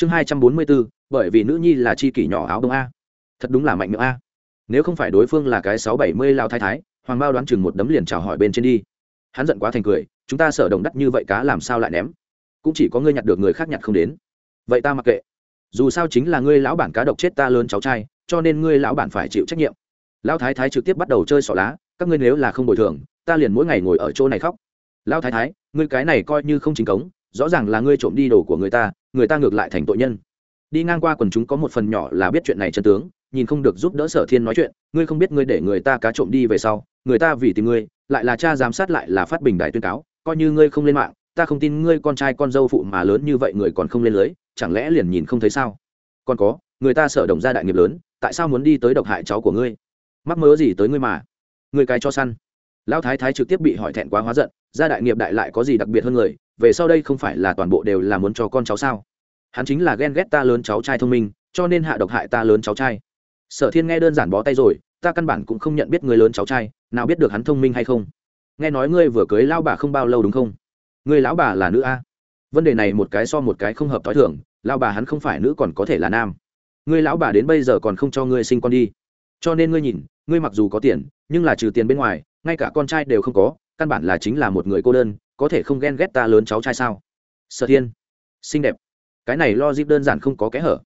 chương hai trăm bốn mươi bốn, bởi vì nữ nhi là chi kỷ nhỏ áo đông a. Thật đúng là mạnh miệng a. Nếu không phải đối phương là cái sáu bảy mươi lao thái thái, hoàng bao đoán chừng một đấm liền chào hỏi bên trên đi. Hắn giận quá thành cười, chúng ta sở đồng đắt như vậy cá làm sao lại ném? Cũng chỉ có ngươi nhặt được người khác nhặt không đến. Vậy ta mặc kệ. Dù sao chính là ngươi lão bản cá độc chết ta lớn cháu trai, cho nên ngươi lão bản phải chịu trách nhiệm. Lão thái thái trực tiếp bắt đầu chơi xỏ lá, các ngươi nếu là không bồi thường, ta liền mỗi ngày ngồi ở chỗ này khóc. Lão thái thái, ngươi cái này coi như không chính cống rõ ràng là ngươi trộm đi đồ của người ta người ta ngược lại thành tội nhân. Đi ngang qua quần chúng có một phần nhỏ là biết chuyện này chân tướng, nhìn không được giúp đỡ sở thiên nói chuyện, ngươi không biết ngươi để người ta cá trộm đi về sau, người ta vì tìm ngươi, lại là cha giám sát lại là phát bình đại tuyên cáo, coi như ngươi không lên mạng, ta không tin ngươi con trai con dâu phụ mà lớn như vậy người còn không lên lưới, chẳng lẽ liền nhìn không thấy sao? Còn có, người ta sở đồng ra đại nghiệp lớn, tại sao muốn đi tới độc hại cháu của ngươi? Mắc mớ gì tới ngươi mà? Ngươi cái cho săn. Lão thái thái trực tiếp bị hỏi thẹn quá hóa giận, gia đại nghiệp đại lại có gì đặc biệt hơn người về sau đây không phải là toàn bộ đều là muốn cho con cháu sao? Hắn chính là ghen ghét ta lớn cháu trai thông minh, cho nên hạ độc hại ta lớn cháu trai. Sở thiên nghe đơn giản bó tay rồi, ta căn bản cũng không nhận biết người lớn cháu trai, nào biết được hắn thông minh hay không. Nghe nói ngươi vừa cưới lao bà không bao lâu đúng không? Người lão bà là nữ a. Vấn đề này một cái so một cái không hợp t h o i thưởng lao bà hắn không phải nữ còn có thể là nam. Ngươi lão bà đến bây giờ còn không cho ngươi sinh con đi. Cho nên ngươi nhìn, ngươi mặc dù có tiền, nhưng là trừ tiền bên ngoài, ngay cả con trai đều không có, căn bản là chính là một người cô đơn có thể không ghen ghét ta lớn cháu trai sao? Sở thiên, xinh đẹp. Cái này lo dịp đơn giản không có kẽ hở.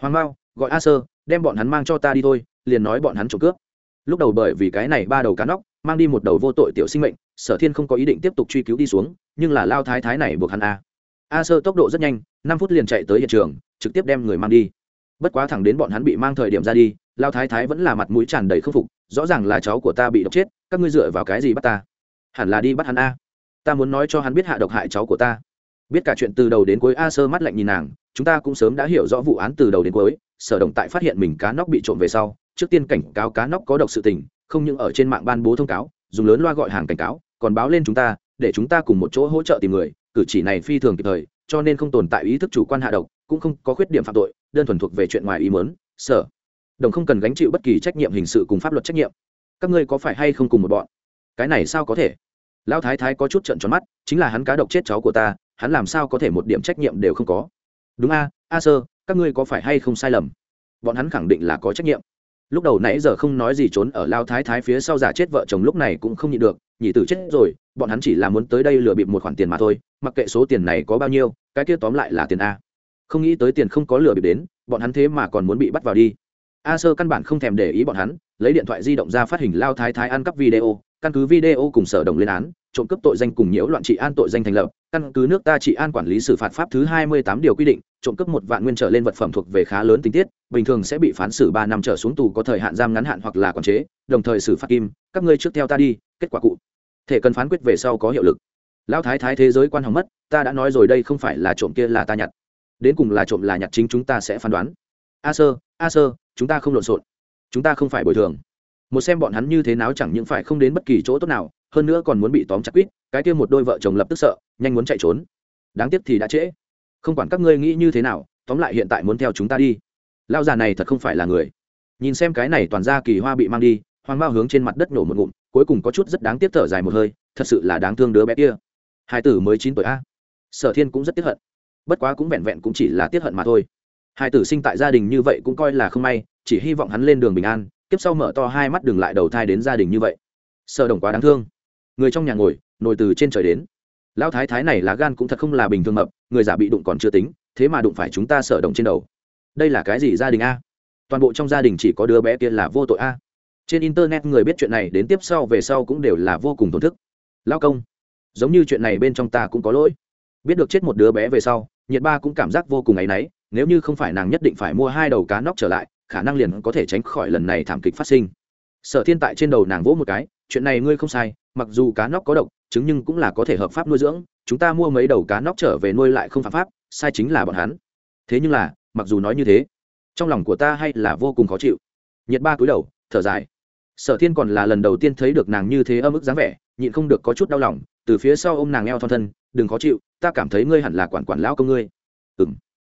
Hoàng bao gọi a sơ, đem bọn hắn mang cho ta đi thôi, liền nói bọn hắn trộm cướp. Lúc đầu bởi vì cái này ba đầu cá nóc, mang đi một đầu vô tội tiểu sinh mệnh, sở thiên không có ý định tiếp tục truy cứu đi xuống, nhưng là lao thái thái này buộc hắn a. A sơ tốc độ rất nhanh, năm phút liền chạy tới hiện trường, trực tiếp đem người mang đi. Bất quá thẳng đến bọn hắn bị mang thời điểm ra đi, lao thái thái vẫn là mặt mũi tràn đầy khâm phục, rõ ràng là cháu của ta bị độc chết, các ngươi dựa vào cái gì bắt ta? Hẳn là đi bắt hắn a ta muốn nói cho hắn biết hạ độc hại cháu của ta. Biết cả chuyện từ đầu đến cuối, a sơ mắt lạnh nhìn nàng, chúng ta cũng sớm đã hiểu rõ vụ án từ đầu đến cuối, sở động tại phát hiện mình cá nóc bị trộm về sau, trước tiên cảnh cáo cá nóc có độc sự tình, không những ở trên mạng ban bố thông cáo, dùng lớn loa gọi hàng cảnh cáo, còn báo lên chúng ta, để chúng ta cùng một chỗ hỗ trợ tìm người, cử chỉ này phi thường kịp thời, cho nên không tồn tại ý thức chủ quan hạ độc, cũng không có khuyết điểm phạm tội, đơn thuần thuộc về chuyện ngoài ý mớn sở đồng không cần gánh chịu bất kỳ trách nhiệm hình sự cùng pháp luật trách nhiệm. Các ngươi có phải hay không cùng một bọn? Cái này sao có thể? Lão thái thái có chút trận tròn mắt, chính là hắn cá độc chết cháu của ta, hắn làm sao có thể một điểm trách nhiệm đều không có? Đúng a a sơ, các ngươi có phải hay không sai lầm? Bọn hắn khẳng định là có trách nhiệm. Lúc đầu nãy giờ không nói gì trốn ở lao thái thái phía sau giả chết vợ chồng lúc này cũng không nhịn được, nhị tử chết rồi, bọn hắn chỉ là muốn tới đây lừa bịp một khoản tiền mà thôi, mặc kệ số tiền này có bao nhiêu, cái kia tóm lại là tiền a. Không nghĩ tới tiền không có lừa bịp đến, bọn hắn thế mà còn muốn bị bắt vào đi a sơ căn bản không thèm để ý bọn hắn, lấy điện thoại di động ra phát hình lao thái thái ăn cắp video, căn cứ video cùng sở đồng lên án, trộm cắp tội danh cùng nhiễu loạn trị an tội danh thành lập, căn cứ nước ta trị an quản lý xử phạt pháp thứ hai mươi tám điều quy định, trộm cắp một vạn nguyên trở lên vật phẩm thuộc về khá lớn tình tiết, bình thường sẽ bị phán xử ba năm trở xuống tù có thời hạn giam ngắn hạn hoặc là quản chế, đồng thời xử phạt kim, các ngươi trước theo ta đi, kết quả cụ thể cần phán quyết về sau có hiệu lực. Lão thái thái thế giới quan hỏng mất, ta đã nói rồi đây không phải là trộm kia là ta nhặt, đến cùng là trộm là nhặt chính chúng ta sẽ phán đoán. A sơ a sơ chúng ta không lộn xộn, chúng ta không phải bồi thường. Một xem bọn hắn như thế nào chẳng những phải không đến bất kỳ chỗ tốt nào, hơn nữa còn muốn bị tóm chặt quýt, cái kia một đôi vợ chồng lập tức sợ, nhanh muốn chạy trốn. Đáng tiếc thì đã trễ. Không quản các ngươi nghĩ như thế nào, tóm lại hiện tại muốn theo chúng ta đi. Lao già này thật không phải là người. Nhìn xem cái này toàn ra kỳ hoa bị mang đi, hoàng mao hướng trên mặt đất nổ một ngụm, cuối cùng có chút rất đáng tiếc thở dài một hơi, thật sự là đáng thương đứa bé kia. Hai tử mới chín tuổi a. Sở thiên cũng rất tiếc hận. Bất quá cũng vẹn vẹn cũng chỉ là tiếc hận mà thôi. Hai tử sinh tại gia đình như vậy cũng coi là không may chỉ hy vọng hắn lên đường bình an tiếp sau mở to hai mắt đừng lại đầu thai đến gia đình như vậy. Sợ đồng quá đáng thương. Người trong nhà ngồi, nồi từ trên trời đến. Lão thái thái này lá gan cũng thật không là bình thường mập, người giả bị đụng còn chưa tính, thế mà đụng phải chúng ta sợ đồng trên đầu. Đây là cái gì gia đình a? Toàn bộ trong gia đình chỉ có đứa bé kia là vô tội a. Trên internet người biết chuyện này đến tiếp sau về sau cũng đều là vô cùng tổn thức. Lao công, giống như chuyện này bên trong ta cũng có lỗi. Biết được chết một đứa bé về sau, nhiệt ba cũng cảm giác vô cùng áy náy, nếu như không phải nàng nhất định phải mua hai đầu cá nóc trở lại khả năng liền có thể tránh khỏi lần này thảm kịch phát sinh. Sở thiên tại trên đầu nàng vỗ một cái, chuyện này ngươi không sai, mặc dù cá nóc có độc, chứng nhưng cũng là có thể hợp pháp nuôi dưỡng, chúng ta mua mấy đầu cá nóc trở về nuôi lại không phạm pháp, sai chính là bọn hắn. Thế nhưng là, mặc dù nói như thế, trong lòng của ta hay là vô cùng khó chịu. Nhiệt ba cúi đầu, thở dài. Sở thiên còn là lần đầu tiên thấy được nàng như thế âm ức dáng vẻ, nhịn không được có chút đau lòng, từ phía sau ô m nàng eo thon thân, đừng khó chịu, ta cảm thấy ngươi hẳn là quản quản lão công ngươi. Ừ m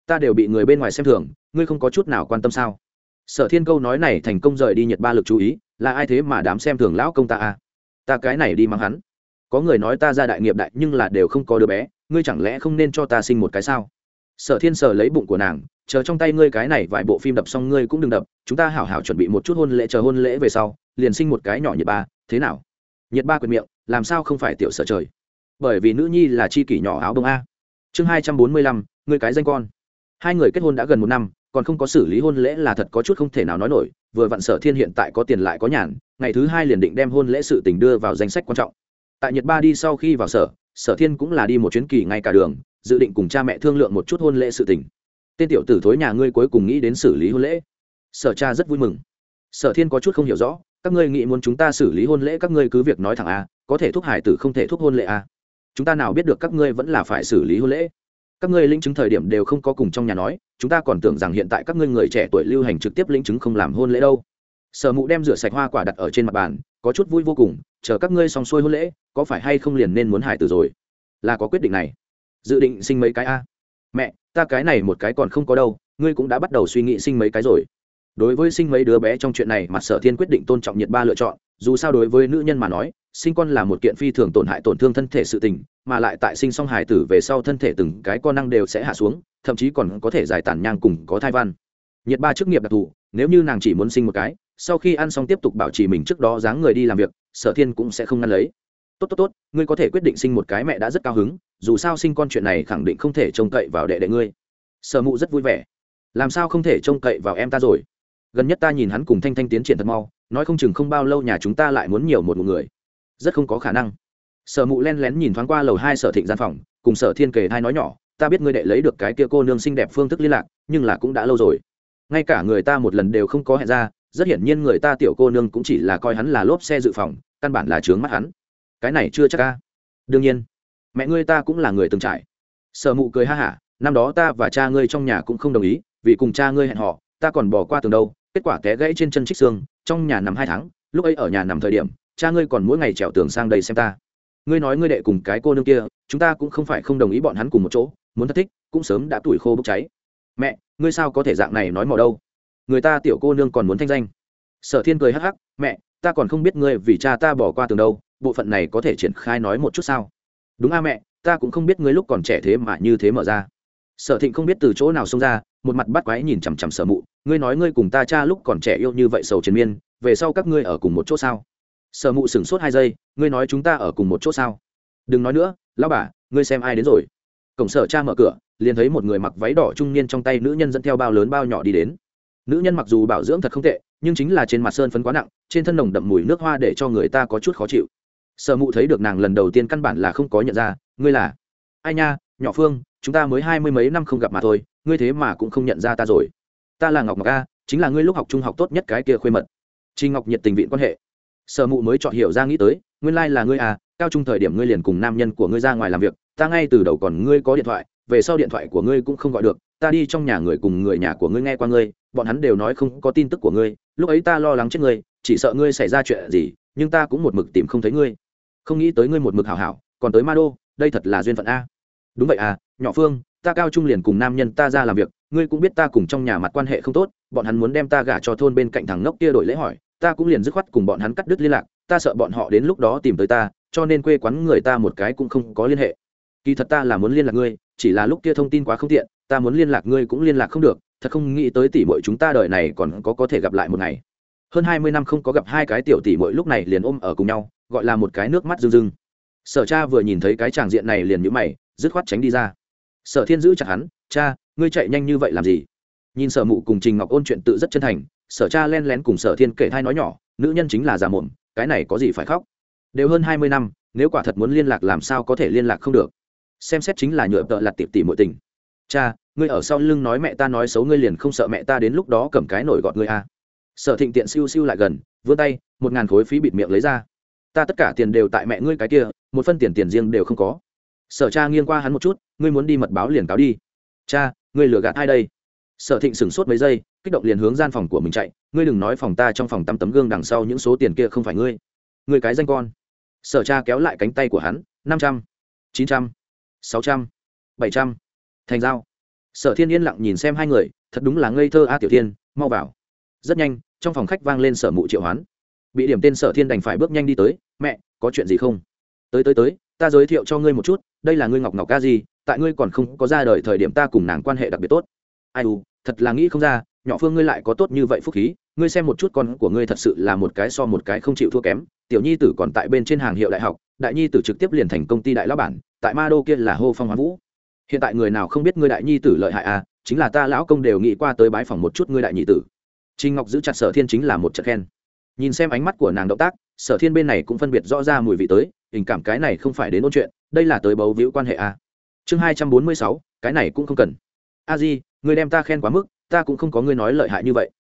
ta đều bị người bên ngoài xem thường, ngươi không có chút nào quan tâm sao? Sở thiên câu nói này thành công rời đi nhiệt ba lực chú ý, là ai thế mà đám xem thường lão công ta à? Ta cái này đi mắng hắn. Có người nói ta ra đại nghiệp đại nhưng là đều không có đứa bé, ngươi chẳng lẽ không nên cho ta sinh một cái sao? Sở thiên sờ lấy bụng của nàng, chờ trong tay ngươi cái này vài bộ phim đập xong ngươi cũng đừng đập, chúng ta hảo hảo chuẩn bị một chút hôn lễ, chờ hôn lễ về sau, liền sinh một cái nhỏ nhiệt ba, thế nào? Nhiệt ba quyền miệng, làm sao không phải tiểu sở trời? Bởi vì nữ nhi là chi kỷ nhỏ áo đông a. Chương hai trăm bốn mươi lăm, ngươi cái danh con. Hai người kết hôn đã gần một năm còn không có xử lý hôn lễ là thật có chút không thể nào nói nổi, vừa vặn sở thiên hiện tại có tiền lại có nhàn, ngày thứ hai liền định đem hôn lễ sự tình đưa vào danh sách quan trọng. Tại nhật ba đi sau khi vào sở sở thiên cũng là đi một chuyến kỳ ngay cả đường, dự định cùng cha mẹ thương lượng một chút hôn lễ sự tình. Tên tiểu tử thối nhà ngươi cuối cùng nghĩ đến xử lý hôn lễ. Sở cha rất vui mừng. Sở thiên có chút không hiểu rõ, các ngươi nghĩ muốn chúng ta xử lý hôn lễ các ngươi cứ việc nói thẳng a có thể thúc hải tử không thể thúc hôn lễ a chúng ta nào biết được các ngươi vẫn là phải xử lý hôn lễ các ngươi lĩnh chứng thời điểm đều không có cùng trong nhà nói, chúng ta còn tưởng rằng hiện tại các ngươi người trẻ tuổi lưu hành trực tiếp lĩnh chứng không làm hôn lễ đâu. Sở mụ đem rửa sạch hoa quả đặt ở trên mặt bàn, có chút vui vô cùng, chờ các ngươi xong xuôi hôn lễ, có phải hay không liền nên muốn hải tử rồi? Là có quyết định này. Dự định sinh mấy cái a. Mẹ, ta cái này một cái còn không có đâu, ngươi cũng đã bắt đầu suy nghĩ sinh mấy cái rồi. Đối với sinh mấy đứa bé trong chuyện này mặt sở thiên quyết định tôn trọng nhiệt ba lựa chọn dù sao đối với nữ nhân mà nói, sinh con là một kiện phi thường tổn hại tổn thương thân thể sự tình, mà lại tại sinh xong hài tử về sau thân thể từng cái con năng đều sẽ hạ xuống, thậm chí còn có thể giải tản nhang cùng có thai văn. Nhiệt ba chức nghiệp đặc thù, nếu như nàng chỉ muốn sinh một cái, sau khi ăn xong tiếp tục bảo trì mình trước đó dáng người đi làm việc, sở thiên cũng sẽ không ngăn lấy. Tốt tốt tốt, ngươi có thể quyết định sinh một cái mẹ đã rất cao hứng, dù sao sinh con chuyện này khẳng định không thể trông cậy vào đệ đệ ngươi. Sở mụ rất vui vẻ. Làm sao không thể trông cậy vào em ta rồi? Gần nhất ta nhìn hắn cùng thanh thanh tiến triển thật mau nói không chừng không bao lâu nhà chúng ta lại muốn nhiều một, một người. Rất không có khả năng. Sở mụ len lén nhìn thoáng qua lầu hai sở thịnh gian phòng cùng sở thiên kề hai nói nhỏ ta biết ngươi đệ lấy được cái kia cô nương xinh đẹp phương thức liên lạc nhưng là cũng đã lâu rồi. Ngay cả người ta một lần đều không có hẹn ra rất hiển nhiên người ta tiểu cô nương cũng chỉ là coi hắn là lốp xe dự phòng căn bản là trướng mắt hắn. Cái này chưa chắc ca đương nhiên. Mẹ ngươi ta cũng là người từng trải. Sở mụ cười ha hả năm đó ta và cha ngươi trong nhà cũng không đồng ý vì cùng cha ngươi hẹn họ ta còn bỏ qua tường đâu kết quả té gãy trên chân trích xương trong nhà nằm hai tháng, lúc ấy ở nhà nằm thời điểm, cha ngươi còn mỗi ngày trèo tường sang đây xem ta. Ngươi nói ngươi đệ cùng cái cô nương kia, chúng ta cũng không phải không đồng ý bọn hắn cùng một chỗ, muốn thất thích, cũng sớm đã tuổi khô bốc cháy. Mẹ, ngươi sao có thể dạng này nói mò đâu? Người ta tiểu cô nương còn muốn thanh danh. Sở thiên cười hắc hắc, mẹ, ta còn không biết ngươi vì cha ta bỏ qua tường đâu, bộ phận này có thể triển khai nói một chút sao? Đúng a mẹ, ta cũng không biết ngươi lúc còn trẻ thế mà như thế mở ra. Sở thịnh không biết từ chỗ nào xông ra một mặt bắt quái nhìn chằm chằm sở mụ, ngươi nói ngươi cùng ta cha lúc còn trẻ yêu như vậy sầu triền miên, về sau các ngươi ở cùng một chỗ sao? Sở mụ sửng sốt hai giây, ngươi nói chúng ta ở cùng một chỗ sao? Đừng nói nữa lao bà, ngươi xem ai đến rồi. Cổng sở cha mở cửa, liền thấy một người mặc váy đỏ trung niên trong tay nữ nhân dẫn theo bao lớn bao nhỏ đi đến. Nữ nhân mặc dù bảo dưỡng thật không tệ, nhưng chính là trên mặt sơn phấn quá nặng, trên thân nồng đậm mùi nước hoa để cho người ta có chút khó chịu. Sở mụ thấy được nàng lần đầu tiên căn bản là không có nhận ra, ngươi là? Ai nha, nhỏ phương, chúng ta mới hai mươi mấy năm không gặp mà thôi ngươi thế mà cũng không nhận ra ta rồi. Ta là ngọc ngọc a, chính là ngươi lúc học trung học tốt nhất cái kia khuê mật. Trinh ngọc nhiệt tình viện quan hệ. Sở mụ mới chọn hiểu ra nghĩ tới, nguyên lai、like、là ngươi à cao trung thời điểm ngươi liền cùng nam nhân của ngươi ra ngoài làm việc, ta ngay từ đầu còn ngươi có điện thoại, về sau điện thoại của ngươi cũng không gọi được, ta đi trong nhà người cùng người nhà của ngươi nghe qua ngươi, bọn hắn đều nói không có tin tức của ngươi, lúc ấy ta lo lắng chết ngươi, chỉ sợ ngươi xảy ra chuyện gì, nhưng ta cũng một mực tìm không thấy ngươi. Không nghĩ tới ngươi một mực hảo hảo, còn tới ma đô, đây thật là duyên phận a. Đúng vậy à nhỏ phương ta cao trung liền cùng nam nhân ta ra làm việc, ngươi cũng biết ta cùng trong nhà mặt quan hệ không tốt, bọn hắn muốn đem ta gả cho thôn bên cạnh thằng ngốc kia đổi lễ hỏi, ta cũng liền dứt khoát cùng bọn hắn cắt đứt liên lạc, ta sợ bọn họ đến lúc đó tìm tới ta, cho nên quê quán người ta một cái cũng không có liên hệ. Kỳ thật ta là muốn liên lạc ngươi, chỉ là lúc kia thông tin quá không tiện, ta muốn liên lạc ngươi cũng liên lạc không được, thật không nghĩ tới tỷ muội chúng ta đời này còn có có thể gặp lại một ngày. Hơn hai mươi năm không có gặp hai cái tiểu tỷ muội lúc này liền ôm ở cùng nhau, gọi là một cái nước mắt rưng rưng. Sở cha vừa nhìn thấy cái tràng diện này liền nhíu mày, dứt khoát tránh đi ra sở thiên giữ chặt hắn, cha, ngươi chạy nhanh như vậy làm gì? Nhìn sở mụ cùng trình ngọc ôn chuyện tự rất chân thành, sở cha len lén cùng sở thiên kể thai nói nhỏ, nữ nhân chính là già mồm cái này có gì phải khóc? Đều hơn hai mươi năm, nếu quả thật muốn liên lạc làm sao có thể liên lạc không được? Xem xét chính là nhựa tợ lặt tiệp tỉ mọi tình. Cha, ngươi ở sau lưng nói mẹ ta nói xấu ngươi liền không sợ mẹ ta đến lúc đó cầm cái nổi gọt ngươi à. sở thịnh tiện siêu siêu lại gần, vươn tay, một ngàn khối phí bịt miệng lấy ra. Ta tất cả tiền đều tại mẹ ngươi cái kia, một phân tiền tiền riêng đều không có sở cha nghiêng qua hắn một chút, ngươi muốn đi mật báo liền cáo đi. Cha, ngươi lừa gạt ai đây? Sở thịnh sửng sốt mấy giây, kích động liền hướng gian phòng của mình chạy. Ngươi đừng nói phòng ta trong phòng tăm tấm gương đằng sau những số tiền kia không phải ngươi. Ngươi cái danh con. Sở cha kéo lại cánh tay của hắn, năm trăm, chín trăm, sáu trăm, bảy trăm, thành dao. Sở thiên yên lặng nhìn xem hai người, thật đúng là ngây thơ a, tiểu thiên mau vào. Rất nhanh, trong phòng khách vang lên sở mụ triệu hoán. Bị điểm tên sở thiên đành phải bước nhanh đi tới, mẹ, có chuyện gì không? Tới tới tới, ta giới thiệu cho ngươi một chút đây là ngươi ngọc ngọc ca gì, tại ngươi còn không có ra đời thời điểm ta cùng nàng quan hệ đặc biệt tốt. Ai u, thật là nghĩ không ra, nhỏ phương ngươi lại có tốt như vậy phúc khí, ngươi xem một chút con của ngươi thật sự là một cái so một cái không chịu thua kém. Tiểu nhi tử còn tại bên trên hàng hiệu đại học, đại nhi tử trực tiếp liền thành công ty đại lão bản, tại ma đô kia là hô phong hoa vũ. Hiện tại người nào không biết ngươi đại nhi tử lợi hại à chính là ta lão công đều nghĩ qua tới bái phòng một chút ngươi đại nhi tử. Trinh ngọc giữ chặt sở thiên chính là một trận khen. Nhìn xem ánh mắt của nàng động tác, sở thiên bên này cũng phân biệt rõ ra mùi vị tới tình cảm cái này không phải đến ôn chuyện đây là tới bấu víu quan hệ a chương hai trăm bốn mươi sáu, cái này cũng không cần. A di, người đem ta khen quá mức, ta cũng không có ngươi nói lợi hại như vậy.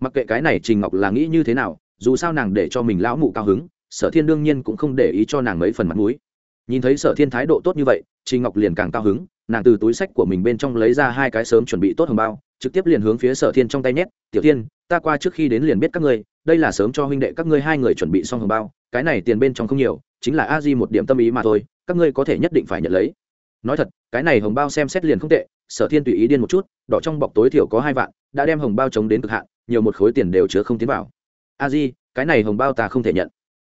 Mặc kệ cái này trình ngọc là nghĩ như thế nào, dù sao nàng để cho mình lão mụ cao hứng, sở thiên đương nhiên cũng không để ý cho nàng mấy phần mặt mũi. Nhìn thấy sở thiên thái độ tốt như vậy, trình ngọc liền càng cao hứng, nàng từ túi sách của mình bên trong lấy ra hai cái sớm chuẩn bị tốt hồng bao, trực tiếp liền hướng phía sở thiên trong tay nhét, tiểu thiên, ta qua trước khi đến liền biết các ngươi, đây là sớm cho huynh đệ các ngươi hai người chuẩn bị xong hồng bao, cái này tiền bên trong không nhiều chính là a di một điểm tâm ý mà thôi, các ngươi có thể nhất định phải nhận lấy. Nói thật, cái này hồng bao xem xét liền không tệ, sở thiên tùy ý điên một chút, đỏ trong bọc tối thiểu có hai vạn, đã đem hồng bao chống đến cực hạn, nhiều một khối tiền đều chứa không tiến vào. A di, cái này hồng bao ta không thể nhận.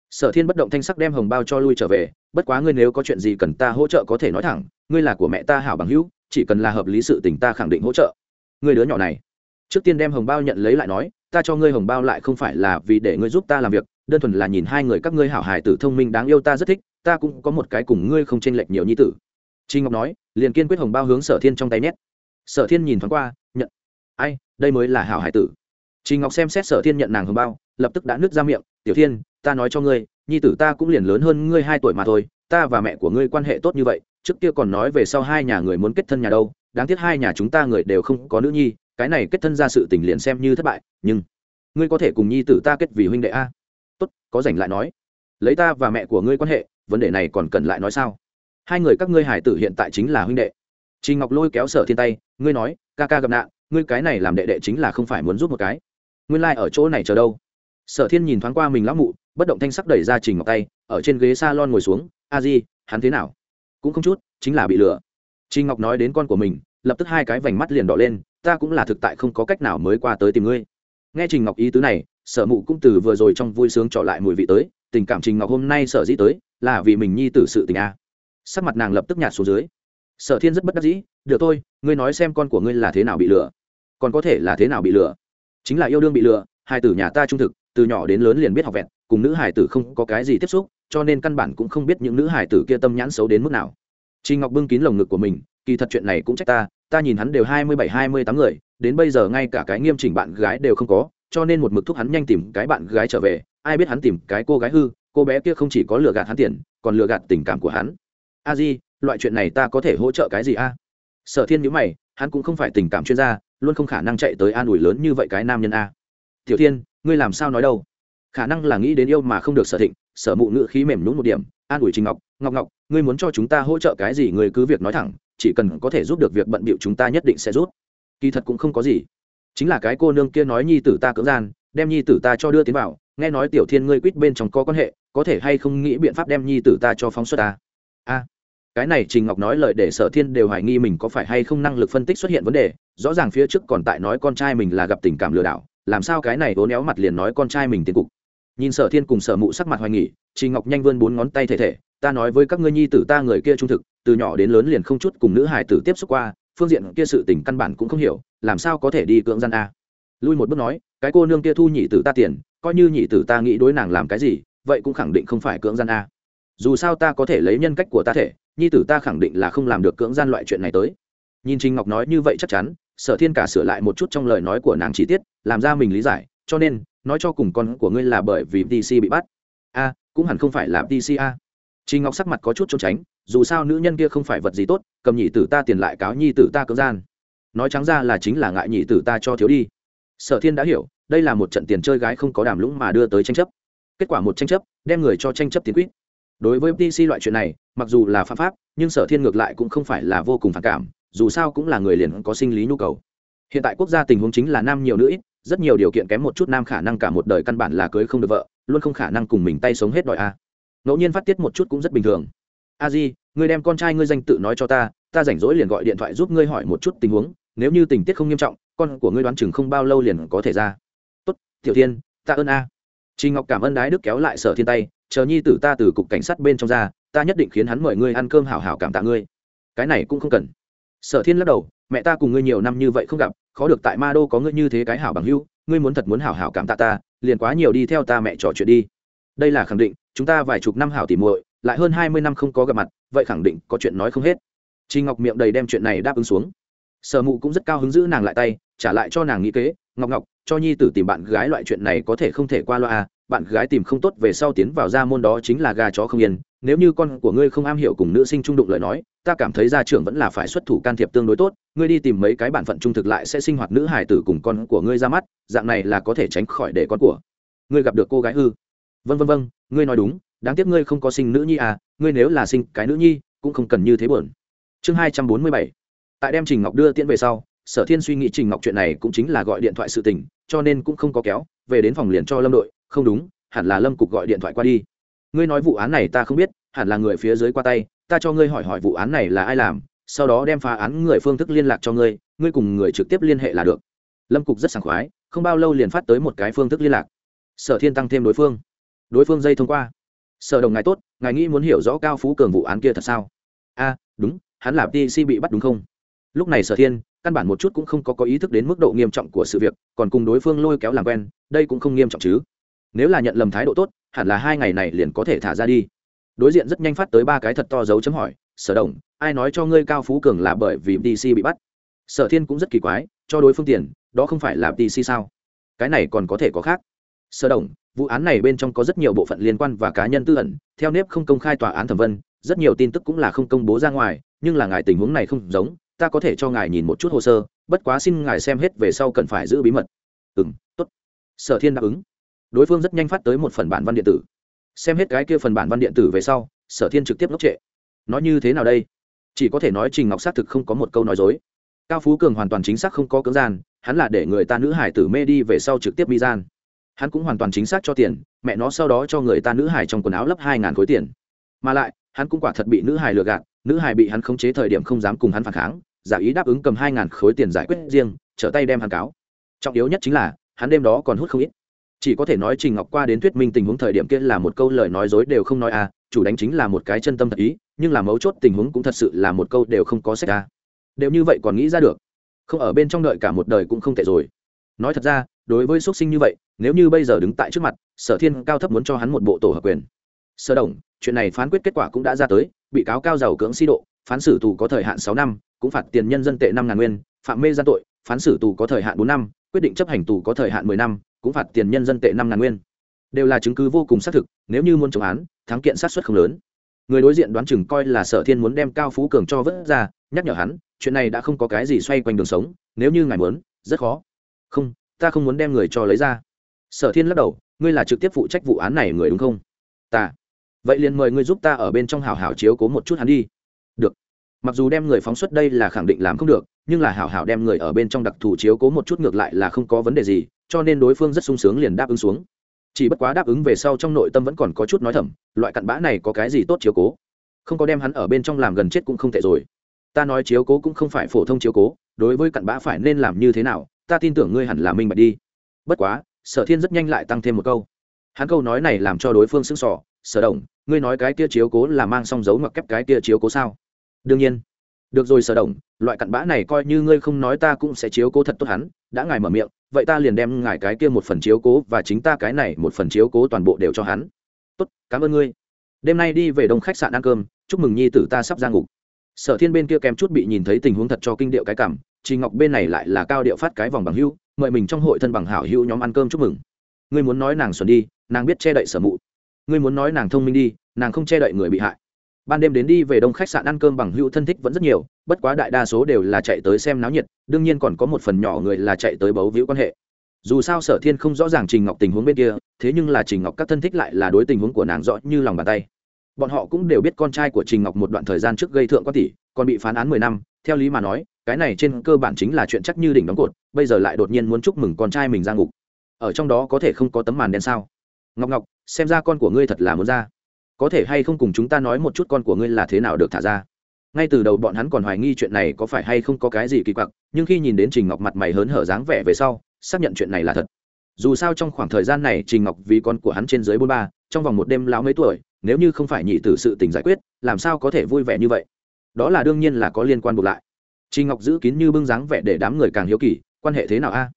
Sở thiên bất động thanh sắc đem hồng bao cho lui trở về, bất quá ngươi nếu có chuyện gì cần ta hỗ trợ có thể nói thẳng, ngươi là của mẹ ta hảo bằng hữu, chỉ cần là hợp lý sự tình ta khẳng định hỗ trợ. Ngươi đứa nhỏ này, trước tiên đem hồng bao nhận lấy lại nói, ta cho ngươi hồng bao lại không phải là vì để ngươi giúp ta làm việc đơn thuần là nhìn hai người các ngươi hảo hài tử thông minh đáng yêu ta rất thích ta cũng có một cái cùng ngươi không chênh lệch nhiều nhi tử Trình Ngọc nói, liền kiên quyết hồng bao hướng Sở Thiên trong tay nhét. Sở Thiên nhìn thoáng qua, nhận. Ai, đây mới là hảo hải tử. Trình Ngọc xem xét Sở Thiên nhận nàng hồng bao, lập tức đã nứt ra miệng, "Tiểu Thiên, ta nói cho ngươi, nhi tử ta cũng liền lớn hơn ngươi hai tuổi mà thôi, ta và mẹ của ngươi quan hệ tốt như vậy, trước kia còn nói về sau hai nhà người muốn kết thân nhà đâu, đáng tiếc hai nhà chúng ta người đều không có nữ nhi, cái này kết thân ra sự tình liền xem như thất bại, nhưng ngươi có thể cùng nhi tử ta kết vì huynh đệ a." "Tốt, có rảnh lại nói. Lấy ta và mẹ của ngươi quan hệ, vấn đề này còn cần lại nói sao?" hai người các ngươi hải tử hiện tại chính là huynh đệ Trình Ngọc Lôi kéo Sở Thiên tay, ngươi nói, ca ca gặp nạn, ngươi cái này làm đệ đệ chính là không phải muốn giúp một cái. Nguyên lai、like、ở ở chỗ này chờ đâu? Sở Thiên nhìn thoáng qua mình lão mụ, bất động thanh sắc đẩy ra Trình Ngọc tay, ở trên ghế salon ngồi xuống, "A Di, hắn thế nào?" "Cũng không chút, chính là bị lừa." Trình Ngọc nói đến con của mình, lập tức hai cái vành mắt liền đỏ lên, "Ta cũng là thực tại không có cách nào mới qua tới tìm ngươi." Nghe Trình Ngọc ý tứ này, Sở Mụ cũng từ vừa rồi trong vui sướng trọ lại mùi vị tới, tình cảm Trình Ngọc hôm nay sở dĩ tới, là vì mình nhi tử sự tình a. Sắc mặt nàng lập tức nhạt xuống dưới. Sở thiên rất bất đắc dĩ được thôi ngươi nói xem con của ngươi là thế nào bị lừa. Còn có thể là thế nào bị lừa? Chính là yêu đương bị lừa hai tử nhà ta trung thực từ nhỏ đến lớn liền biết học vẹn cùng nữ hải tử không có cái gì tiếp xúc cho nên căn bản cũng không biết những nữ hải tử kia tâm nhãn xấu đến mức nào. Trình Ngọc bưng kín lồng ngực của mình, kỳ thật chuyện này cũng trách ta, ta nhìn hắn đều hai mươi bảy hai mươi tám người, đến bây giờ ngay cả cái nghiêm chỉnh bạn gái đều không có, cho nên một mực thúc hắn nhanh tìm cái bạn gái trở về, ai biết hắn tìm cái cô gái hư, cô bé kia không chỉ có lừa gạt hắn tiền, còn lừa gạt tình cảm của hắn. A di loại chuyện này ta có thể hỗ trợ cái gì a? Sở thiên nhữ mày hắn cũng không phải tình cảm chuyên gia luôn không khả năng chạy tới an ủi lớn như vậy cái nam nhân a. Tiểu thiên ngươi làm sao nói đâu? Khả năng là nghĩ đến yêu mà không được sở thịnh sở mụ ngữ khí mềm nhún một điểm an ủi trình ngọc ngọc ngọc ngươi muốn cho chúng ta hỗ trợ cái gì ngươi cứ việc nói thẳng chỉ cần có thể giúp được việc bận bịu chúng ta nhất định sẽ giúp. Kỳ thật cũng không có gì chính là cái cô nương kia nói nhi tử ta cưỡng gian, đem nhi tử ta cho đưa tiến vào, nghe nói tiểu thiên ngươi quýt bên trong có quan hệ, có thể hay không nghĩ biện pháp đem nhi tử ta cho phóng xuất ta? A, cái này trình ngọc nói lời để sở thiên đều hoài nghi mình có phải hay không năng lực phân tích xuất hiện vấn đề, rõ ràng phía trước còn tại nói con trai mình là gặp tình cảm lừa đảo, làm sao cái này vốn éo mặt liền nói con trai mình tiến cục. Nhìn sở thiên cùng sở mụ sắc mặt hoài nghỉ trình ngọc nhanh vươn bốn ngón tay thể thể, ta nói với các ngươi nhi tử ta người kia trung thực, từ nhỏ đến lớn liền không chút cùng nữ hài tử tiếp xúc qua phương diện kia sự tình căn bản cũng không hiểu, làm sao có thể đi cưỡng gian a? Lui một bước nói, cái cô nương kia thu nhị tử ta tiền, coi như nhị tử ta nghĩ đối nàng làm cái gì, vậy cũng khẳng định không phải cưỡng gian a. Dù sao ta có thể lấy nhân cách của ta thể, nhi tử ta khẳng định là không làm được cưỡng gian loại chuyện này tới. Nhìn trình ngọc nói như vậy chắc chắn, sở thiên cả sửa lại một chút trong lời nói của nàng chi tiết, làm ra mình lý giải, cho nên, nói cho cùng con của ngươi là bởi vì tc bị bắt. A, cũng hẳn không phải là tc a trình ngọc sắc mặt có chút trốn tránh, dù sao nữ nhân kia không phải vật gì tốt, cầm nhị tử ta tiền lại cáo nhi tử ta cưỡng gian. Nói trắng ra là chính là ngại nhị tử ta cho thiếu đi. Sở thiên đã hiểu, đây là một trận tiền chơi gái không có đàm lũng mà đưa tới tranh chấp. Kết quả một tranh chấp, đem người cho tranh chấp tiền quýt đối với pc loại chuyện này, mặc dù là pháp pháp, nhưng sở thiên ngược lại cũng không phải là vô cùng phản cảm, dù sao cũng là người liền có sinh lý nhu cầu. Hiện tại quốc gia tình huống chính là nam nhiều nữ ít, rất nhiều điều kiện kém một chút nam khả năng cả một đời căn bản là cưới không được vợ, luôn không khả năng cùng mình tay sống hết đòi a ngẫu nhiên phát tiết một chút cũng rất bình thường. A di người đem con trai ngươi danh tự nói cho ta ta rảnh rỗi liền gọi điện thoại giúp ngươi hỏi một chút tình huống nếu như tình tiết không nghiêm trọng con của ngươi đoán chừng không bao lâu liền có thể ra. Tốt tiểu thiên ta ơn a. Chị Trình Ngọc cảm ơn đái đức kéo lại Sở Thiên tay, chờ nhi tử ta từ cục cảnh sát bên trong ra ta nhất định khiến hắn mời ngươi ăn cơm hảo hảo cảm tạ ngươi. Cái này cũng không cần. Sở thiên lắc đầu mẹ ta cùng ngươi nhiều năm như vậy không gặp khó được tại ma đô có ngươi như thế cái hảo bằng hữu ngươi muốn thật muốn hảo hảo cảm tạ ta liền quá nhiều đi theo ta mẹ trò chuyện đi. Đây là khẳng định chúng ta vài chục năm hảo tỉ muội lại hơn hai mươi năm không có gặp mặt vậy khẳng định có chuyện nói không hết Trình Ngọc miệng đầy đem chuyện này đáp ứng xuống. Sở Mụ cũng rất cao hứng giữ nàng lại tay, trả lại cho nàng nghĩ kế, "Ngọc Ngọc, cho nhi tử tìm bạn gái loại chuyện này có thể không thể qua loa à, bạn gái tìm không tốt về sau tiến vào gia môn đó chính là gà chó không yên, nếu như con của ngươi không am hiểu cùng nữ sinh trung đụng lời nói, ta cảm thấy gia trưởng vẫn là phải xuất thủ can thiệp tương đối tốt, ngươi đi tìm mấy cái bản phận trung thực lại sẽ sinh hoạt nữ hài tử cùng con của ngươi ra mắt, dạng này là có thể tránh khỏi để con của ngươi gặp được cô gái hư." "Vâng vâng vâng, ngươi nói đúng, đáng tiếc ngươi không có sinh nữ nhi à, ngươi nếu là sinh cái nữ nhi, cũng không cần như thế buồn." chương hai trăm bốn mươi bảy. Tại đem trình ngọc đưa tiễn về sau sở thiên suy nghĩ trình ngọc chuyện này cũng chính là gọi điện thoại sự tình cho nên cũng không có kéo về đến phòng liền cho lâm đội không đúng hẳn là lâm cục gọi điện thoại qua đi. Ngươi nói vụ án này ta không biết hẳn là người phía dưới qua tay ta cho ngươi hỏi hỏi vụ án này là ai làm sau đó đem phá án người phương thức liên lạc cho ngươi ngươi cùng người trực tiếp liên hệ là được. Lâm cục rất sảng khoái không bao lâu liền phát tới một cái phương thức liên lạc. Sở thiên tăng thêm đối phương đối phương dây thông qua. Sở đồng ngài tốt, ngài nghĩ muốn hiểu rõ cao phú cường vụ án kia thật sao? A, đúng, hắn là pc bị bắt đúng không? Lúc này sở thiên, căn bản một chút cũng không có có ý thức đến mức độ nghiêm trọng của sự việc, còn cùng đối phương lôi kéo làm quen, đây cũng không nghiêm trọng chứ. Nếu là nhận lầm thái độ tốt, hẳn là hai ngày này liền có thể thả ra đi. Đối diện rất nhanh phát tới ba cái thật to dấu chấm hỏi, sở đồng, ai nói cho ngươi cao phú cường là bởi vì pc bị bắt? Sở thiên cũng rất kỳ quái, cho đối phương tiền, đó không phải là pc sao? Cái này còn có thể có khác sở đồng, vụ án này bên trong có rất nhiều bộ phận liên quan và cá nhân tư ẩn, theo nếp không công khai tòa án thẩm vân, rất nhiều tin tức cũng là không công bố ra ngoài, nhưng là ngài tình huống này không giống, ta có thể cho ngài nhìn một chút hồ sơ, bất quá xin ngài xem hết về sau cần phải giữ bí mật. Ừ m t ố t sở thiên đáp ứng. Đối phương rất nhanh phát tới một phần bản văn điện tử. Xem hết cái kia phần bản văn điện tử về sau, sở thiên trực tiếp ngốc trệ. Nói như thế nào đây? Chỉ có thể nói trình ngọc xác thực không có một câu nói dối. Cao phú cường hoàn toàn chính xác không có cưỡng gian, hắn là để người ta nữ hải tử mê đi về sau trực tiếp mi gian hắn cũng hoàn toàn chính xác cho tiền, mẹ nó sau đó cho người ta nữ hải trong quần áo lấp hai ngàn khối tiền. Mà lại, hắn cũng quả thật bị nữ hải lừa gạt, nữ hài bị hắn khống chế thời điểm không dám cùng hắn phản kháng, giả ý đáp ứng cầm hai ngàn khối tiền giải quyết riêng, trở tay đem hắn cáo. Trọng yếu nhất chính là, hắn đêm đó còn hút không ít. Chỉ có thể nói trình ngọc qua đến thuyết minh tình huống thời điểm kia là một câu lời nói dối đều không nói à chủ đánh chính là một cái chân tâm thật ý, nhưng là mấu chốt tình huống cũng thật sự là một câu đều không có sách ra đều như vậy còn nghĩ ra được. Không, ở bên trong đợi cả một đời cũng không tệ rồi. Nói thật ra đối với xuất sinh như vậy, nếu như bây giờ đứng tại trước mặt, sở thiên cao thấp muốn cho hắn một bộ tổ hợp quyền. Sơ đồng, chuyện này phán quyết kết quả cũng đã ra tới, bị cáo cao giàu cưỡng si độ, phán xử tù có thời hạn sáu năm, cũng phạt tiền nhân dân tệ năm ngàn nguyên, phạm mê gian tội, phán xử tù có thời hạn bốn năm, quyết định chấp hành tù có thời hạn mười năm, cũng phạt tiền nhân dân tệ năm ngàn nguyên. Đều là chứng cứ vô cùng xác thực, nếu như muốn chống án, thắng kiện sát xuất không lớn. Người đối diện đoán chừng coi là sở thiên muốn đem cao phú cường cho vớt ra, nhắc nhở hắn, chuyện này đã không có cái gì xoay quanh đường sống, nếu như ngài muốn, rất khó. Không ta không muốn đem người cho lấy ra. Sở thiên lắc đầu, ngươi là trực tiếp phụ trách vụ án này người đúng không? Ta. Vậy liền mời ngươi giúp ta ở bên trong hảo hảo chiếu cố một chút hắn đi. Được. Mặc dù đem người phóng xuất đây là khẳng định làm không được, nhưng là hảo hảo đem người ở bên trong đặc thù chiếu cố một chút ngược lại là không có vấn đề gì, cho nên đối phương rất sung sướng liền đáp ứng xuống. Chỉ bất quá đáp ứng về sau trong nội tâm vẫn còn có chút nói thầm, loại cặn bã này có cái gì tốt chiếu cố? Không có đem hắn ở bên trong làm gần chết cũng không tệ rồi. Ta nói chiếu cố cũng không phải phổ thông chiếu cố, đối với cặn bã phải nên làm như thế nào ta tin tưởng ngươi hẳn là minh bạch đi. Bất quá, sở thiên rất nhanh lại tăng thêm một câu. Hắn câu nói này làm cho đối phương sững sỏ sở đồng ngươi nói cái kia chiếu cố là mang song dấu ngoặc kép cái kia chiếu cố sao? Đương nhiên. Được rồi sở đồng loại cặn bã này coi như ngươi không nói ta cũng sẽ chiếu cố thật tốt hắn. Đã ngài mở miệng, vậy ta liền đem ngài cái kia một phần chiếu cố và chính ta cái này một phần chiếu cố toàn bộ đều cho hắn. Tốt, cảm ơn ngươi. Đêm nay đi về đông khách sạn ăn cơm. Chúc mừng nhi tử ta sắp ra ngục sở thiên bên kia kém chút bị nhìn thấy tình huống thật cho kinh điệu cái cảm chị ngọc bên này lại là cao điệu phát cái vòng bằng hưu, mời mình trong hội thân bằng hảo hữu nhóm ăn cơm chúc mừng. Ngươi muốn nói nàng xuẩn đi, nàng biết che đậy sở mụ. Ngươi muốn nói nàng thông minh đi, nàng không che đậy người bị hại. Ban đêm đến đi về đông khách sạn ăn cơm bằng hữu thân thích vẫn rất nhiều, bất quá đại đa số đều là chạy tới xem náo nhiệt, đương nhiên còn có một phần nhỏ người là chạy tới bấu víu quan hệ. Dù sao sở thiên không rõ ràng trình ngọc tình huống bên kia, thế nhưng là trình ngọc các thân thích lại là đối tình huống của nàng rõ như lòng bàn tay bọn họ cũng đều biết con trai của trình ngọc một đoạn thời gian trước gây thượng quan tỷ, còn bị phán án mười năm. Theo lý mà nói, cái này trên cơ bản chính là chuyện chắc như đỉnh đóng cột, bây giờ lại đột nhiên muốn chúc mừng con trai mình ra ngục. Ở trong đó có thể không có tấm màn đen sao? Ngọc ngọc, xem ra con của ngươi thật là muốn ra. Có thể hay không cùng chúng ta nói một chút con của ngươi là thế nào được thả ra? Ngay từ đầu bọn hắn còn hoài nghi chuyện này có phải hay không có cái gì kỳ quặc, nhưng khi nhìn đến trình ngọc mặt mày hớn hở dáng vẻ về sau, xác nhận chuyện này là thật. Dù sao trong khoảng thời gian này trình ngọc vì con của hắn trên dưới bốn ba, trong vòng một đêm lão mấy tuổi nếu như không phải nhị tử sự tình giải quyết làm sao có thể vui vẻ như vậy đó là đương nhiên là có liên quan buộc lại Trình Ngọc giữ kín như bưng dáng vẻ để đám người càng hiếu kỳ, quan hệ thế nào a? À?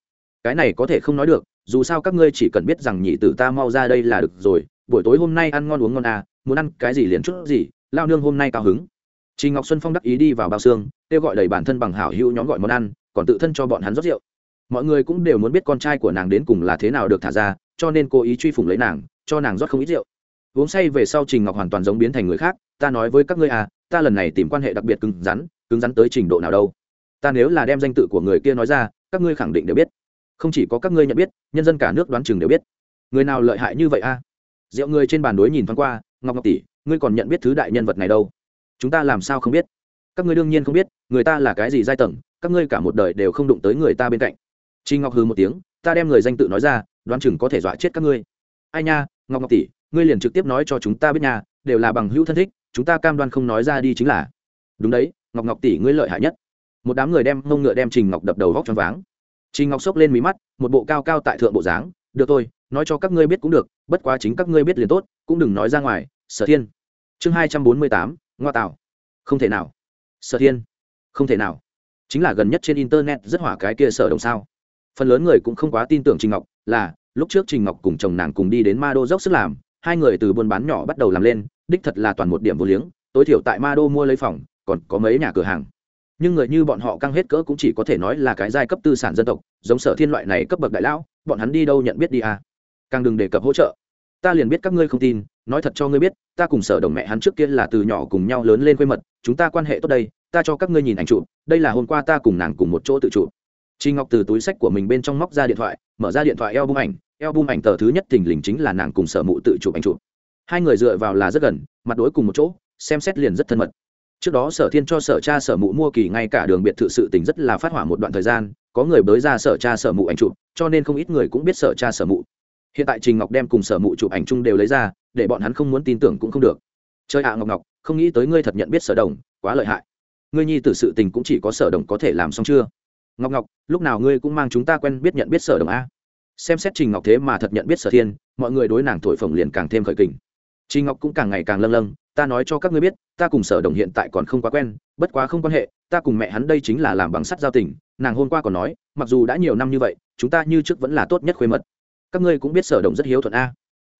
Cái này có thể không nói được, dù sao các ngươi chỉ cần biết rằng nhị tử ta mau ra đây là được rồi, buổi tối hôm nay ăn ngon uống ngon à, muốn ăn cái gì liền chút gì, lao nương hôm nay cao hứng. Trình Ngọc Xuân Phong đắc ý đi vào bao xương, kêu gọi đầy bản thân bằng hảo hữu nhóm gọi món ăn, còn tự thân cho bọn hắn rót rượu. Mọi người cũng đều muốn biết con trai của nàng đến cùng là thế nào được thả ra, cho nên cố ý truy phủng lấy nàng, cho nàng rót không ít rượu. Uống say về sau Trình Ngọc hoàn toàn giống biến thành người khác, ta nói với các ngươi à, ta lần này tìm quan hệ đặc biệt cứng rắn, cứng rắn tới trình độ nào đâu. Ta nếu là đem danh tự của người kia nói ra các ngươi khẳng định đều biết. Không chỉ có các ngươi nhận biết nhân dân cả nước đoán chừng đều biết. Người nào lợi hại như vậy a à? rượu người trên bàn đối nhìn thoáng qua ngọc ngọc tỷ ngươi còn nhận biết thứ đại nhân vật này đâu? Chúng ta làm sao không biết? Các ngươi đương nhiên không biết người ta là cái gì giai tầng các ngươi cả một đời đều không đụng tới người ta bên cạnh. Trinh Ngọc hừ một tiếng, ta đem người danh tự nói ra, đoán chừng có thể dọa chết các ngươi. Ai nha, Ngọc Ngọc tỷ, ngươi liền trực tiếp nói cho chúng ta biết nhà đều là bằng hữu thân thích, chúng ta cam đoan không nói ra đi chính là. Đúng đấy, Ngọc Ngọc tỷ ngươi lợi hại nhất. Một đám người đem mông ngựa đem trình ngọc đập đầu vóc choáng váng. Trình ngọc xốc lên mí mắt một bộ cao cao tại thượng bộ dáng. Được thôi nói cho các ngươi biết cũng được bất quá chính các ngươi biết liền tốt cũng đừng nói ra ngoài sở thiên. Chương hai trăm bốn mươi tám ngoa tạo. Không thể nào. Sở thiên. Không thể nào. Chính là gần nhất trên internet rất hỏa cái kia sở đồng sao. Phần lớn người cũng không quá tin tưởng trình ngọc là lúc trước trình ngọc cùng chồng nàng cùng đi đến ma đô dốc sức làm hai người từ buôn bán nhỏ bắt đầu làm lên đích thật là toàn một điểm vô liếng tối thiểu tại ma đô mua lấy phòng còn có mấy nhà cửa hàng. Nhưng người như bọn họ căng hết cỡ cũng chỉ có thể nói là cái giai cấp tư sản dân tộc giống sở thiên loại này cấp bậc đại lão bọn hắn đi đâu nhận biết đi à. càng đừng đề cập hỗ trợ. Ta liền biết các ngươi không tin nói thật cho ngươi biết ta cùng sở đồng mẹ hắn trước kia là từ nhỏ cùng nhau lớn lên quê mật chúng ta quan hệ tốt đây ta cho các ngươi nhìn ảnh chụp đây là hôm qua ta cùng nàng cùng một chỗ tự chụp. Chi Ngọc từ túi sách của mình bên trong móc ra điện thoại, mở ra điện thoại eo bung ảnh, album ảnh tờ thứ nhất thình lình chính là nàng cùng Sở Mụ tự chụp ảnh chụp. Hai người dựa vào là rất gần, mặt đối cùng một chỗ, xem xét liền rất thân mật. Trước đó sở thiên cho sở cha sở mụ mua kỳ ngay cả đường biệt thự sự tình rất là phát hỏa một đoạn thời gian có người bới ra sở cha sở mụ ảnh chụp cho nên không ít người cũng biết sở cha sở mụ. Hiện tại trình ngọc đem cùng sở mụ chụp ảnh chung đều lấy ra để bọn hắn không muốn tin tưởng cũng không được. Chơi ạ ngọc ngọc không nghĩ tới ngươi thật nhận biết sở đồng quá lợi hại. Ngươi nhi tử sự tình cũng chỉ có sở đồng có thể làm xong chưa? Ngọc ngọc lúc nào ngươi cũng mang chúng ta quen biết nhận biết sở đồng a? Xem xét trình ngọc thế mà thật nhận biết sở thiên, mọi người đối nàng thổi phồng liền càng thêm khởi kình. Trình ngọc cũng càng ngày càng lâng lâng, ta nói cho các ngươi biết, ta cùng sở đồng hiện tại còn không quá quen, bất quá không quan hệ, ta cùng mẹ hắn đây chính là làm bằng sắt giao tình, nàng hôm qua còn nói, mặc dù đã nhiều năm như vậy, chúng ta như trước vẫn là tốt nhất khuê mật. Các ngươi cũng biết sở đồng rất hiếu thuận a.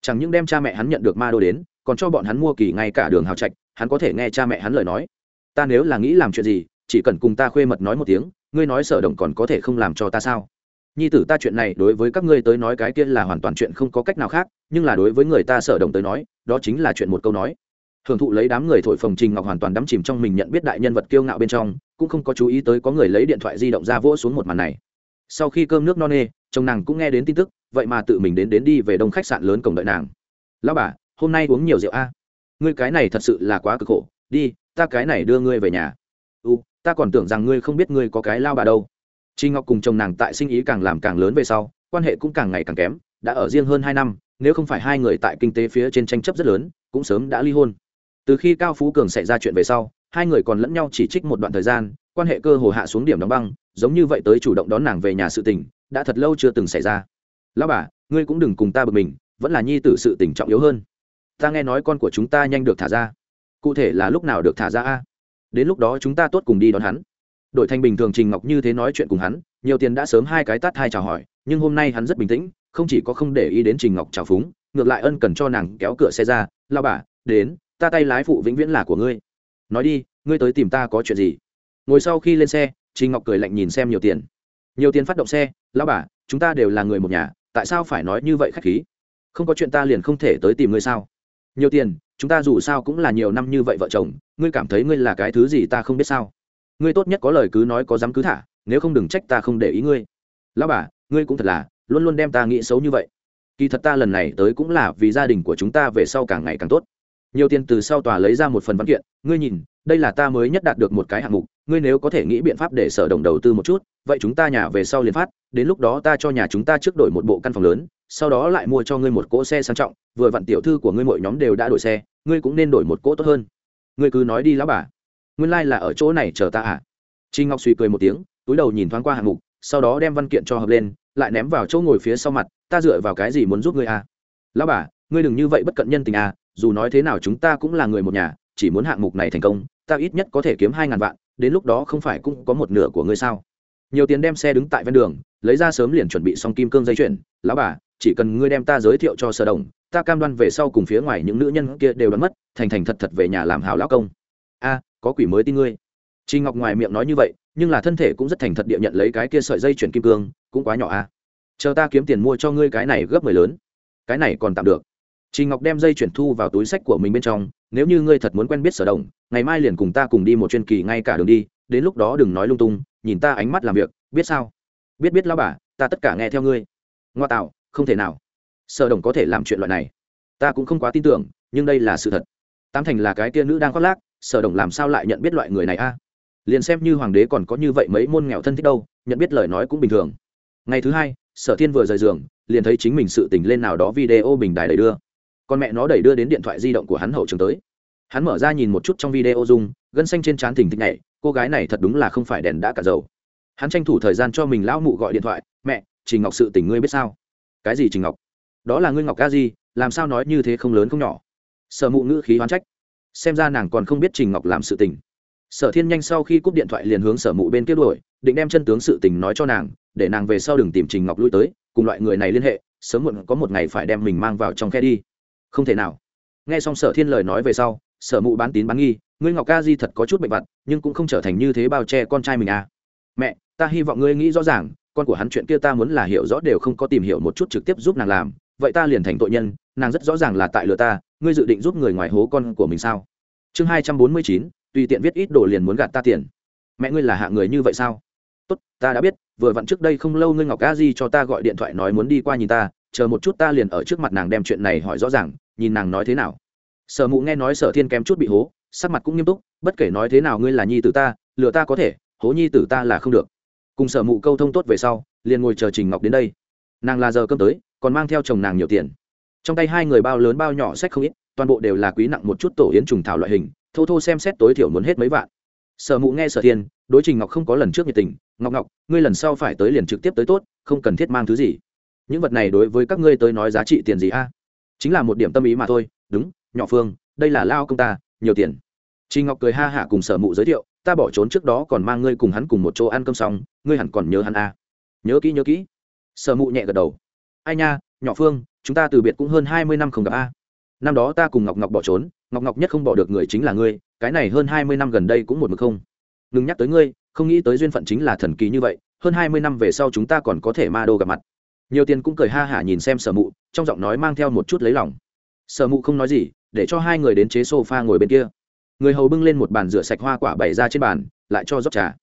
Chẳng những đem cha mẹ hắn nhận được ma đô đến, còn cho bọn hắn mua kỳ ngay cả đường hào trạch, hắn có thể nghe cha mẹ hắn lời nói. Ta nếu là nghĩ làm chuyện gì, chỉ cần cùng ta khuê mật nói một tiếng, ngươi nói sở đồng còn có thể không làm cho ta sao? Nhi tử ta chuyện này đối với các ngươi tới nói cái kia là hoàn toàn chuyện không có cách nào khác, nhưng là đối với người ta sở đồng tới nói, đó chính là chuyện một câu nói. Hưởng thụ lấy đám người thổi phồng trình ngọc hoàn toàn đắm chìm trong mình nhận biết đại nhân vật kiêu ngạo bên trong, cũng không có chú ý tới có người lấy điện thoại di động ra vỗ xuống một màn này. Sau khi cơm nước no nê, chồng nàng cũng nghe đến tin tức, vậy mà tự mình đến đến đi về đông khách sạn lớn cổng đợi nàng. Lão bà, hôm nay uống nhiều rượu a? Ngươi cái này thật sự là quá cực khổ. Đi, ta cái này đưa ngươi về nhà. U ta còn tưởng rằng ngươi không biết ngươi có cái lao bà đâu. Trình Ngọc cùng chồng nàng tại sinh ý càng làm càng lớn về sau, quan hệ cũng càng ngày càng kém, đã ở riêng hơn hai năm, nếu không phải hai người tại kinh tế phía trên tranh chấp rất lớn, cũng sớm đã ly hôn. Từ khi cao phú cường xảy ra chuyện về sau hai người còn lẫn nhau chỉ trích một đoạn thời gian quan hệ cơ hồ hạ xuống điểm đóng băng giống như vậy tới chủ động đón nàng về nhà sự tình đã thật lâu chưa từng xảy ra. Lão bà ngươi cũng đừng cùng ta bực mình vẫn là nhi tử sự tình trọng yếu hơn. Ta nghe nói con của chúng ta nhanh được thả ra. Cụ thể là lúc nào được thả ra a? Đến lúc đó chúng ta tốt cùng đi đón hắn đổi thành bình thường trình ngọc như thế nói chuyện cùng hắn, nhiều tiền đã sớm hai cái tát hai chào hỏi, nhưng hôm nay hắn rất bình tĩnh, không chỉ có không để ý đến trình ngọc chào phúng, ngược lại ân cần cho nàng kéo cửa xe ra lao bà, đến, ta tay lái phụ vĩnh viễn là của ngươi. Nói đi, ngươi tới tìm ta có chuyện gì? Ngồi sau khi lên xe, trình ngọc cười lạnh nhìn xem nhiều tiền. Nhiều tiền phát động xe lao bà, chúng ta đều là người một nhà, tại sao phải nói như vậy khách khí? Không có chuyện ta liền không thể tới tìm ngươi sao? Nhiều tiền, chúng ta dù sao cũng là nhiều năm như vậy vợ chồng, ngươi cảm thấy ngươi là cái thứ gì ta không biết sao? Ngươi tốt nhất có lời cứ nói có dám cứ thả, nếu không đừng trách ta không để ý ngươi. Lão bà, ngươi cũng thật là, luôn luôn đem ta nghĩ xấu như vậy. Kỳ thật ta lần này tới cũng là vì gia đình của chúng ta về sau càng ngày càng tốt. Nhiều tiền từ sau tòa lấy ra một phần văn kiện, ngươi nhìn, đây là ta mới nhất đạt được một cái hạng mục, ngươi nếu có thể nghĩ biện pháp để sở đồng đầu tư một chút, vậy chúng ta nhà về sau liền phát, đến lúc đó ta cho nhà chúng ta trước đổi một bộ căn phòng lớn, sau đó lại mua cho ngươi một cỗ xe sang trọng, vừa vặn tiểu thư của ngươi mỗi nhóm đều đã đổi xe, ngươi cũng nên đổi một cỗ tốt hơn. Ngươi cứ nói đi, lão bà nguyên lai、like、là ở chỗ này chờ ta à? Trinh ngọc suy cười một tiếng, túi đầu nhìn thoáng qua hạng mục, sau đó đem văn kiện cho hợp lên, lại ném vào chỗ ngồi phía sau mặt, ta dựa vào cái gì muốn giúp ngươi à? Lão bà, ngươi đừng như vậy bất cận nhân tình à dù nói thế nào chúng ta cũng là người một nhà, chỉ muốn hạng mục này thành công, ta ít nhất có thể kiếm hai ngàn vạn, đến lúc đó không phải cũng có một nửa của ngươi sao? Nhiều tiền đem xe đứng tại ven đường, lấy ra sớm liền chuẩn bị xong kim cương dây chuyền. Lão bà, chỉ cần ngươi đem ta giới thiệu cho sở đồng, ta cam đoan về sau cùng phía ngoài những nữ nhân kia đều đoán mất, thành thành thật thật về nhà làm hào lão công. A có quỷ mới tin ngươi Trình Ngọc ngoài miệng nói như vậy, nhưng là thân thể cũng rất thành thật địa nhận lấy cái kia sợi dây chuyển kim cương, cũng quá nhỏ à? Chờ ta kiếm tiền mua cho ngươi cái này gấp mười lớn. Cái này còn tạm được. Trình Ngọc đem dây chuyển thu vào túi sách của mình bên trong, nếu như ngươi thật muốn quen biết Sở Đồng, ngày mai liền cùng ta cùng đi một chuyên kỳ ngay cả đường đi, đến lúc đó đừng nói lung tung, nhìn ta ánh mắt làm việc, biết sao? Biết biết lão bà, ta tất cả nghe theo ngươi. Ngoa tạo, không thể nào. Sở Đồng có thể làm chuyện loại này. Ta cũng không quá tin tưởng, nhưng đây là sự thật. Tám thành là cái kia nữ đang khoác lác, Sở Đồng làm sao lại nhận biết loại người này a? liền xem như hoàng đế còn có như vậy mấy môn nghèo thân thích đâu, nhận biết lời nói cũng bình thường. Ngày thứ hai, sở thiên vừa rời giường, liền thấy chính mình sự tình lên nào đó video bình đài đẩy đưa. Con mẹ nó đẩy đưa đến điện thoại di động của hắn hậu trường tới. Hắn mở ra nhìn một chút trong video dung, gân xanh trên trán thình thịch nhảy, cô gái này thật đúng là không phải đèn đã cả dầu. Hắn tranh thủ thời gian cho mình lão mụ gọi điện thoại, mẹ, trình ngọc sự tình ngươi biết sao? Cái gì trình ngọc? Đó là ngươi ngọc ca gì làm sao nói như thế không lớn không nhỏ. Sở mụ ngữ khí hoán trách xem ra nàng còn không biết trình ngọc làm sự tình. Sở thiên nhanh sau khi cúp điện thoại liền hướng sở mụ bên kia đuổi, định đem chân tướng sự tình nói cho nàng, để nàng về sau đừng tìm trình ngọc lui tới, cùng loại người này liên hệ, sớm muộn có một ngày phải đem mình mang vào trong khe đi. Không thể nào. Nghe xong sở thiên lời nói về sau, sở mụ bán tín bán nghi, ngươi ngọc ca di thật có chút bệnh vặt, nhưng cũng không trở thành như thế bao che con trai mình à. Mẹ, ta hy vọng ngươi nghĩ rõ ràng, con của hắn chuyện kia ta muốn là hiểu rõ đều không có tìm hiểu một chút trực tiếp giúp nàng làm, vậy ta liền thành tội nhân, nàng rất rõ ràng là tại lừa ta ngươi dự định giúp người ngoài hố con của mình sao? Chương hai trăm bốn mươi chín, tùy tiện viết ít đồ liền muốn gạt ta tiền. Mẹ ngươi là hạ người như vậy sao? Tốt, ta đã biết, vừa vặn trước đây không lâu ngươi ngọc a di cho ta gọi điện thoại nói muốn đi qua nhìn ta, chờ một chút ta liền ở trước mặt nàng đem chuyện này hỏi rõ ràng, nhìn nàng nói thế nào. Sở mụ nghe nói sở thiên kém chút bị hố, sắc mặt cũng nghiêm túc, bất kể nói thế nào ngươi là nhi tử ta, lừa ta có thể, hố nhi tử ta là không được. Cùng sở mụ câu thông tốt về sau, liền ngồi chờ trình ngọc đến đây. Nàng là giờ cơm tới, còn mang theo chồng nàng nhiều tiền trong tay hai người bao lớn bao nhỏ sách không ít, toàn bộ đều là quý nặng một chút tổ yến trùng thảo loại hình, thô thô xem xét tối thiểu muốn hết mấy vạn. Sở mụ nghe sở thiên, đối trình ngọc không có lần trước nhiệt tình, ngọc ngọc, ngươi lần sau phải tới liền trực tiếp tới tốt, không cần thiết mang thứ gì. Những vật này đối với các ngươi tới nói giá trị tiền gì a? Chính là một điểm tâm ý mà thôi, đúng, nhỏ phương, đây là lao công ta, nhiều tiền. Trình ngọc cười ha hả cùng sở mụ giới thiệu, ta bỏ trốn trước đó còn mang ngươi cùng hắn cùng một chỗ ăn cơm xong, ngươi hẳn còn nhớ hắn a. Nhớ kỹ nhớ kỹ. Sở mụ nhẹ gật đầu. Ai nha, nhỏ phương chúng ta từ biệt cũng hơn hai mươi năm không gặp a. Năm đó ta cùng ngọc ngọc bỏ trốn, ngọc ngọc nhất không bỏ được người chính là ngươi, cái này hơn hai mươi năm gần đây cũng một mực không. Ngừng nhắc tới ngươi, không nghĩ tới duyên phận chính là thần kỳ như vậy, hơn hai mươi năm về sau chúng ta còn có thể ma đô gặp mặt. Nhiều tiền cũng cười ha hả nhìn xem sở mụ, trong giọng nói mang theo một chút lấy lòng. Sở mụ không nói gì, để cho hai người đến chế s o f a ngồi bên kia. Người hầu bưng lên một bàn rửa sạch hoa quả bày ra trên bàn, lại cho rót trà.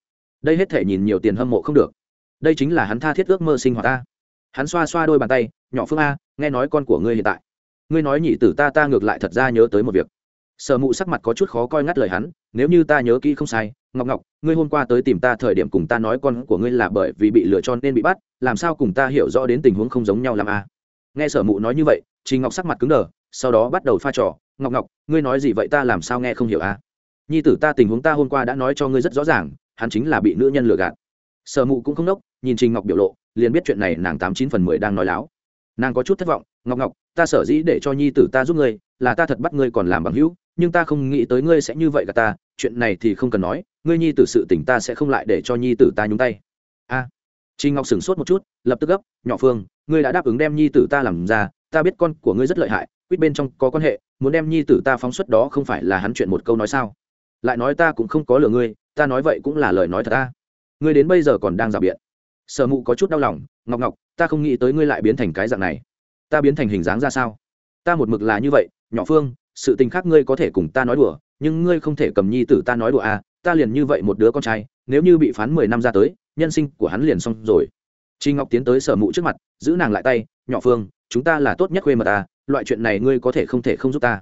Đây hết thể nhìn nhiều tiền hâm mộ không được. Đây chính là hắn tha thiết ước mơ sinh hoạt ta. Hắn xoa xoa đôi bàn tay, nhỏ phương a nghe nói con của ngươi hiện tại ngươi nói nhị tử ta ta ngược lại thật ra nhớ tới một việc sở mụ sắc mặt có chút khó coi ngắt lời hắn, nếu như ta nhớ kỹ không sai, ngọc ngọc, ngươi hôm qua tới tìm ta thời điểm cùng ta nói con của ngươi là bởi vì bị lựa cho nên bị bắt, làm sao cùng ta hiểu rõ đến tình huống không giống nhau làm a à? nghe sở mụ nói như vậy chị ngọc sắc mặt cứng đờ, sau đó bắt đầu pha trò, ngọc ngọc, ngươi nói gì vậy ta làm sao nghe không hiểu a à? nhi tử ta tình huống ta hôm qua đã nói cho ngươi rất rõ ràng, hắn chính là bị nữ nhân lừa gạt sở mụ cũng không đốc nhìn trình ngọc biểu lộ, liền biết chuyện này nàng tám chín phần mười đang nói láo nàng có chút thất vọng ngọc ngọc ta sở dĩ để cho nhi tử ta giúp ngươi là ta thật bắt ngươi còn làm bằng hữu nhưng ta không nghĩ tới ngươi sẽ như vậy cả ta chuyện này thì không cần nói ngươi nhi tử sự tỉnh ta sẽ không lại để cho nhi tử ta nhúng tay. A. À, ngọc sửng sốt một chút lập tức gấp nhỏ phương ngươi đã đáp ứng đem nhi tử ta làm ra ta biết con của ngươi rất lợi hại quýt bên trong có quan hệ muốn đem nhi tử ta phóng xuất đó không phải là hắn chuyện một câu nói sao? Lại nói ta cũng không có lừa ngươi ta nói vậy cũng là lời nói thật ta. Ngươi đến bây giờ còn đang rào biện sở mụ có chút đau lòng ngọc ngọc ta không nghĩ tới ngươi lại biến thành cái dạng này ta biến thành hình dáng ra sao ta một mực là như vậy nhỏ phương sự tình khác ngươi có thể cùng ta nói đùa nhưng ngươi không thể cầm nhi tử ta nói đùa à ta liền như vậy một đứa con trai nếu như bị phán mười năm ra tới nhân sinh của hắn liền xong rồi Tri Ngọc tiến tới sở mụ trước mặt, giữ nàng lại tay, "Nhỏ Phương, chúng ta là tốt nhất quê mà ta, loại chuyện này ngươi có thể không thể không giúp ta.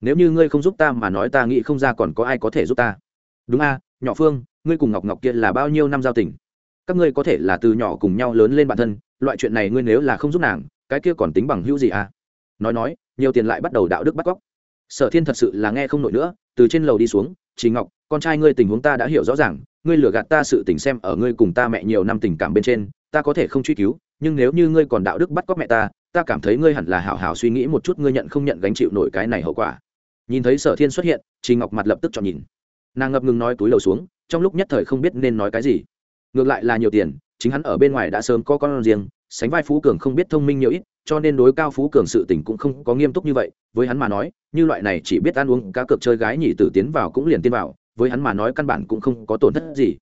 Nếu như ngươi không giúp ta mà nói ta nghĩ không ra còn có ai có thể giúp ta." "Đúng a, à, Nhỏ Phương, ngươi cùng Ngọc Ngọc kia là bao nhiêu năm giao tình? Các ngươi có thể là từ nhỏ cùng nhau lớn lên bản thân, loại chuyện này ngươi nếu là không giúp nàng, cái kia còn tính bằng hữu gì à?" Nói nói, nhiều tiền lại bắt đầu đạo đức bắt cóc. Sở thiên thật sự là nghe không nổi nữa từ trên lầu đi xuống chị ngọc con trai ngươi tình huống ta đã hiểu rõ ràng ngươi lừa gạt ta sự tình xem ở ngươi cùng ta mẹ nhiều năm tình cảm bên trên ta có thể không truy cứu nhưng nếu như ngươi còn đạo đức bắt cóc mẹ ta ta cảm thấy ngươi hẳn là hảo hảo suy nghĩ một chút ngươi nhận không nhận gánh chịu nổi cái này hậu quả. Nhìn thấy sở thiên xuất hiện chị ngọc mặt lập tức chọn nhìn. Nàng ngập ngừng nói túi đầu xuống trong lúc nhất thời không biết nên nói cái gì ngược lại là nhiều tiền, chính hắn ở bên ngoài đã sớm có con riêng, sánh vai phú cường không biết thông minh nhiều ít, cho nên đối cao phú cường sự tình cũng không có nghiêm túc như vậy. Với hắn mà nói, như loại này chỉ biết ăn uống, cá cược chơi gái nhỉ tử tiến vào cũng liền tiến vào. Với hắn mà nói căn bản cũng không có tổn thất gì.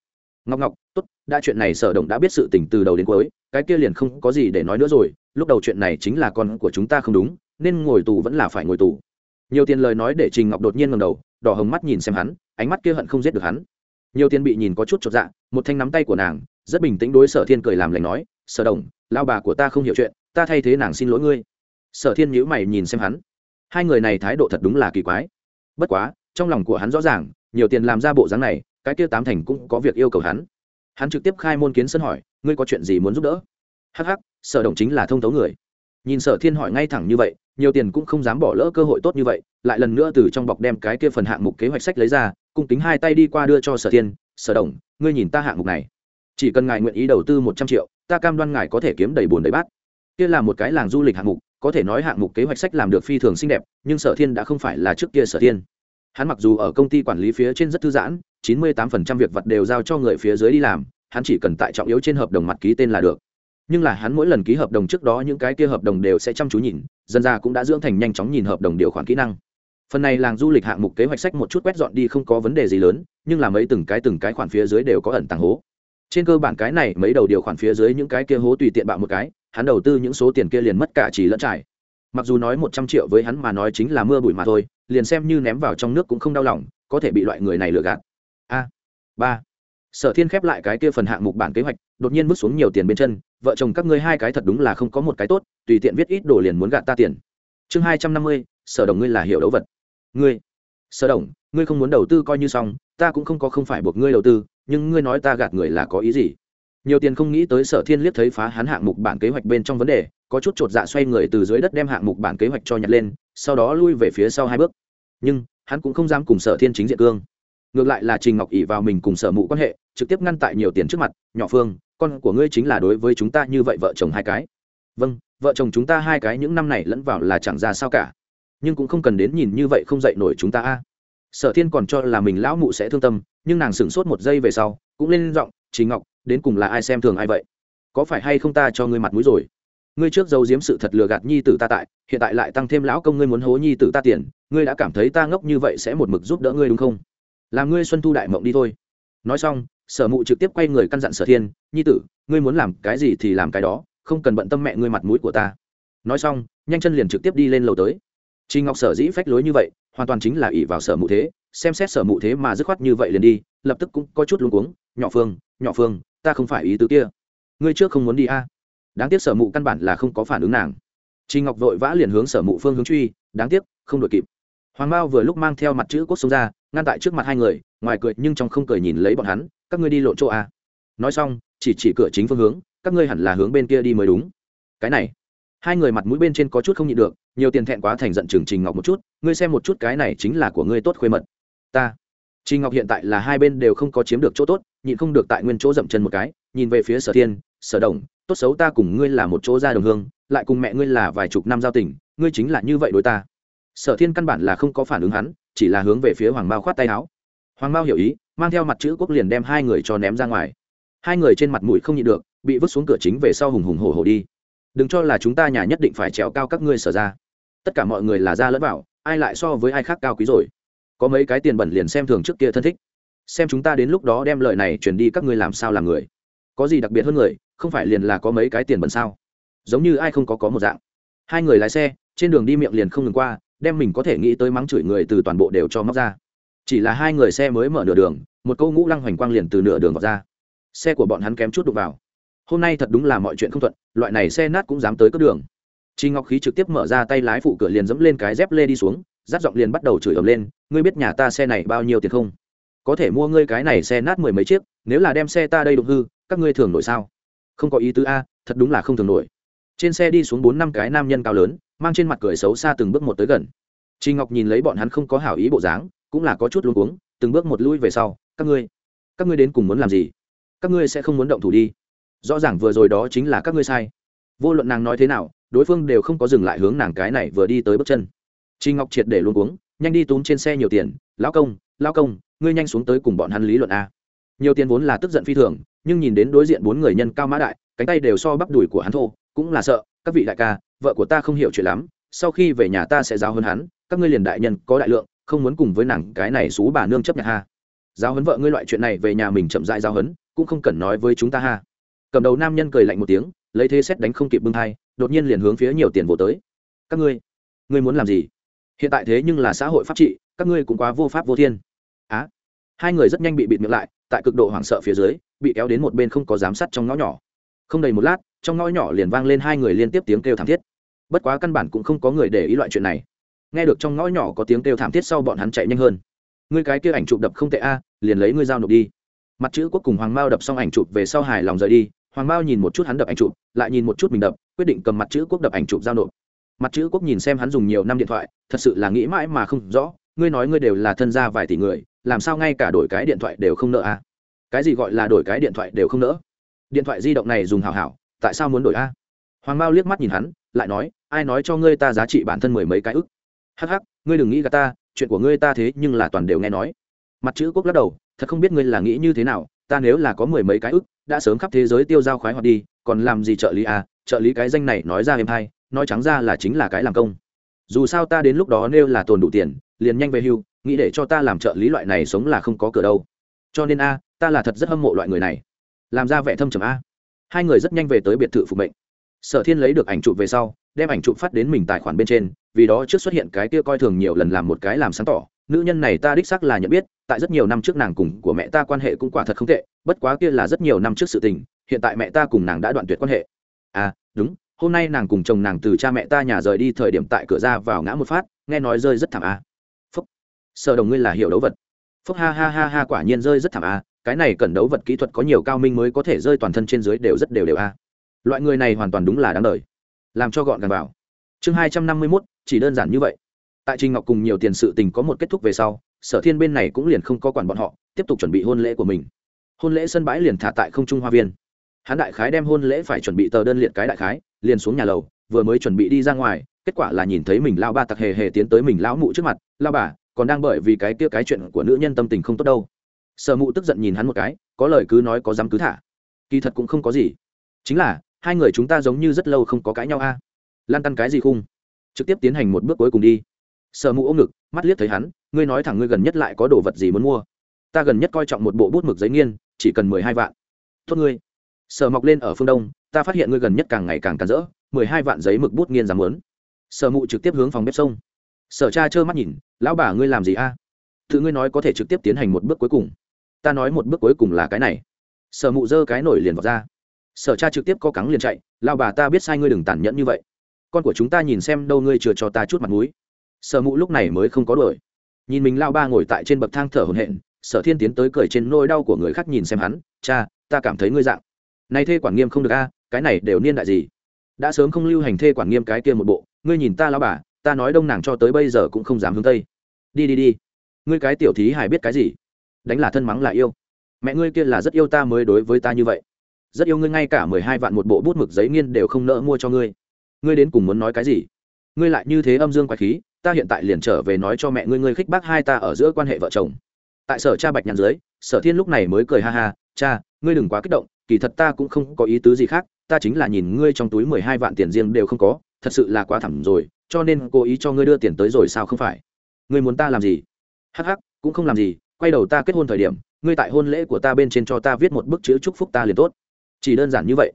Ngọc ngọc, tốt, đã chuyện này sở đồng đã biết sự tình từ đầu đến cuối, cái kia liền không có gì để nói nữa rồi. Lúc đầu chuyện này chính là con của chúng ta không đúng, nên ngồi tù vẫn là phải ngồi tù. Nhiều tiền lời nói để trình ngọc đột nhiên ngầm đầu, đỏ hồng mắt nhìn xem hắn, ánh mắt kia hận không giết được hắn nhiều tiền bị nhìn có chút chột dạ một thanh nắm tay của nàng, rất bình tĩnh đối sở thiên cười làm lành nói, sở đồng lao bà của ta không hiểu chuyện, ta thay thế nàng xin lỗi ngươi. Sở thiên nhữ mày nhìn xem hắn. Hai người này thái độ thật đúng là kỳ quái. Bất quá, trong lòng của hắn rõ ràng, nhiều tiền làm ra bộ dáng này, cái kia tám thành cũng có việc yêu cầu hắn. Hắn trực tiếp khai môn kiến sân hỏi, ngươi có chuyện gì muốn giúp đỡ? Hắc hắc, sở đồng chính là thông tấu người. Nhìn sở thiên hỏi ngay thẳng như vậy, nhiều tiền cũng không dám bỏ lỡ cơ hội tốt như vậy, lại lần nữa từ trong bọc đem cái kia phần hạng mục kế hoạch sách lấy ra cung kính hai tay đi qua đưa cho sở thiên, sở đồng, ngươi nhìn ta hạng mục này. Chỉ cần ngài nguyện ý đầu tư một trăm triệu, ta cam đoan ngài có thể kiếm đầy bùn đầy bát. Kia là một cái làng du lịch hạng mục, có thể nói hạng mục kế hoạch sách làm được phi thường xinh đẹp, nhưng sở thiên đã không phải là trước kia sở thiên. Hắn mặc dù ở công ty quản lý phía trên rất thư giãn, chín mươi tám phần trăm việc vật đều giao cho người phía dưới đi làm, hắn chỉ cần tại trọng yếu trên hợp đồng mặt ký tên là được. Nhưng là hắn mỗi lần ký hợp đồng trước đó, những cái kia hợp đồng đều sẽ chăm chú nhìn dân ra cũng đã dưỡng thành nhanh chóng nhìn hợp đồng điều khoản kỹ năng phần này làng du lịch hạng mục kế hoạch sách một chút quét dọn đi không có vấn đề gì lớn, nhưng là mấy từng cái từng cái khoản phía dưới đều có ẩn tàng hố. Trên cơ bản cái này, mấy đầu điều khoản phía dưới những cái kia hố tùy tiện bạo một cái, hắn đầu tư những số tiền kia liền mất cả chỉ lẫn trải. Mặc dù nói một trăm triệu với hắn mà nói chính là mưa bụi mà thôi, liền xem như ném vào trong nước cũng không đau lòng, có thể bị loại người này lừa gạt. A, ba. Sở thiên khép lại cái kia phần hạng mục bản kế hoạch, đột nhiên bước xuống nhiều tiền bên chân, vợ chồng các ngươi hai cái thật đúng là không có một cái tốt, tùy tiện viết ít đồ liền muốn gạt ta tiền. Chương hai trăm năm mươi, sở đồng ngươi là hiệu đấu vật ngươi, sở đồng, ngươi không muốn đầu tư coi như xong, ta cũng không có không phải buộc ngươi đầu tư, nhưng ngươi nói ta gạt người là có ý gì? Nhiều tiền không nghĩ tới sở thiên liếc thấy phá hắn hạng mục bản kế hoạch bên trong vấn đề, có chút chột dạ xoay người từ dưới đất đem hạng mục bản kế hoạch cho nhặt lên, sau đó lui về phía sau hai bước. Nhưng, hắn cũng không dám cùng sở thiên chính diện cương. Ngược lại là trình ngọc ỉ vào mình cùng sở mụ quan hệ, trực tiếp ngăn tại nhiều tiền trước mặt, nhỏ phương, con của ngươi chính là đối với chúng ta như vậy vợ chồng hai cái. Vâng vợ chồng chúng ta hai cái những năm này lẫn vào là chẳng ra sao cả nhưng cũng không cần đến nhìn như vậy không dạy nổi chúng ta a. Sở thiên còn cho là mình lão mụ sẽ thương tâm, nhưng nàng sửng sốt một giây về sau, cũng lên giọng trí ngọc, đến cùng là ai xem thường ai vậy? Có phải hay không ta cho ngươi mặt mũi rồi? Ngươi trước giấu giếm sự thật lừa gạt nhi tử ta tại, hiện tại lại tăng thêm lão công ngươi muốn hố nhi tử ta tiền, ngươi đã cảm thấy ta ngốc như vậy sẽ một mực giúp đỡ ngươi đúng không? Làm ngươi xuân thu đại mộng đi thôi. Nói xong, sở mụ trực tiếp quay người căn dặn sở thiên, nhi tử, ngươi muốn làm cái gì thì làm cái đó, không cần bận tâm mẹ ngươi mặt mũi của ta. Nói xong, nhanh chân liền trực tiếp đi lên lầu tới. Trình Ngọc Sở dĩ phách lối như vậy, hoàn toàn chính là ỷ vào sở mụ thế, xem xét sở mụ thế mà dứt khoát như vậy liền đi, lập tức cũng có chút luống cuống, "Nhỏ Phương, nhỏ Phương, ta không phải ý tứ kia. Ngươi trước không muốn đi a?" À? Đáng tiếc sở mụ căn bản là không có phản ứng nàng. Trình Ngọc vội vã liền hướng sở mụ phương hướng truy, đáng tiếc, không đuổi kịp. Hoàng Mao vừa lúc mang theo mặt chữ cốt xuống ra, ngăn tại trước mặt hai người, ngoài cười nhưng trong không cười nhìn lấy bọn hắn, "Các ngươi đi lộ chỗ a?" À? Nói xong, chỉ chỉ cửa chính phương hướng, "Các ngươi hẳn là hướng bên kia đi mới đúng." Cái này, hai người mặt mũi bên trên có chút không nhịn được nhiều tiền thẹn quá thành giận trường trình ngọc một chút, ngươi xem một chút cái này chính là của ngươi tốt khuê mật. Ta? Trình ngọc hiện tại là hai bên đều không có chiếm được chỗ tốt, nhịn không được tại nguyên chỗ dậm chân một cái, nhìn về phía sở thiên, sở đồng, tốt xấu ta cùng ngươi là một chỗ gia đồng hương, lại cùng mẹ ngươi là vài chục năm giao tình, ngươi chính là như vậy đối ta. Sở thiên căn bản là không có phản ứng hắn, chỉ là hướng về phía hoàng mao khoát tay áo. Hoàng mao hiểu ý, mang theo mặt chữ quốc liền đem hai người cho ném ra ngoài. Hai người trên mặt mũi không nhịn được, bị vứt xuống cửa chính về sau hùng hùng hổ hổ đi. Đừng cho là chúng ta nhà nhất định phải trèo cao các ngươi sở ra tất cả mọi người là ra lẫn vào, ai lại so với ai khác cao quý rồi? Có mấy cái tiền bẩn liền xem thường trước kia thân thích. Xem chúng ta đến lúc đó đem lợi này chuyển đi các ngươi làm sao làm người. Có gì đặc biệt hơn người, không phải liền là có mấy cái tiền bẩn sao? Giống như ai không có có một dạng. Hai người lái xe, trên đường đi miệng liền không ngừng qua, đem mình có thể nghĩ tới mắng chửi người từ toàn bộ đều cho móc ra. Chỉ là hai người xe mới mở nửa đường, một câu ngũ lăng hoành quang liền từ nửa đường vào ra. Xe của bọn hắn kém chút đụng vào. Hôm nay thật đúng là mọi chuyện không thuận, loại này xe nát cũng dám tới cất đường. Trình Ngọc Khí trực tiếp mở ra tay lái phụ cửa liền dẫm lên cái dép lê đi xuống, dắt giọng liền bắt đầu chửi ầm lên, ngươi biết nhà ta xe này bao nhiêu tiền không? Có thể mua ngươi cái này xe nát mười mấy chiếc, nếu là đem xe ta đây đụng hư, các ngươi thường nổi sao? Không có ý tứ a, thật đúng là không thường nổi. Trên xe đi xuống bốn năm cái nam nhân cao lớn, mang trên mặt cười xấu xa từng bước một tới gần. Trình Ngọc nhìn lấy bọn hắn không có hảo ý bộ dáng, cũng là có chút luống cuống, từng bước một lui về sau, các ngươi, các ngươi đến cùng muốn làm gì? Các ngươi sẽ không muốn động thủ đi? Rõ ràng vừa rồi đó chính là các ngươi sai. Vô luận nàng nói thế nào, đối phương đều không có dừng lại hướng nàng cái này vừa đi tới bước chân. Trinh Ngọc triệt để luôn uống, nhanh đi túm trên xe nhiều tiền, "Lão công, lão công, ngươi nhanh xuống tới cùng bọn hắn lý luận a. Nhiều tiền vốn là tức giận phi thường nhưng nhìn đến đối diện bốn người nhân cao mã đại cánh tay đều so bắp đùi của hắn thô cũng là sợ các vị đại ca vợ của ta không hiểu chuyện lắm sau khi về nhà ta sẽ giáo hơn hắn các ngươi liền đại nhân có đại lượng không muốn cùng với nàng cái này xú bà nương chấp nhận ha. Giáo huấn vợ ngươi loại chuyện này về nhà mình chậm dại giáo huấn cũng không cần nói với chúng ta ha. Cầm đầu nam nhân cười lạnh một tiếng lấy thế xét đánh không kịp bưng thai, đột nhiên liền hướng phía nhiều tiền vô tới. Các ngươi ngươi muốn làm gì? Hiện tại thế nhưng là xã hội pháp trị, các ngươi cũng quá vô pháp vô thiên. Á, hai người rất nhanh bị bịt miệng lại, tại cực độ hoảng sợ phía dưới, bị kéo đến một bên không có giám sát trong ngõ nhỏ. Không đầy một lát, trong ngõ nhỏ liền vang lên hai người liên tiếp tiếng kêu thảm thiết. Bất quá căn bản cũng không có người để ý loại chuyện này. Nghe được trong ngõ nhỏ có tiếng kêu thảm thiết sau bọn hắn chạy nhanh hơn. Ngươi cái kia ảnh chụp đập không tệ a, liền lấy ngươi dao nộp đi. Mặt chữ quốc cùng hoàng mao đập xong ảnh chụp về sau hài lòng rời đi hoàng mao nhìn một chút hắn đập ảnh chụp, lại nhìn một chút mình đập, quyết định cầm mặt chữ quốc đập ảnh chụp giao nộp. Mặt chữ quốc nhìn xem hắn dùng nhiều năm điện thoại, thật sự là nghĩ mãi mà không rõ, ngươi nói ngươi đều là thân gia vài tỷ người, làm sao ngay cả đổi cái điện thoại đều không nợ a cái gì gọi là đổi cái điện thoại đều không nỡ điện thoại di động này dùng hảo hảo, tại sao muốn đổi a hoàng mao liếc mắt nhìn hắn, lại nói, ai nói cho ngươi ta giá trị bản thân mười mấy cái ức? Hắc hắc, ngươi đừng nghĩ gà ta, chuyện của ngươi ta thế nhưng là toàn đều nghe nói. Mặt chữ quốc lắc đầu, thật không biết ngươi là nghĩ như thế nào ta nếu là có mười mấy cái ức, đã sớm khắp thế giới tiêu giao khoái hoạt đi, còn làm gì trợ lý à? Trợ lý cái danh này nói ra em hay, nói trắng ra là chính là cái làm công. Dù sao ta đến lúc đó nêu là tồn đủ tiền, liền nhanh về hưu, nghĩ để cho ta làm trợ lý loại này sống là không có cửa đâu. Cho nên a, ta là thật rất hâm mộ loại người này. Làm ra vẻ thâm trầm a. Hai người rất nhanh về tới biệt thự phục mệnh. Sở thiên lấy được ảnh chụp về sau, đem ảnh chụp phát đến mình tài khoản bên trên, vì đó trước xuất hiện cái kia coi thường nhiều lần làm một cái làm sáng tỏ nữ nhân này ta đích xác là nhận biết, tại rất nhiều năm trước nàng cùng của mẹ ta quan hệ cũng quả thật không tệ, bất quá kia là rất nhiều năm trước sự tình, hiện tại mẹ ta cùng nàng đã đoạn tuyệt quan hệ à đúng, hôm nay nàng cùng chồng nàng từ cha mẹ ta nhà rời đi thời điểm tại cửa ra vào ngã một phát, nghe nói rơi rất thảm à. phúc, sợ đồng ngươi là hiểu đấu vật phúc, ha ha ha ha, quả nhiên rơi rất thảm à. cái này cần đấu vật kỹ thuật có nhiều cao minh mới có thể rơi toàn thân trên dưới đều rất đều đều à. loại người này hoàn toàn đúng là đáng đời làm cho gọn gàng vào chương hai trăm năm mươi mốt, chỉ đơn giản như vậy tại trình ngọc cùng nhiều tiền sự tình có một kết thúc về sau, sở thiên bên này cũng liền không có quản bọn họ, tiếp tục chuẩn bị hôn lễ của mình. Hôn lễ sân bãi liền thả tại không trung hoa viên. Hắn đại khái đem hôn lễ phải chuẩn bị tờ đơn liệt cái đại khái, liền xuống nhà lầu, vừa mới chuẩn bị đi ra ngoài, kết quả là nhìn thấy mình lao ba tặc hề hề tiến tới mình lão mụ trước mặt lao bà, còn đang bởi vì cái kia cái chuyện của nữ nhân tâm tình không tốt đâu. Sở mụ tức giận nhìn hắn một cái, có lời cứ nói có dám cứ thả. Kỳ thật cũng không có gì. Chính là, hai người chúng ta giống như rất lâu không có cãi nhau a. Lan tăn cái gì khung? Trực tiếp tiến hành một bước cuối cùng đi sở mụ ôm ngực, mắt liếc thấy hắn, ngươi nói thẳng ngươi gần nhất lại có đồ vật gì muốn mua? Ta gần nhất coi trọng một bộ bút mực giấy nghiên, chỉ cần mười hai vạn. Tốt ngươi. Sở mọc lên ở phương đông, ta phát hiện ngươi gần nhất càng ngày càng càn rỡ, mười hai vạn giấy mực bút nghiên dám muốn. Sở mụ trực tiếp hướng phòng bếp sông. Sở cha trơ mắt nhìn, lão bà ngươi làm gì a? Tự ngươi nói có thể trực tiếp tiến hành một bước cuối cùng. Ta nói một bước cuối cùng là cái này. Sở mụ giơ cái nổi liền vào ra. Sở cha trực tiếp co cắng liền chạy lao bà ta biết sai ngươi đừng tàn nhẫn như vậy. Con của chúng ta nhìn xem đâu ngươi chừa cho ta chút mặt mũi sở mụ lúc này mới không có đuổi. Nhìn mình lao ba ngồi tại trên bậc thang thở hổn hển, sở thiên tiến tới cười trên nôi đau của người khác nhìn xem hắn, cha, ta cảm thấy ngươi dạng. Nay thê quản nghiêm không được a, cái này đều niên đại gì? Đã sớm không lưu hành thê quản nghiêm cái kia một bộ, ngươi nhìn ta lao bà, ta nói đông nàng cho tới bây giờ cũng không dám hướng tây. Đi đi đi. Ngươi cái tiểu thí hải biết cái gì? Đánh là thân mắng là yêu. Mẹ ngươi kia là rất yêu ta mới đối với ta như vậy. Rất yêu ngươi ngay cả mười hai vạn một bộ bút mực giấy nghiên đều không nỡ mua cho ngươi. Ngươi đến cùng muốn nói cái gì? Ngươi lại như thế âm dương quái khí ta hiện tại liền trở về nói cho mẹ ngươi ngươi khích bác hai ta ở giữa quan hệ vợ chồng. Tại sở cha bạch nhàn dưới, sở thiên lúc này mới cười ha ha, cha, ngươi đừng quá kích động, kỳ thật ta cũng không có ý tứ gì khác, ta chính là nhìn ngươi trong túi mười hai vạn tiền riêng đều không có, thật sự là quá thẳm rồi, cho nên cố ý cho ngươi đưa tiền tới rồi sao không phải? Ngươi muốn ta làm gì? Hắc hắc, cũng không làm gì, quay đầu ta kết hôn thời điểm, ngươi tại hôn lễ của ta bên trên cho ta viết một bức chữ chúc phúc ta liền tốt. Chỉ đơn giản như vậy.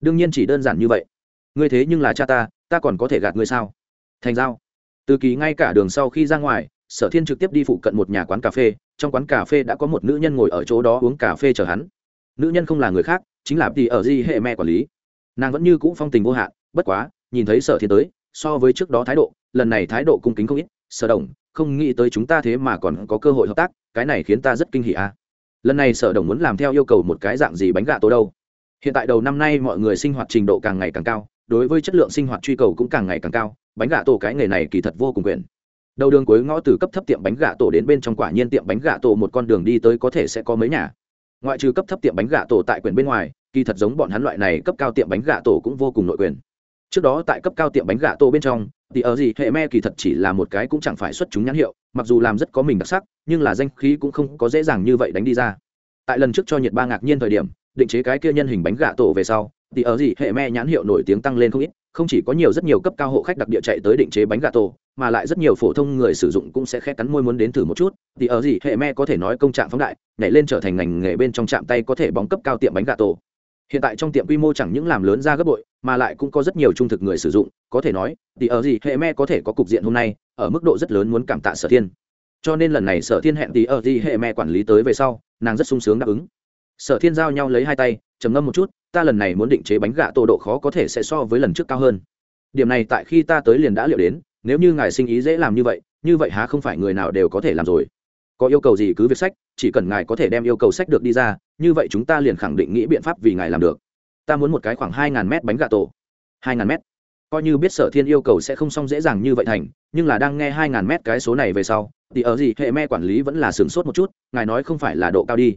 Đương nhiên chỉ đơn giản như vậy. Ngươi thế nhưng là cha ta ta còn có thể gạt ngươi sao? Thành giao từ kỳ ngay cả đường sau khi ra ngoài, sở thiên trực tiếp đi phụ cận một nhà quán cà phê, trong quán cà phê đã có một nữ nhân ngồi ở chỗ đó uống cà phê chờ hắn. Nữ nhân không là người khác, chính là tỷ ở di hệ mẹ quản lý. Nàng vẫn như cũ phong tình vô hạn, bất quá, nhìn thấy sở thiên tới, so với trước đó thái độ, lần này thái độ cung kính không ít. Sở đồng, không nghĩ tới chúng ta thế mà còn có cơ hội hợp tác, cái này khiến ta rất kinh hỉ a. Lần này sở đồng muốn làm theo yêu cầu một cái dạng gì bánh gà tổ đâu. Hiện tại đầu năm nay mọi người sinh hoạt trình độ càng ngày càng cao đối với chất lượng sinh hoạt truy cầu cũng càng ngày càng cao, bánh gà tổ cái nghề này kỳ thật vô cùng quyền đầu đường cuối ngõ từ cấp thấp tiệm bánh gà tổ đến bên trong quả nhiên tiệm bánh gà tổ một con đường đi tới có thể sẽ có mấy nhà. Ngoại trừ cấp thấp tiệm bánh gà tổ tại quyền bên ngoài, kỳ thật giống bọn hắn loại này cấp cao tiệm bánh gà tổ cũng vô cùng nội quyền trước đó tại cấp cao tiệm bánh gà tổ bên trong, thì ở gì hệ me kỳ thật chỉ là một cái cũng chẳng phải xuất chúng nhãn hiệu, mặc dù làm rất có mình đặc sắc, nhưng là danh khí cũng không có dễ dàng như vậy đánh đi ra. Tại lần trước cho nhiệt ba ngạc nhiên thời điểm, định chế cái kia nhân hình bánh gà tổ về sau thì ở gì, hệ me nhãn hiệu nổi tiếng tăng lên không ít, không chỉ có nhiều rất nhiều cấp cao hộ khách đặc địa chạy tới định chế bánh gà tổ, mà lại rất nhiều phổ thông người sử dụng cũng sẽ khét cắn môi muốn đến thử một chút. Thì ở gì, hệ me có thể nói công trạng phóng đại, nhảy lên trở thành ngành nghề bên trong chạm tay có thể bóng cấp cao tiệm bánh gà tổ. Hiện tại trong tiệm quy mô chẳng những làm lớn ra gấp bội, mà lại cũng có rất nhiều trung thực người sử dụng, có thể nói thì ở gì, hệ me có thể có cục diện hôm nay, ở mức độ rất lớn muốn cảm tạ sở thiên. Cho nên lần này sở thiên hẹn thì ở gì, hệ me quản lý tới về sau, nàng rất sung sướng đáp ứng. Sở thiên giao nhau lấy hai tay trầm ngâm một chút, ta lần này muốn định chế bánh gạ tổ độ khó có thể sẽ so với lần trước cao hơn. Điểm này tại khi ta tới liền đã liệu đến, nếu như ngài sinh ý dễ làm như vậy như vậy há không phải người nào đều có thể làm rồi. Có yêu cầu gì cứ việc sách, chỉ cần ngài có thể đem yêu cầu sách được đi ra, như vậy chúng ta liền khẳng định nghĩ biện pháp vì ngài làm được. Ta muốn một cái khoảng hai ngàn mét bánh gà tổ hai ngàn mét? Coi như biết sở thiên yêu cầu sẽ không xong dễ dàng như vậy thành, nhưng là đang nghe hai ngàn mét cái số này về sau, thì ở gì hệ me quản lý vẫn là sửng sốt một chút, ngài nói không phải là độ cao đi.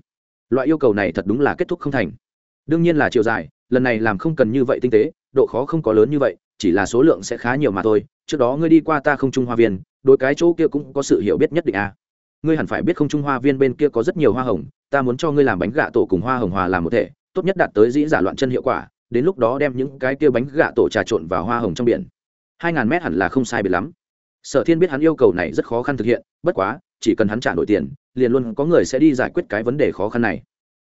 Loại yêu cầu này thật đúng là kết thúc không thành đương nhiên là chiều dài, lần này làm không cần như vậy tinh tế, độ khó không có lớn như vậy, chỉ là số lượng sẽ khá nhiều mà thôi. Trước đó ngươi đi qua ta không trung hoa viên đôi cái chỗ kia cũng có sự hiểu biết nhất định à. ngươi hẳn phải biết không trung hoa viên bên kia có rất nhiều hoa hồng, ta muốn cho ngươi làm bánh gà tổ cùng hoa hồng hòa làm một thể, tốt nhất đạt tới dĩ giả loạn chân hiệu quả, đến lúc đó đem những cái kia bánh gà tổ trà trộn vào hoa hồng trong biển. Hai ngàn mét hẳn là không sai biệt lắm. Sở thiên biết hắn yêu cầu này rất khó khăn thực hiện, bất quá, chỉ cần hắn trả đổi tiền, liền luôn có người sẽ đi giải quyết cái vấn đề khó khăn này.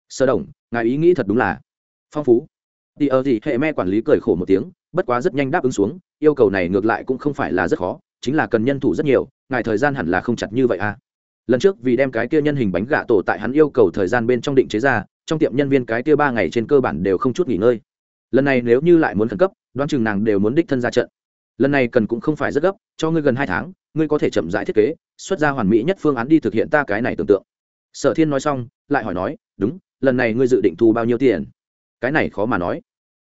Sơ đồng, ngài ý nghĩ thật đúng là phong phú. Thì ở gì, hệ me quản lý cười khổ một tiếng, bất quá rất nhanh đáp ứng xuống, yêu cầu này ngược lại cũng không phải là rất khó, chính là cần nhân thủ rất nhiều, ngài thời gian hẳn là không chặt như vậy à. Lần trước vì đem cái kia nhân hình bánh gà tổ tại hắn yêu cầu thời gian bên trong định chế ra, trong tiệm nhân viên cái kia ba ngày trên cơ bản đều không chút nghỉ ngơi. Lần này nếu như lại muốn khẩn cấp, đoán chừng nàng đều muốn đích thân ra trận. Lần này cần cũng không phải rất gấp, cho ngươi gần hai tháng, ngươi có thể chậm rãi thiết kế, xuất ra hoàn mỹ nhất phương án đi thực hiện ta cái này tưởng tượng. Sở thiên nói xong, lại hỏi nói, đúng, lần này ngươi dự định thu bao nhiêu tiền? Cái này khó mà nói.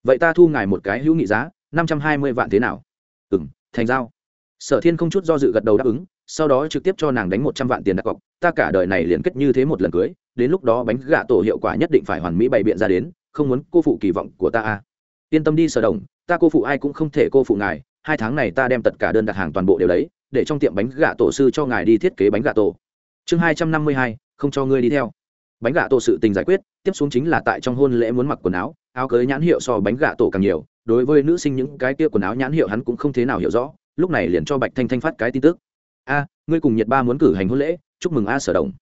Vậy ta thu ngài một cái hữu nghị giá, năm trăm hai mươi vạn thế nào? Ừ m thành giao. Sở thiên không chút do dự gật đầu đáp ứng, sau đó trực tiếp cho nàng đánh một trăm vạn tiền đặt cọc. Ta cả đời này liền kết như thế một lần cưới, đến lúc đó bánh gà tổ hiệu quả nhất định phải hoàn mỹ bày biện ra đến, không muốn cô phụ kỳ vọng của ta a. Yên tâm đi, sở đồng, ta cô phụ ai cũng không thể cô phụ ngài. Hai tháng này ta đem tất cả đơn đặt hàng toàn bộ đều đấy để trong tiệm bánh gà tổ sư cho ngài đi thiết kế bánh gà tổ. Chương hai trăm năm mươi hai, không cho ngươi đi theo bánh gà tổ sự tình giải quyết, tiếp xuống chính là tại trong hôn lễ muốn mặc quần áo áo cưới nhãn hiệu so bánh gà tổ càng nhiều, đối với nữ sinh những cái kia quần áo nhãn hiệu hắn cũng không thế nào hiểu rõ, lúc này liền cho bạch thanh thanh phát cái tin tức. A, ngươi cùng nhiệt ba muốn cử hành hôn lễ, chúc mừng a sở đồng.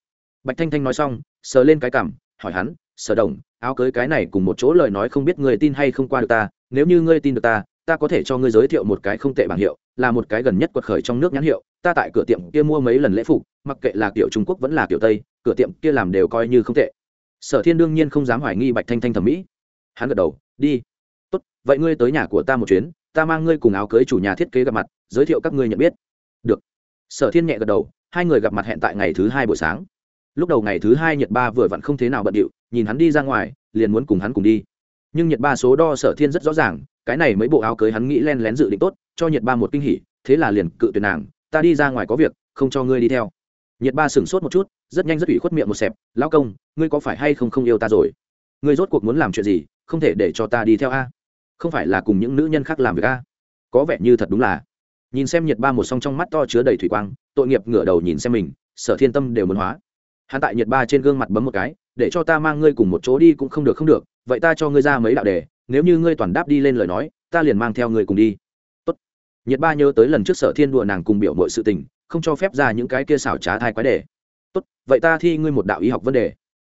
Bạch thanh thanh nói xong, sờ lên cái cảm hỏi hắn, sở đồng, áo cưới cái này cùng một chỗ lời nói không biết ngươi tin hay không qua được ta, nếu như ngươi tin được ta ta có thể cho ngươi giới thiệu một cái không tệ bảng hiệu, là một cái gần nhất quật khởi trong nước nhãn hiệu, ta tại cửa tiệm kia mua mấy lần lễ phục, mặc kệ là kiểu trung quốc vẫn là kiểu tây cửa tiệm kia làm đều coi như không tệ. Sở thiên đương nhiên không dám hoài nghi bạch thanh thanh thẩm mỹ. Hắn gật đầu, đi. Tốt, vậy ngươi tới nhà của ta một chuyến, ta mang ngươi cùng áo cưới chủ nhà thiết kế gặp mặt, giới thiệu các ngươi nhận biết. Được. Sở thiên nhẹ gật đầu, hai người gặp mặt hẹn tại ngày thứ hai buổi sáng. Lúc đầu ngày thứ hai nhật ba vừa vặn không thế nào bận điệu, nhìn hắn đi ra ngoài, liền muốn cùng hắn cùng đi. Nhưng nhật ba số đo sở thiên rất rõ ràng, cái này mấy bộ áo cưới hắn nghĩ len lén dự định tốt, cho nhật ba một kinh hỉ, thế là liền cự tuyệt nàng, ta đi ra ngoài có việc, không cho ngươi đi theo. Nhật ba sửng sốt một chút rất nhanh rất ủy khuất miệng một xẹp, lão công, ngươi có phải hay không không yêu ta rồi? Ngươi rốt cuộc muốn làm chuyện gì, không thể để cho ta đi theo a? Không phải là cùng những nữ nhân khác làm việc a? Có vẻ như thật đúng là. Nhìn xem nhiệt ba một song trong mắt to chứa đầy thủy quang, tội nghiệp ngửa đầu nhìn xem mình, sở thiên tâm đều muốn hóa. Hắn tại nhiệt ba trên gương mặt bấm một cái, để cho ta mang ngươi cùng một chỗ đi cũng không được không được, vậy ta cho ngươi ra mấy đạo đề, nếu như ngươi toàn đáp đi lên lời nói, ta liền mang theo ngươi cùng đi. Tốt. nhiệt ba nhớ tới lần trước sở thiên đùa nàng cùng biểu mọi sự tình, không cho phép ra những cái kia xảo trá thai quái đề tốt, vậy ta thi ngươi một đạo y học vấn đề.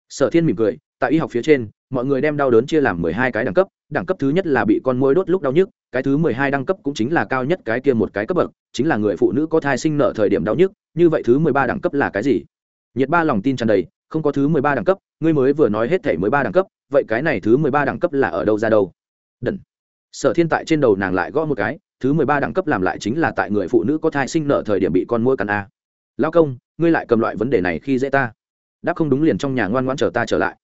Sở thiên mỉm cười, tại y học phía trên, mọi người đem đau đớn chia làm mười hai cái đẳng cấp đẳng cấp thứ nhất là bị con môi đốt lúc đau nhức, cái thứ mười hai đẳng cấp cũng chính là cao nhất cái kia một cái cấp bậc, chính là người phụ nữ có thai sinh nợ thời điểm đau nhức, như vậy thứ mười ba đẳng cấp là cái gì? Nhiệt ba lòng tin tràn đầy, không có thứ mười ba đẳng cấp, ngươi mới vừa nói hết thể mười ba đẳng cấp, vậy cái này thứ mười ba đẳng cấp là ở đâu ra đâu? Đần. Sở thiên tại trên đầu nàng lại gõ một cái, thứ mười ba đẳng cấp làm lại chính là tại người phụ nữ có thai sinh nợ thời điểm bị con môi cắn a. Lão công, ngươi lại cầm loại vấn đề này khi dễ ta. Đáp không đúng liền trong nhà ngoan ngoan chờ ta trở lại.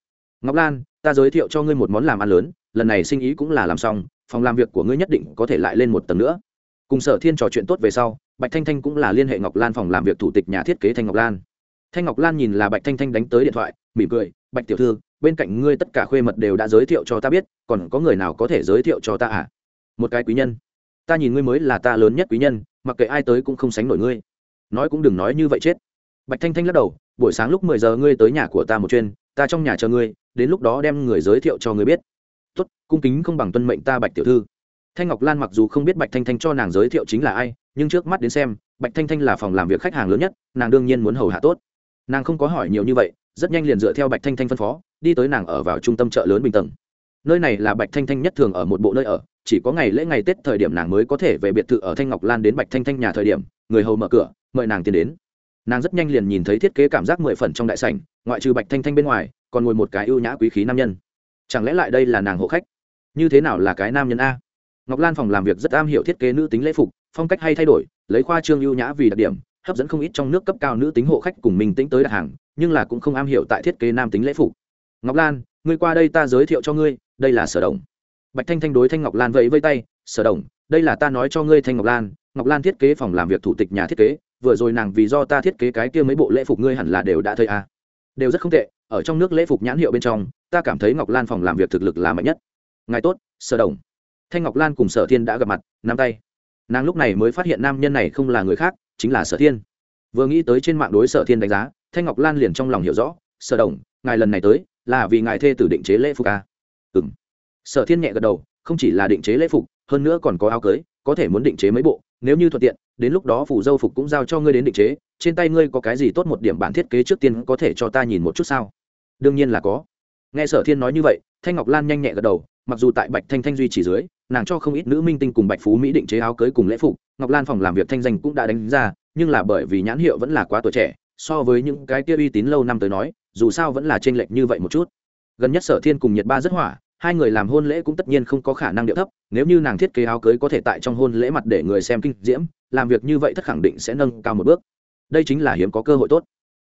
Ngọc lan, ta giới thiệu cho ngươi một món làm ăn lớn, lần này sinh ý cũng là làm xong, phòng làm việc của ngươi nhất định có thể lại lên một tầng nữa. Cùng sở thiên trò chuyện tốt về sau, bạch thanh thanh cũng là liên hệ ngọc lan phòng làm việc thủ tịch nhà thiết kế thanh ngọc lan. Thanh ngọc lan nhìn là bạch thanh thanh đánh tới điện thoại, mỉm cười, bạch tiểu thư, bên cạnh ngươi tất cả khuê mật đều đã giới thiệu cho ta biết, còn có người nào có thể giới thiệu cho ta à? Một cái quý nhân. Ta nhìn ngươi mới là ta lớn nhất quý nhân, mặc kệ ai tới cũng không sánh nổi ngươi nói cũng đừng nói như vậy chết. Bạch thanh thanh lắc đầu, buổi sáng lúc mười giờ ngươi tới nhà của ta một chuyên ta trong nhà chờ ngươi, đến lúc đó đem người giới thiệu cho ngươi biết. Tốt, cung kính không bằng tuân mệnh ta bạch tiểu thư. Thanh ngọc lan mặc dù không biết bạch thanh thanh cho nàng giới thiệu chính là ai, nhưng trước mắt đến xem, bạch thanh thanh là phòng làm việc khách hàng lớn nhất, nàng đương nhiên muốn hầu hạ tốt. Nàng không có hỏi nhiều như vậy, rất nhanh liền dựa theo bạch thanh thanh phân phó, đi tới nàng ở vào trung tâm chợ lớn bình tầng. Nơi này là bạch thanh thanh nhất thường ở một bộ nơi ở, chỉ có ngày lễ ngày tết thời điểm nàng mới có thể về biệt thự ở thanh ngọc lan đến bạch thanh thanh nhà thời điểm, người hầu mở cửa mời nàng tiến đến. Nàng rất nhanh liền nhìn thấy thiết kế cảm giác mười phần trong đại sảnh, ngoại trừ bạch thanh thanh bên ngoài, còn ngồi một cái ưu nhã quý khí nam nhân. Chẳng lẽ lại đây là nàng hộ khách? Như thế nào là cái nam nhân a? Ngọc lan phòng làm việc rất am hiểu thiết kế nữ tính lễ phục, phong cách hay thay đổi, lấy khoa trương ưu nhã vì đặc điểm, hấp dẫn không ít trong nước cấp cao nữ tính hộ khách cùng mình tính tới đặt hàng, nhưng là cũng không am hiểu tại thiết kế nam tính lễ phục. Ngọc lan, ngươi qua đây ta giới thiệu cho ngươi, đây là sở đồng. Bạch thanh thanh đối thanh ngọc lan vẫy vây tay, sở đồng, đây là ta nói cho ngươi thanh ngọc lan ngọc lan thiết kế phòng làm việc thủ tịch nhà thiết kế vừa rồi nàng vì do ta thiết kế cái kia mấy bộ lễ phục ngươi hẳn là đều đã thấy à. đều rất không tệ, ở trong nước lễ phục nhãn hiệu bên trong, ta cảm thấy ngọc lan phòng làm việc thực lực là mạnh nhất. Ngài tốt, sở đồng. Thanh ngọc lan cùng sở thiên đã gặp mặt, nắm tay. Nàng lúc này mới phát hiện nam nhân này không là người khác, chính là sở thiên. Vừa nghĩ tới trên mạng đối sở thiên đánh giá, thanh ngọc lan liền trong lòng hiểu rõ, sở đồng, ngài lần này tới, là vì ngài thê tử định chế lễ phục à? ừ m sở thiên nhẹ gật đầu, không chỉ là định chế lễ phục, hơn nữa còn có áo cưới, có thể muốn định chế mấy bộ, nếu như thuận tiện đến lúc đó phủ dâu phục cũng giao cho ngươi đến định chế, trên tay ngươi có cái gì tốt một điểm bản thiết kế trước tiên có thể cho ta nhìn một chút sao? Đương nhiên là có. Nghe sở thiên nói như vậy, thanh ngọc lan nhanh nhẹ gật đầu, mặc dù tại bạch thanh thanh duy chỉ dưới, nàng cho không ít nữ minh tinh cùng bạch phú mỹ định chế áo cưới cùng lễ phục, ngọc lan phòng làm việc thanh danh cũng đã đánh ra, nhưng là bởi vì nhãn hiệu vẫn là quá tuổi trẻ, so với những cái kia uy tín lâu năm tới nói, dù sao vẫn là t r ê n lệch như vậy một chút. Gần nhất sở thiên cùng nhiệt ba rất hỏa hai người làm hôn lễ cũng tất nhiên không có khả năng điệu thấp, nếu như nàng thiết kế áo cưới có thể tại trong hôn lễ mặt để người xem kinh diễm, làm việc như vậy thất khẳng định sẽ nâng cao một bước. Đây chính là hiếm có cơ hội tốt.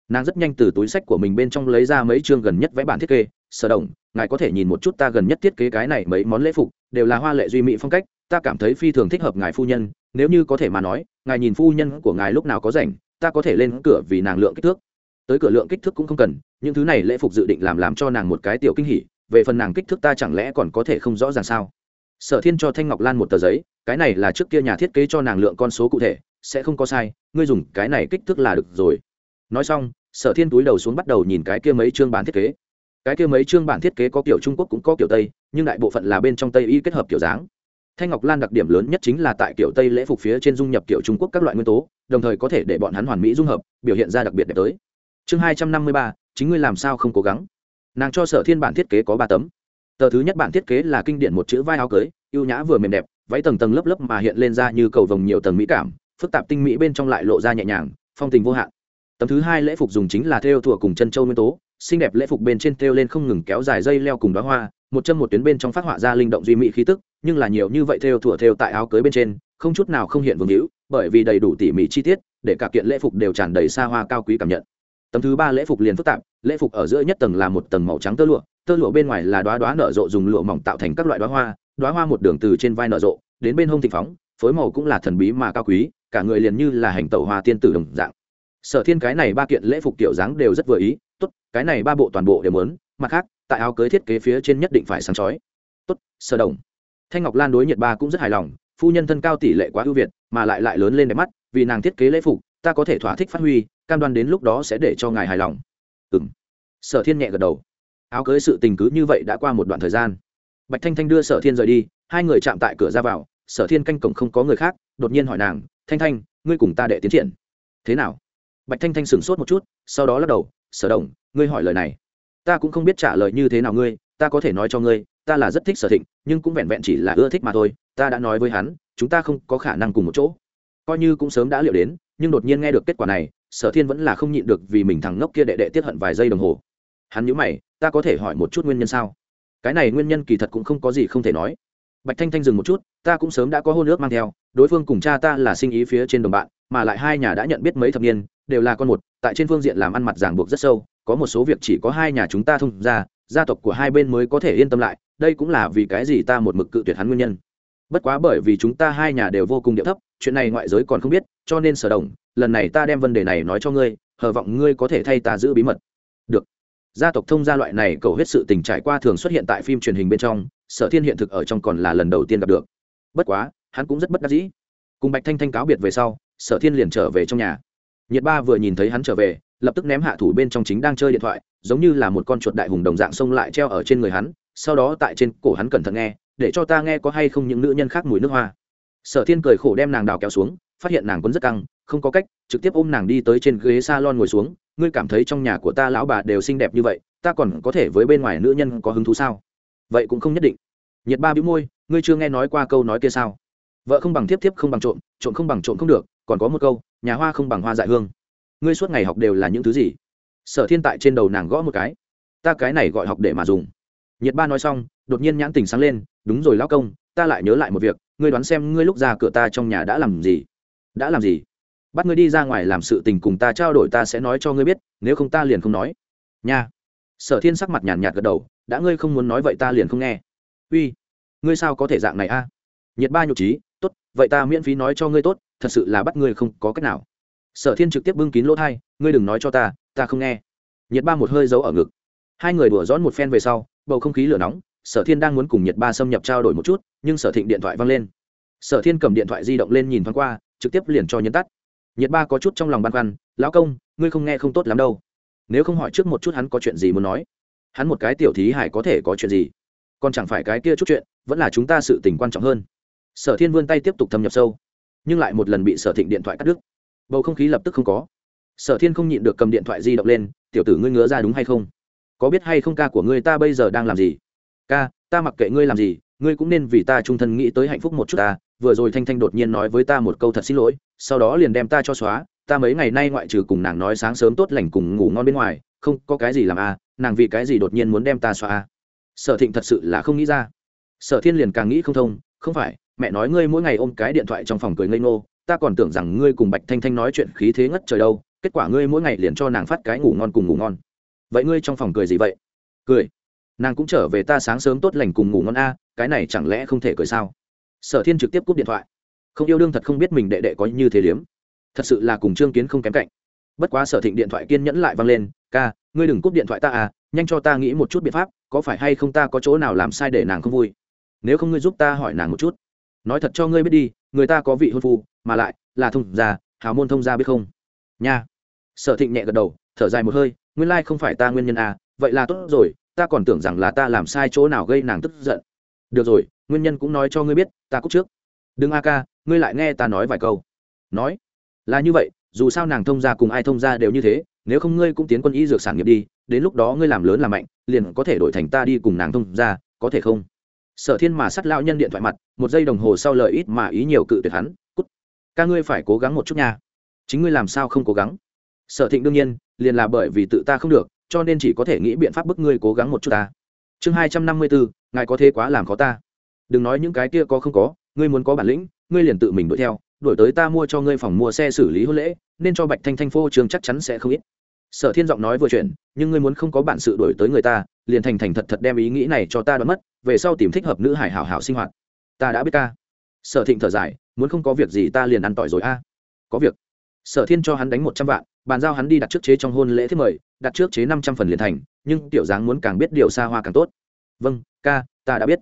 Nàng rất nhanh từ túi sách của mình bên trong lấy ra mấy chương gần nhất vẽ bản thiết kế, sở đồng, ngài có thể nhìn một chút ta gần nhất thiết kế cái này mấy món lễ phục, đều là hoa lệ duy mỹ phong cách, ta cảm thấy phi thường thích hợp ngài phu nhân, nếu như có thể mà nói, ngài nhìn phu nhân của ngài lúc nào có rảnh, ta có thể lên cửa vì nàng lượng kích thước. Tới cửa lượng kích thước cũng không cần, những thứ này lễ phục dự định làm làm cho nàng một cái tiểu kinh hỉ về phần nàng kích thước ta chẳng lẽ còn có thể không rõ ràng sao? Sở thiên cho thanh ngọc lan một tờ giấy, cái này là trước kia nhà thiết kế cho nàng lượng con số cụ thể, sẽ không có sai, ngươi dùng cái này kích thước là được rồi. Nói xong, sở thiên túi đầu xuống bắt đầu nhìn cái kia mấy chương bản thiết kế. Cái kia mấy chương bản thiết kế có kiểu trung quốc cũng có kiểu tây, nhưng đại bộ phận là bên trong tây y kết hợp kiểu dáng. Thanh ngọc lan đặc điểm lớn nhất chính là tại kiểu tây lễ phục phía trên dung nhập kiểu trung quốc các loại nguyên tố, đồng thời có thể để bọn hắn hoàn mỹ dung hợp, biểu hiện ra đặc biệt đẹp tới. Chương hai trăm năm mươi ba, chính ngươi làm sao không cố gắng? Nàng cho sở thiên bản thiết kế có ba tấm. Tờ thứ nhất bản thiết kế là kinh điển một chữ vai áo cưới, ưu nhã vừa mềm đẹp, váy tầng tầng lớp lớp mà hiện lên ra như cầu vồng nhiều tầng mỹ cảm, phức tạp tinh mỹ bên trong lại lộ ra nhẹ nhàng, phong tình vô hạn. Tấm thứ hai lễ phục dùng chính là theo thủa cùng chân châu nguyên tố, xinh đẹp lễ phục bên trên thêu lên không ngừng kéo dài dây leo cùng đóa hoa, một chân một tuyến bên trong phát họa ra linh động duy mỹ khí tức, nhưng là nhiều như vậy thêu thủa thêu tại áo cưới bên trên, không chút nào không hiện vương hữu, bởi vì đầy đủ tỉ mỉ chi tiết, để cả kiện lễ phục đều tràn đầy xa hoa cao quý cảm nhận. Tấm thứ ba lễ phục liền phức tạp lễ phục ở giữa nhất tầng là một tầng màu trắng tơ lụa tơ lụa bên ngoài là đoá đoá nở rộ dùng lụa mỏng tạo thành các loại đoá hoa đoá hoa một đường từ trên vai nở rộ, đến bên hông thịnh phóng, phối màu cũng là thần bí mà cao quý, cả người liền như là hành tẩu hoa tiên tử đồng dạng. Sở thiên cái này ba kiện lễ phục kiểu dáng đều rất vừa ý, tốt, cái này ba bộ toàn bộ đều muốn, mặt khác, tại áo cưới thiết kế phía trên nhất định phải sáng chói. Tốt, sở đồng. Thanh ngọc lan đối nhiệt ba cũng rất hài lòng, phu nhân thân cao tỷ lệ quá ưu việt, mà lại lại lớn lên đẹp mắt, vì nàng thiết kế lễ phục, ta có thể thỏa thích phát huy, cam đoan đến lúc đó sẽ để cho ngài hài lòng ừng sở thiên nhẹ gật đầu. Áo cưới sự tình cứ như vậy đã qua một đoạn thời gian. Bạch thanh thanh đưa sở thiên rời đi, hai người chạm tại cửa ra vào, sở thiên canh cổng không có người khác, đột nhiên hỏi nàng, thanh thanh, ngươi cùng ta đệ tiến triển. Thế nào? Bạch thanh thanh sửng sốt một chút, sau đó lắc đầu, sở đồng, ngươi hỏi lời này. Ta cũng không biết trả lời như thế nào ngươi, ta có thể nói cho ngươi, ta là rất thích sở thịnh, nhưng cũng vẹn vẹn chỉ là ưa thích mà thôi, ta đã nói với hắn, chúng ta không có khả năng cùng một chỗ. Coi như cũng sớm đã liệu đến, nhưng đột nhiên nghe được kết quả này sở thiên vẫn là không nhịn được vì mình thằng ngốc kia đệ đệ tiết hận vài giây đồng hồ. Hắn nhớ mày, ta có thể hỏi một chút nguyên nhân sao? Cái này nguyên nhân kỳ thật cũng không có gì không thể nói. Bạch thanh thanh dừng một chút, ta cũng sớm đã có hôn ước mang theo, đối phương cùng cha ta là sinh ý phía trên đồng bạn, mà lại hai nhà đã nhận biết mấy thập niên, đều là con một, tại trên phương diện làm ăn mặt ràng buộc rất sâu, có một số việc chỉ có hai nhà chúng ta thông ra, gia tộc của hai bên mới có thể yên tâm lại, đây cũng là vì cái gì ta một mực cự tuyệt hắn nguyên nhân. Bất quá bởi vì chúng ta hai nhà đều vô cùng điệu thấp, chuyện này ngoại giới còn không biết, cho nên sở đồng lần này ta đem vấn đề này nói cho ngươi, hờ vọng ngươi có thể thay ta giữ bí mật. Được. Gia tộc thông gia loại này cầu hết sự tình trải qua thường xuất hiện tại phim truyền hình bên trong, sở thiên hiện thực ở trong còn là lần đầu tiên gặp được. Bất quá, hắn cũng rất bất đắc dĩ. Cùng bạch thanh thanh cáo biệt về sau, sở thiên liền trở về trong nhà. Nhiệt ba vừa nhìn thấy hắn trở về, lập tức ném hạ thủ bên trong chính đang chơi điện thoại, giống như là một con chuột đại hùng đồng dạng xông lại treo ở trên người hắn, sau đó tại trên cổ hắn cẩn thận nghe, để cho ta nghe có hay không những nữ nhân khác mùi nước hoa. Sở thiên cười khổ đem nàng đào kéo xuống, phát hiện nàng quấn rất căng không có cách, trực tiếp ôm nàng đi tới trên ghế s a lon ngồi xuống. Ngươi cảm thấy trong nhà của ta lão bà đều xinh đẹp như vậy, ta còn có thể với bên ngoài nữ nhân có hứng thú sao? Vậy cũng không nhất định. Nhiệt ba bĩu môi, ngươi chưa nghe nói qua câu nói kia sao? Vợ không bằng tiếp tiếp không bằng trộm trộm không bằng trộm không được, còn có một câu, nhà hoa không bằng hoa dại hương. Ngươi suốt ngày học đều là những thứ gì? Sở thiên tại trên đầu nàng gõ một cái. Ta cái này gọi học để mà dùng. Nhiệt ba nói xong, đột nhiên nhãn tình sáng lên, đúng rồi lão công, ta lại nhớ lại một việc, ngươi đoán xem ngươi lúc ra cửa ta trong nhà đã làm gì? Đã làm gì? Bắt ngươi đi ra ngoài làm sự tình cùng ta trao đổi ta sẽ nói cho ngươi biết, nếu không ta liền không nói. Nha. Sở thiên sắc mặt nhàn nhạt gật đầu, đã ngươi không muốn nói vậy ta liền không nghe. Uy, ngươi sao có thể dạng này a? Nhiệt ba nhục trí, tốt, vậy ta miễn phí nói cho ngươi tốt, thật sự là bắt ngươi không có cách nào. Sở thiên trực tiếp bưng kín lỗ thai, ngươi đừng nói cho ta ta không nghe. Nhiệt ba một hơi giấu ở ngực. Hai người đùa dón một phen về sau, bầu không khí lửa nóng, sở thiên đang muốn cùng nhiệt ba xâm nhập trao đổi một chút, nhưng sở thịnh điện thoại văng lên. Sở thiên cầm điện thoại di động lên nhìn thoáng qua, trực tiếp liền cho nhấn tắt nhiệt ba có chút trong lòng băn khoăn, lão công, ngươi không nghe không tốt lắm đâu. Nếu không hỏi trước một chút hắn có chuyện gì muốn nói. Hắn một cái tiểu thí hải có thể có chuyện gì? Còn chẳng phải cái kia chút chuyện, vẫn là chúng ta sự tình quan trọng hơn. Sở thiên vươn tay tiếp tục thâm nhập sâu, nhưng lại một lần bị sở thịnh điện thoại cắt đứt. Bầu không khí lập tức không có. Sở thiên không nhịn được cầm điện thoại di động lên, tiểu tử ngươi ngứa ra đúng hay không? Có biết hay không ca của ngươi ta bây giờ đang làm gì? Ca, ta mặc kệ ngươi làm gì, ngươi cũng nên vì ta trung thân nghĩ tới hạnh phúc một chút ta vừa rồi thanh thanh đột nhiên nói với ta một câu thật xin lỗi sau đó liền đem ta cho xóa ta mấy ngày nay ngoại trừ cùng nàng nói sáng sớm tốt lành cùng ngủ ngon bên ngoài không có cái gì làm a à, nàng vì cái gì đột nhiên muốn đem ta xóa a à. sở thịnh thật sự là không nghĩ ra. Sở thiên liền càng nghĩ không thông không phải mẹ nói ngươi mỗi ngày ôm cái điện thoại trong phòng cười ngây ngô ta còn tưởng rằng ngươi cùng bạch thanh thanh nói chuyện khí thế ngất trời đâu kết quả ngươi mỗi ngày liền cho nàng phát cái ngủ ngon cùng ngủ ngon. Vậy ngươi trong phòng cười gì vậy? Cười. Nàng cũng trở về ta sáng sớm tốt lành cùng ngủ ngon a cái này chẳng lẽ không thể cười sao? Sở thiên trực tiếp cúp điện thoại. Không yêu đương thật không biết mình đệ đệ có như thế liếm. Thật sự là cùng trương kiến không kém cạnh. Bất quá sở thịnh điện thoại kiên nhẫn lại vang lên, ca, ngươi đừng cúp điện thoại ta à nhanh cho ta nghĩ một chút biện pháp, có phải hay không ta có chỗ nào làm sai để nàng không vui? Nếu không ngươi giúp ta hỏi nàng một chút. Nói thật cho ngươi biết đi, người ta có vị hôn phu, mà lại là thông gia, hào môn thông gia biết không? Nha. Sở thịnh nhẹ gật đầu, thở dài một hơi, nguyên lai không phải ta nguyên nhân à vậy là tốt rồi, ta còn tưởng rằng là ta làm sai chỗ nào gây nàng tức giận. Được rồi, nguyên nhân cũng nói cho ngươi biết ta cúc trước. Đừng a ca, ngươi lại nghe ta nói vài câu. Nói. Là như vậy, dù sao nàng thông gia cùng ai thông gia đều như thế, nếu không ngươi cũng tiến quân y dược sản nghiệp đi, đến lúc đó ngươi làm lớn làm mạnh, liền có thể đổi thành ta đi cùng nàng thông gia, có thể không? Sở thiên mà sắt lao nhân điện thoại mặt, một giây đồng hồ sau lời ít mà ý nhiều cự tuyệt hắn, cút. Ca ngươi phải cố gắng một chút nha. Chính ngươi làm sao không cố gắng? Sở thịnh đương nhiên, liền là bởi vì tự ta không được, cho nên chỉ có thể nghĩ biện pháp bức ngươi cố gắng một chút ta. Chương hai trăm năm mươi bốn ngài có thế quá làm khó ta đừng nói những cái kia có không có, ngươi muốn có bản lĩnh, ngươi liền tự mình đuổi theo, đuổi tới ta mua cho ngươi phòng mua xe xử lý hôn lễ, nên cho bạch thanh thanh phô trường chắc chắn sẽ không ít. Sở thiên giọng nói vừa chuyển, nhưng ngươi muốn không có bản sự đuổi tới người ta, liền thành thành thật thật đem ý nghĩ này cho ta đoán mất, về sau tìm thích hợp nữ hải hảo hảo sinh hoạt. Ta đã biết ca. Sở thịnh thở dài, muốn không có việc gì ta liền ăn tỏi rồi a. À. Có việc. Sở thiên cho hắn đánh một trăm vạn, bàn giao hắn đi đặt trước chế trong hôn lễ thiết mời, đặt trước chế năm trăm phần liền thành, nhưng tiểu dáng muốn càng biết điều xa hoa càng tốt. Vâng ca, ta đã biết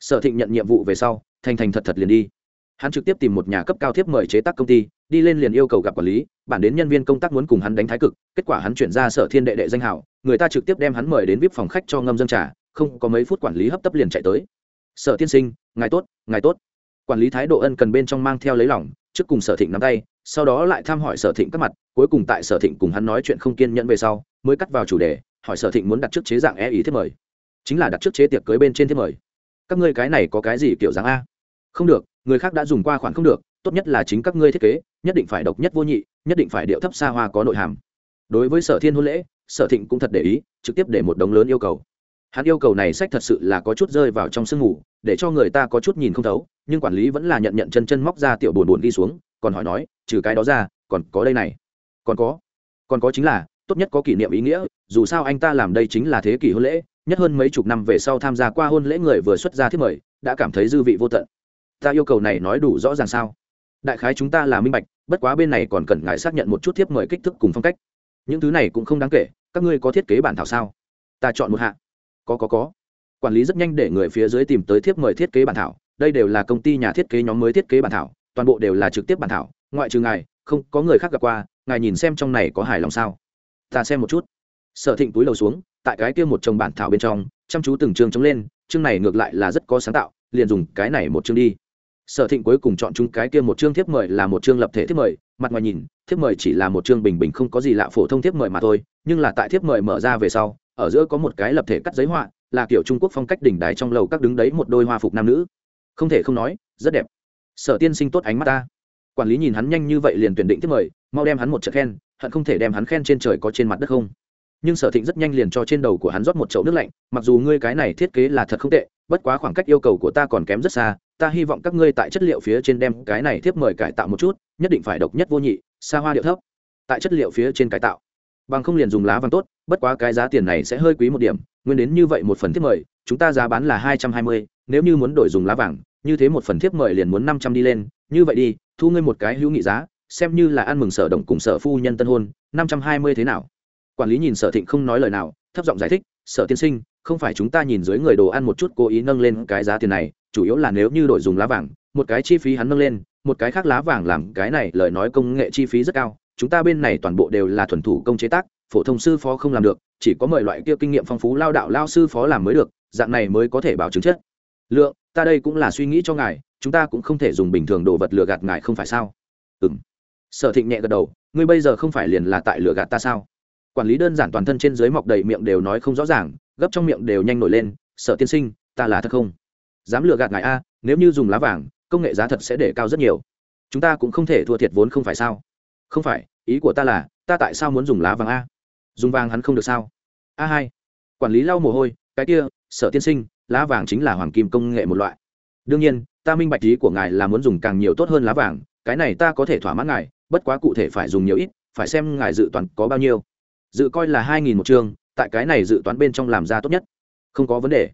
sở thịnh nhận nhiệm vụ về sau, thành thành thật thật liền đi. Hắn trực tiếp tìm một nhà cấp cao thiếp mời chế tác công ty, đi lên liền yêu cầu gặp quản lý, bản đến nhân viên công tác muốn cùng hắn đánh thái cực, kết quả hắn chuyển ra sở thiên đệ đệ danh hảo người ta trực tiếp đem hắn mời đến vip phòng khách cho ngâm dân trà, không có mấy phút quản lý hấp tấp liền chạy tới. Sở tiên sinh, ngài tốt ngài tốt. Quản lý thái độ ân cần bên trong mang theo lấy lỏng trước cùng sở thịnh nắm tay, sau đó lại thăm hỏi sở thịnh các mặt, cuối cùng tại sở thịnh cùng hắn nói chuyện không kiên nhẫn về sau, mới cắt vào chủ đề, hỏi sở thịnh muốn đặt trước chế dạng e ý thiết mời. Chính là đặt trước chế tiệc cưới bên trên thiết mời các ngươi cái này có cái gì kiểu dáng a? Không được, người khác đã dùng qua khoản không được, tốt nhất là chính các ngươi thiết kế, nhất định phải độc nhất vô nhị, nhất định phải điệu thấp xa hoa có nội hàm. Đối với sở thiên hôn lễ, sở thịnh cũng thật để ý, trực tiếp để một đống lớn yêu cầu. Hắn yêu cầu này sách thật sự là có chút rơi vào trong sương ngủ để cho người ta có chút nhìn không thấu, nhưng quản lý vẫn là nhận nhận chân chân móc ra tiểu buồn buồn đi xuống, còn hỏi nói, trừ cái đó ra, còn có đây này. Còn có? Còn có chính là, tốt nhất có kỷ niệm ý nghĩa, dù sao anh ta làm đây chính là thế kỷ hôn lễ nhất hơn mấy chục năm về sau tham gia qua hôn lễ người vừa xuất ra thiết mời, đã cảm thấy dư vị vô tận. Ta yêu cầu này nói đủ rõ ràng sao? Đại khái chúng ta là minh bạch, bất quá bên này còn cần ngài xác nhận một chút thiếp mời kích thước cùng phong cách. Những thứ này cũng không đáng kể, các ngươi có thiết kế bản thảo sao? Ta chọn một hạ. Có có có. Quản lý rất nhanh để người phía dưới tìm tới thiếp mời thiết kế bản thảo, đây đều là công ty nhà thiết kế nhóm mới thiết kế bản thảo, toàn bộ đều là trực tiếp bản thảo, ngoại trừ ngài, không có người khác gặp qua, ngài nhìn xem trong này có hài lòng sao? Ta xem một chút. Sở thịnh túi lầu xuống tại cái kia một chồng bản thảo bên trong, chăm chú từng chương chống lên, chương này ngược lại là rất có sáng tạo, liền dùng cái này một chương đi. Sở thịnh cuối cùng chọn chúng cái kia một chương thiếp mời là một chương lập thể thiếp mời, mặt ngoài nhìn, thiếp mời chỉ là một chương bình bình không có gì lạ phổ thông thiếp mời mà thôi, nhưng là tại thiếp mời mở ra về sau, ở giữa có một cái lập thể cắt giấy họa, là kiểu trung quốc phong cách đỉnh đài trong lầu các đứng đấy một đôi hoa phục nam nữ. Không thể không nói, rất đẹp. Sở tiên sinh tốt ánh mắt ta. Quản lý nhìn hắn nhanh như vậy liền tuyển định thiếp mời, mau đem hắn một trận khen, hận không thể đem hắn khen trên trời có trên mặt đất không? Nhưng sở thịnh rất nhanh liền cho trên đầu của hắn rót một chậu nước lạnh, mặc dù ngươi cái này thiết kế là thật không tệ, bất quá khoảng cách yêu cầu của ta còn kém rất xa, ta hy vọng các ngươi tại chất liệu phía trên đem cái này thiếp mời cải tạo một chút, nhất định phải độc nhất vô nhị, xa hoa điệu thấp. Tại chất liệu phía trên cải tạo, bằng không liền dùng lá vàng tốt, bất quá cái giá tiền này sẽ hơi quý một điểm, nguyên đến như vậy một phần thiếp mời, chúng ta giá bán là hai trăm hai mươi, nếu như muốn đổi dùng lá vàng, như thế một phần thiếp mời liền muốn năm trăm đi lên, như vậy đi, thu ngươi một cái hữu nghị giá, xem như là ăn mừng sở đồng cùng sở phu nhân tân hôn, năm trăm hai mươi thế nào? Quản lý nhìn sở thịnh không nói lời nào, thấp giọng giải thích, sở tiên sinh, không phải chúng ta nhìn dưới người đồ ăn một chút cố ý nâng lên cái giá tiền này, chủ yếu là nếu như đổi dùng lá vàng, một cái chi phí hắn nâng lên, một cái khác lá vàng làm cái này, lời nói công nghệ chi phí rất cao, chúng ta bên này toàn bộ đều là thuần thủ công chế tác, phổ thông sư phó không làm được, chỉ có mời loại kia kinh nghiệm phong phú lao đạo lao sư phó làm mới được, dạng này mới có thể bảo chứng chất. Lượng, ta đây cũng là suy nghĩ cho ngài, chúng ta cũng không thể dùng bình thường đồ vật lừa gạt ngài không phải sao? Ừ m sở thịnh nhẹ gật đầu, ngươi bây giờ không phải liền là tại lừa gạt ta sao? Quản lý đơn giản toàn thân trên dưới mọc đầy miệng đều nói không rõ ràng, gấp trong miệng đều nhanh nổi lên sợ tiên sinh, ta là thật không? Dám lừa gạt ngài a, nếu như dùng lá vàng, công nghệ giá thật sẽ để cao rất nhiều. Chúng ta cũng không thể thua thiệt vốn không phải sao? Không phải, ý của ta là, ta tại sao muốn dùng lá vàng a? Dùng vàng hắn không được sao? A hai, quản lý lau mồ hôi, cái kia, sở tiên sinh, lá vàng chính là hoàng kim công nghệ một loại. Đương nhiên, ta minh bạch ý của ngài là muốn dùng càng nhiều tốt hơn lá vàng, cái này ta có thể thỏa mãn ngài, bất quá cụ thể phải dùng nhiều ít, phải xem ngài dự toán có bao nhiêu dự coi là hai nghìn một chương, tại cái này dự toán bên trong làm ra tốt nhất. Không có vấn đề.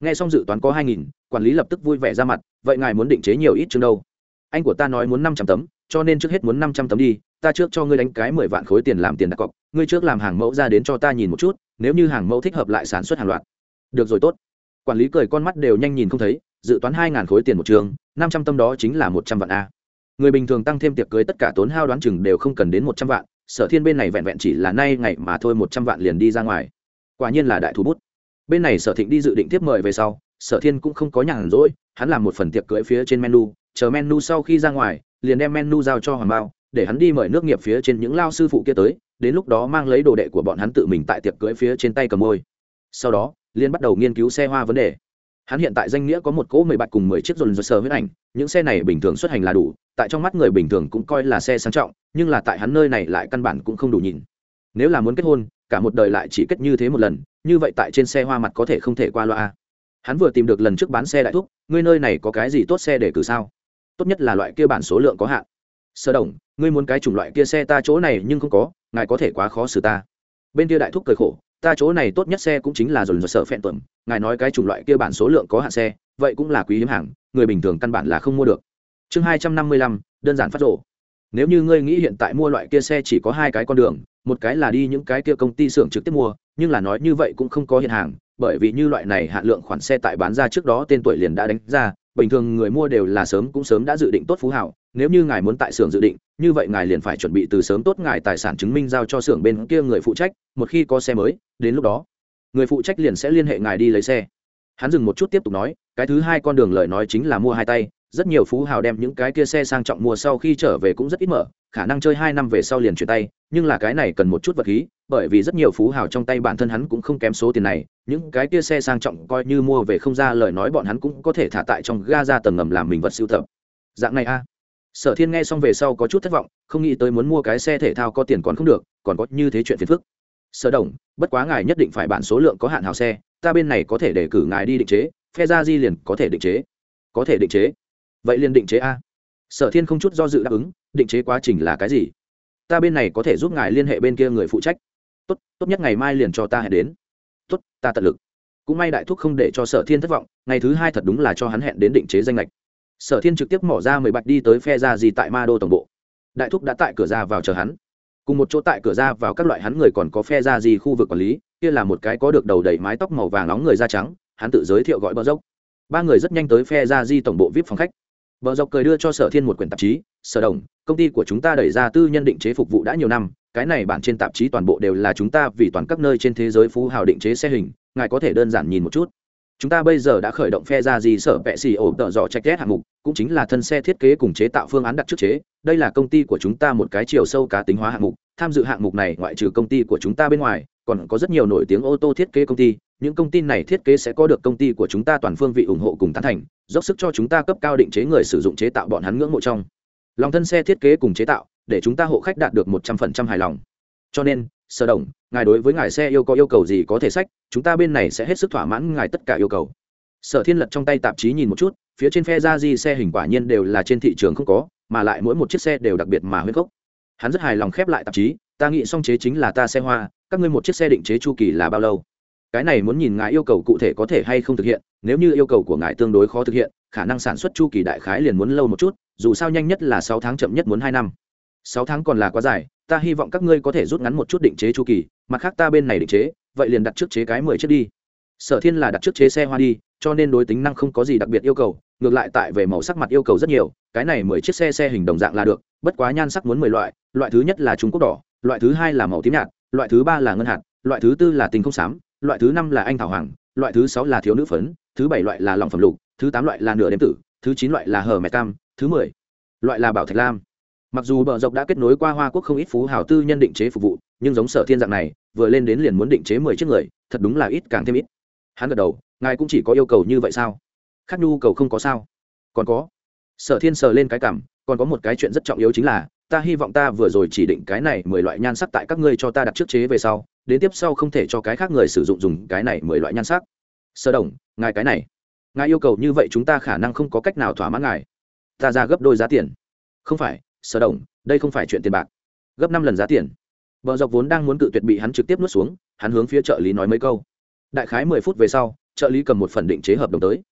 Nghe xong dự toán có hai nghìn, quản lý lập tức vui vẻ ra mặt, vậy ngài muốn định chế nhiều ít chương đâu? Anh của ta nói muốn năm trăm tấm, cho nên trước hết muốn năm trăm tấm đi, ta trước cho ngươi đánh cái mười vạn khối tiền làm tiền đặt cọc, ngươi trước làm hàng mẫu ra đến cho ta nhìn một chút, nếu như hàng mẫu thích hợp lại sản xuất hàng loạt. Được rồi, tốt. Quản lý cười con mắt đều nhanh nhìn không thấy, dự toán hai ngàn khối tiền một trường năm trăm tâm đó chính là một trăm vạn a. Người bình thường tăng thêm tiệc cưới tất cả tốn hao đoán chừng đều không cần đến một trăm vạn sở thiên bên này vẹn vẹn chỉ là nay ngày mà thôi một trăm vạn liền đi ra ngoài. Quả nhiên là đại thú bút. Bên này sở thịnh đi dự định tiếp mời về sau, sở thiên cũng không có nhàn rỗi, hắn làm một phần tiệc cưới phía trên menu, chờ menu sau khi ra ngoài, liền đem menu giao cho hoàng bao để hắn đi mời nước nghiệp phía trên những lao sư phụ kia tới, đến lúc đó mang lấy đồ đệ của bọn hắn tự mình tại tiệc cưới phía trên tay cầm môi. Sau đó liên bắt đầu nghiên cứu xe hoa vấn đề hắn hiện tại danh nghĩa có một cỗ mười bạch cùng mười chiếc dồn dồn sờ huyết ảnh, những xe này bình thường xuất hành là đủ, tại trong mắt người bình thường cũng coi là xe sang trọng, nhưng là tại hắn nơi này lại căn bản cũng không đủ nhìn. Nếu là muốn kết hôn, cả một đời lại chỉ kết như thế một lần, như vậy tại trên xe hoa mặt có thể không thể qua loa à? hắn vừa tìm được lần trước bán xe đại thúc, ngươi nơi này có cái gì tốt xe để cử sao? Tốt nhất là loại kia bản số lượng có hạn. Sơ đồng, ngươi muốn cái chủng loại kia xe ta chỗ này nhưng không có, ngài có thể quá khó xử ta. Bên kia đại thúc cười khổ ta chỗ này tốt nhất xe cũng chính là dồn dồn sợ phẹn tuẩm, ngài nói cái chủng loại kia bản số lượng có hạn xe, vậy cũng là quý hiếm hàng, người bình thường căn bản là không mua được. Chương hai trăm năm mươi lăm, đơn giản phát rộ nếu như ngươi nghĩ hiện tại mua loại kia xe chỉ có hai cái con đường, một cái là đi những cái kia công ty xưởng trực tiếp mua, nhưng là nói như vậy cũng không có hiện hàng, bởi vì như loại này hạn lượng khoản xe tại bán ra trước đó tên tuổi liền đã đánh ra, bình thường người mua đều là sớm cũng sớm đã dự định tốt phú hảo nếu như ngài muốn tại xưởng dự định, như vậy ngài liền phải chuẩn bị từ sớm tốt ngài tài sản chứng minh giao cho xưởng bên kia người phụ trách, một khi có xe mới, đến lúc đó, người phụ trách liền sẽ liên hệ ngài đi lấy xe. Hắn dừng một chút tiếp tục nói, cái thứ hai con đường lời nói chính là mua hai tay, rất nhiều phú hào đem những cái kia xe sang trọng mua sau khi trở về cũng rất ít mở, khả năng chơi hai năm về sau liền chuyển tay, nhưng là cái này cần một chút vật khí, bởi vì rất nhiều phú hào trong tay bản thân hắn cũng không kém số tiền này, những cái kia xe sang trọng coi như mua về không ra lời nói bọn hắn cũng có thể thả tại trong ga ra tầng ngầm làm mình vật siêu tập. Dạng này a sở thiên nghe xong về sau có chút thất vọng, không nghĩ tới muốn mua cái xe thể thao có tiền còn không được, còn có như thế chuyện phiền phức. Sở đồng, bất quá ngài nhất định phải bản số lượng có hạn hào xe, ta bên này có thể để cử ngài đi định chế, phe ra di liền có thể định chế. Có thể định chế. Vậy liền định chế a. Sở thiên không chút do dự đáp ứng, định chế quá trình là cái gì? Ta bên này có thể giúp ngài liên hệ bên kia người phụ trách. Tốt tốt nhất ngày mai liền cho ta hẹn đến. Tốt, ta tận lực. Cũng may đại thúc không để cho sở thiên thất vọng, ngày thứ hai thật đúng là cho hắn hẹn đến định chế danh lệch sở thiên trực tiếp mỏ ra mười bạch đi tới phe ra gì tại ma đô tổng bộ. Đại thúc đã tại cửa ra vào chờ hắn. Cùng một chỗ tại cửa ra vào các loại hắn người còn có phe ra gì khu vực quản lý, kia là một cái có được đầu đầy mái tóc màu vàng nóng người da trắng, hắn tự giới thiệu gọi bờ dốc. Ba người rất nhanh tới phe ra di tổng bộ vip phòng khách. Vợ dọc cười đưa cho sở thiên một quyển tạp chí, sở đồng, công ty của chúng ta đẩy ra tư nhân định chế phục vụ đã nhiều năm, cái này bản trên tạp chí toàn bộ đều là chúng ta vì toàn các nơi trên thế giới phú hào định chế xe hình, ngài có thể đơn giản nhìn một chút chúng ta bây giờ đã khởi động phe ra gì sở vẽ xì ổ tợ dò trạch ghét hạng mục, cũng chính là thân xe thiết kế cùng chế tạo phương án đặt trước chế. Đây là công ty của chúng ta một cái chiều sâu cá tính hóa hạng mục. Tham dự hạng mục này, ngoại trừ công ty của chúng ta bên ngoài, còn có rất nhiều nổi tiếng ô tô thiết kế công ty. Những công ty này thiết kế sẽ có được công ty của chúng ta toàn phương vị ủng hộ cùng tán thành, dốc sức cho chúng ta cấp cao định chế người sử dụng chế tạo bọn hắn ngưỡng mộ trong. Lòng thân xe thiết kế cùng chế tạo, để chúng ta hộ khách đạt được một trăm phần trăm hài lòng. Cho nên sở đồng ngài đối với ngài xe yêu có yêu cầu gì có thể sách, chúng ta bên này sẽ hết sức thỏa mãn ngài tất cả yêu cầu. Sở thiên lật trong tay tạp chí nhìn một chút, phía trên phe ra di xe hình quả nhiên đều là trên thị trường không có, mà lại mỗi một chiếc xe đều đặc biệt mà huyết gốc. Hắn rất hài lòng khép lại tạp chí, ta nghĩ song chế chính là ta xe hoa, các ngươi một chiếc xe định chế chu kỳ là bao lâu? Cái này muốn nhìn ngài yêu cầu cụ thể có thể hay không thực hiện, nếu như yêu cầu của ngài tương đối khó thực hiện, khả năng sản xuất chu kỳ đại khái liền muốn lâu một chút, dù sao nhanh nhất là sáu tháng chậm nhất muốn hai năm. Sáu tháng còn là quá dài ta hy vọng các ngươi có thể rút ngắn một chút định chế chu kỳ mặt khác ta bên này định chế, vậy liền đặt trước chế cái mười chiếc đi. Sở thiên là đặt trước chế xe hoa đi, cho nên đối tính năng không có gì đặc biệt yêu cầu, ngược lại tại về màu sắc mặt yêu cầu rất nhiều, cái này mười chiếc xe xe hình đồng dạng là được, bất quá nhan sắc muốn mười loại loại thứ nhất là trung quốc đỏ, loại thứ hai là màu tím nhạt, loại thứ ba là ngân hạt, loại thứ tư là tình không xám, loại thứ năm là anh thảo hoàng, loại thứ sáu là thiếu nữ phấn, thứ bảy loại là lòng phẩm lục, thứ tám loại là nửa đêm tử, thứ chín loại là hờ mẹ cam, thứ mười loại là bảo thạch lam mặc dù bờ dọc đã kết nối qua hoa quốc không ít phú hào tư nhân định chế phục vụ, nhưng giống sở thiên dạng này, vừa lên đến liền muốn định chế mười chiếc người, thật đúng là ít càng thêm ít. Hắn gật đầu, ngài cũng chỉ có yêu cầu như vậy sao? Khác nhu cầu không có sao. Còn có. Sở thiên sờ lên cái cảm, còn có một cái chuyện rất trọng yếu chính là, ta hy vọng ta vừa rồi chỉ định cái này mười loại nhan sắc tại các ngươi cho ta đặt trước chế về sau, đến tiếp sau không thể cho cái khác người sử dụng dùng cái này mười loại nhan sắc. Sơ đồng, ngài cái này. Ngài yêu cầu như vậy chúng ta khả năng không có cách nào thỏa mãn ngài. Ta ra gấp đôi giá tiền. Không phải Sở đồng, đây không phải chuyện tiền bạc. Gấp năm lần giá tiền. Vợ dọc vốn đang muốn cự tuyệt bị hắn trực tiếp nuốt xuống, hắn hướng phía trợ lý nói mấy câu. Đại khái mười phút về sau, trợ lý cầm một phần định chế hợp đồng tới.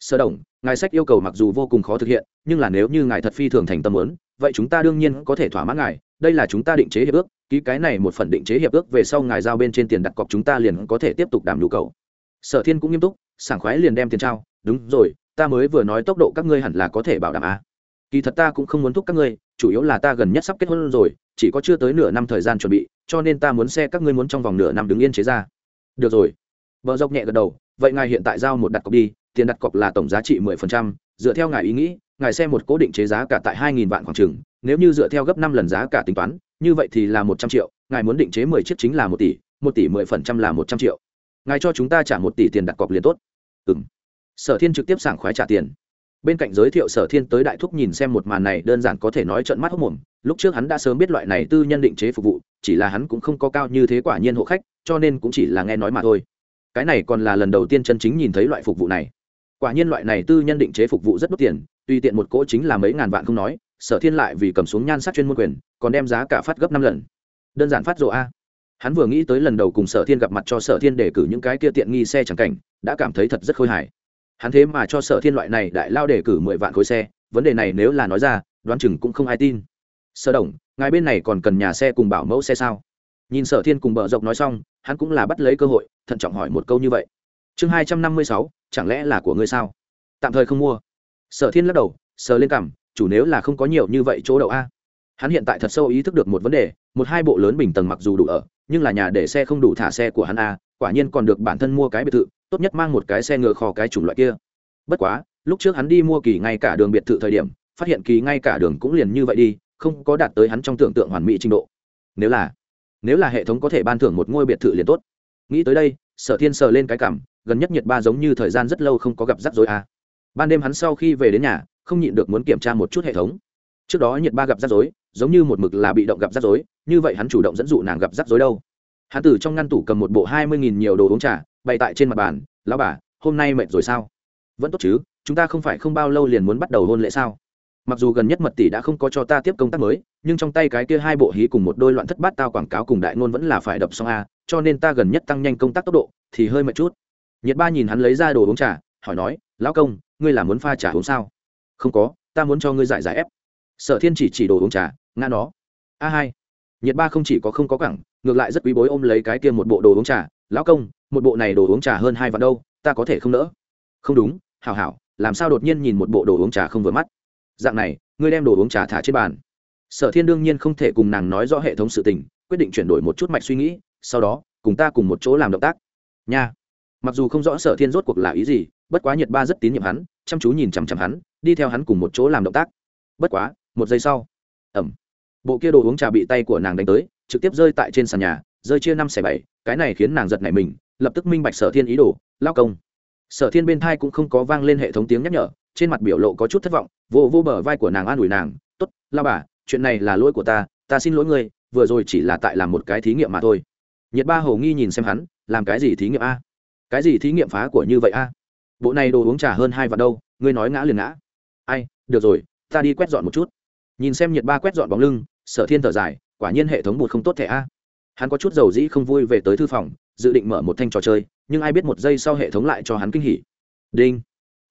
Sở đồng, ngài sách yêu cầu mặc dù vô cùng khó thực hiện, nhưng là nếu như ngài thật phi thường thành tâm lớn vậy chúng ta đương nhiên có thể thỏa mãn ngài, đây là chúng ta định chế hiệp ước, ký cái này một phần định chế hiệp ước về sau ngài giao bên trên tiền đặt cọc chúng ta liền có thể tiếp tục đảm nhu cầu. Sở thiên cũng nghiêm túc, sảng khoái liền đem tiền trao, đúng rồi, ta mới vừa nói tốc độ các ngươi hẳn là có thể bảo đảm à. kỳ thật ta cũng không muốn thúc các ngươi chủ yếu là ta gần nhất sắp kết hôn rồi, chỉ có chưa tới nửa năm thời gian chuẩn bị, cho nên ta muốn xe các ngươi muốn trong vòng nửa năm đứng yên chế ra. Được rồi. Vợ dốc nhẹ gật đầu, vậy ngài hiện tại giao một đặt cọc đi, tiền đặt cọc là tổng giá trị mười phần trăm, dựa theo ngài ý nghĩ, ngài xe một cố định chế giá cả tại hai nghìn vạn khoảng trừng nếu như dựa theo gấp năm lần giá cả tính toán, như vậy thì là một trăm triệu, ngài muốn định chế mười chiếc chính là một tỷ một tỷ mười phần trăm là một trăm triệu. Ngài cho chúng ta trả một tỷ tiền đặt cọc liền tốt. Ừ m sở thiên trực tiếp sảng khoái trả tiền bên cạnh giới thiệu sở thiên tới đại thúc nhìn xem một màn này, đơn giản có thể nói trận mắt hốc mồm. Lúc trước hắn đã sớm biết loại này tư nhân định chế phục vụ, chỉ là hắn cũng không có cao như thế quả nhiên hộ khách, cho nên cũng chỉ là nghe nói mà thôi. Cái này còn là lần đầu tiên chân chính nhìn thấy loại phục vụ này. Quả nhiên loại này tư nhân định chế phục vụ rất đốt tiền tuy tiện một cỗ chính là mấy ngàn vạn không nói, sở thiên lại vì cầm xuống nhan sắc chuyên môn quyền, còn đem giá cả phát gấp năm lần. Đơn giản phát rộ a. Hắn vừa nghĩ tới lần đầu cùng sở thiên gặp mặt cho sở thiên để cử những cái kia tiện nghi xe chẳng cảnh, đã cảm thấy thật rất khôi hài hắn thế mà cho sở thiên loại này đại lao để cử mười vạn khối xe vấn đề này nếu là nói ra đoán chừng cũng không ai tin. Sở đồng ngài bên này còn cần nhà xe cùng bảo mẫu xe sao? Nhìn sở thiên cùng bờ dọc nói xong hắn cũng là bắt lấy cơ hội thận trọng hỏi một câu như vậy. Chương hai trăm năm mươi sáu chẳng lẽ là của ngươi sao? Tạm thời không mua. Sở thiên lắc đầu sờ lên cảm, chủ nếu là không có nhiều như vậy chỗ đậu a. Hắn hiện tại thật sâu ý thức được một vấn đề một hai bộ lớn bình tầng mặc dù đủ ở nhưng là nhà để xe không đủ thả xe của hắn a quả nhiên còn được bản thân mua cái biệt thự tốt nhất mang một cái xe ngựa kho cái chủng loại kia. Bất quá, lúc trước hắn đi mua kỳ ngay cả đường biệt thự thời điểm, phát hiện kỳ ngay cả đường cũng liền như vậy đi, không có đạt tới hắn trong tưởng tượng hoàn mỹ trình độ. Nếu là nếu là hệ thống có thể ban thưởng một ngôi biệt thự liền tốt. Nghĩ tới đây, sở thiên sờ lên cái cảm, gần nhất nhiệt ba giống như thời gian rất lâu không có gặp rắc rối a ban đêm hắn sau khi về đến nhà, không nhịn được muốn kiểm tra một chút hệ thống. Trước đó nhiệt ba gặp rắc rối, giống như một mực là bị động gặp rắc rối, như vậy hắn chủ động dẫn dụ nàng gặp rắc rối đâu. Hắn từ trong ngăn tủ cầm một bộ hai mươi nghìn nhiều đồ uống trà bày tại trên mặt bàn, lão bà, hôm nay mệt rồi sao? Vẫn tốt chứ, chúng ta không phải không bao lâu liền muốn bắt đầu hôn lễ sao? Mặc dù gần nhất mật tỷ đã không có cho ta tiếp công tác mới, nhưng trong tay cái kia hai bộ hí cùng một đôi loạn thất bát tao quảng cáo cùng đại ngôn vẫn là phải đập xong a, cho nên ta gần nhất tăng nhanh công tác tốc độ, thì hơi mệt chút. Nhiệt ba nhìn hắn lấy ra đồ uống trà, hỏi nói, lão công, ngươi là muốn pha trà uống sao? Không có, ta muốn cho ngươi giải giải ép. Sở thiên chỉ chỉ đồ uống trà, ngã nó. A hai. Nhiệt ba không chỉ có không có cẳng ngược lại rất quý bối ôm lấy cái kia một bộ đồ uống trà, lão công một bộ này đồ uống trà hơn hai vạn đâu, ta có thể không nỡ. Không đúng, hảo hảo, làm sao đột nhiên nhìn một bộ đồ uống trà không vừa mắt? Dạng này, ngươi đem đồ uống trà thả trên bàn. Sở thiên đương nhiên không thể cùng nàng nói rõ hệ thống sự tình, quyết định chuyển đổi một chút mạch suy nghĩ, sau đó, cùng ta cùng một chỗ làm động tác. Nha. Mặc dù không rõ sở thiên rốt cuộc là ý gì, bất quá nhiệt ba rất tín nhiệm hắn, chăm chú nhìn chằm chằm hắn, đi theo hắn cùng một chỗ làm động tác. Bất quá, một giây sau. Ẩm. Bộ kia đồ uống trà bị tay của nàng đánh tới, trực tiếp rơi tại trên sàn nhà, rơi chia năm xẻ bảy, cái này khiến nàng giật nảy mình lập tức minh bạch sở thiên ý đồ, lao công. Sở thiên bên thai cũng không có vang lên hệ thống tiếng nhắc nhở, trên mặt biểu lộ có chút thất vọng, vô vô bờ vai của nàng an ủi nàng t ố t lao bà, chuyện này là lỗi của ta ta xin lỗi ngươi, vừa rồi chỉ là tại làm một cái thí nghiệm mà thôi. Nhiệt ba hầu nghi nhìn xem hắn, làm cái gì thí nghiệm a? Cái gì thí nghiệm phá của như vậy a? Bộ này đồ uống trà hơn hai vạn đâu, ngươi nói ngã liền ngã. Ai, được rồi, ta đi quét dọn một chút. Nhìn xem nhiệt ba quét dọn bóng lưng, sở thiên thở dài, quả nhiên hệ thống bụt không tốt thẻ a hắn có chút dầu dĩ không vui về tới thư phòng, dự định mở một thanh trò chơi, nhưng ai biết một giây sau hệ thống lại cho hắn kinh hỉ. Đinh.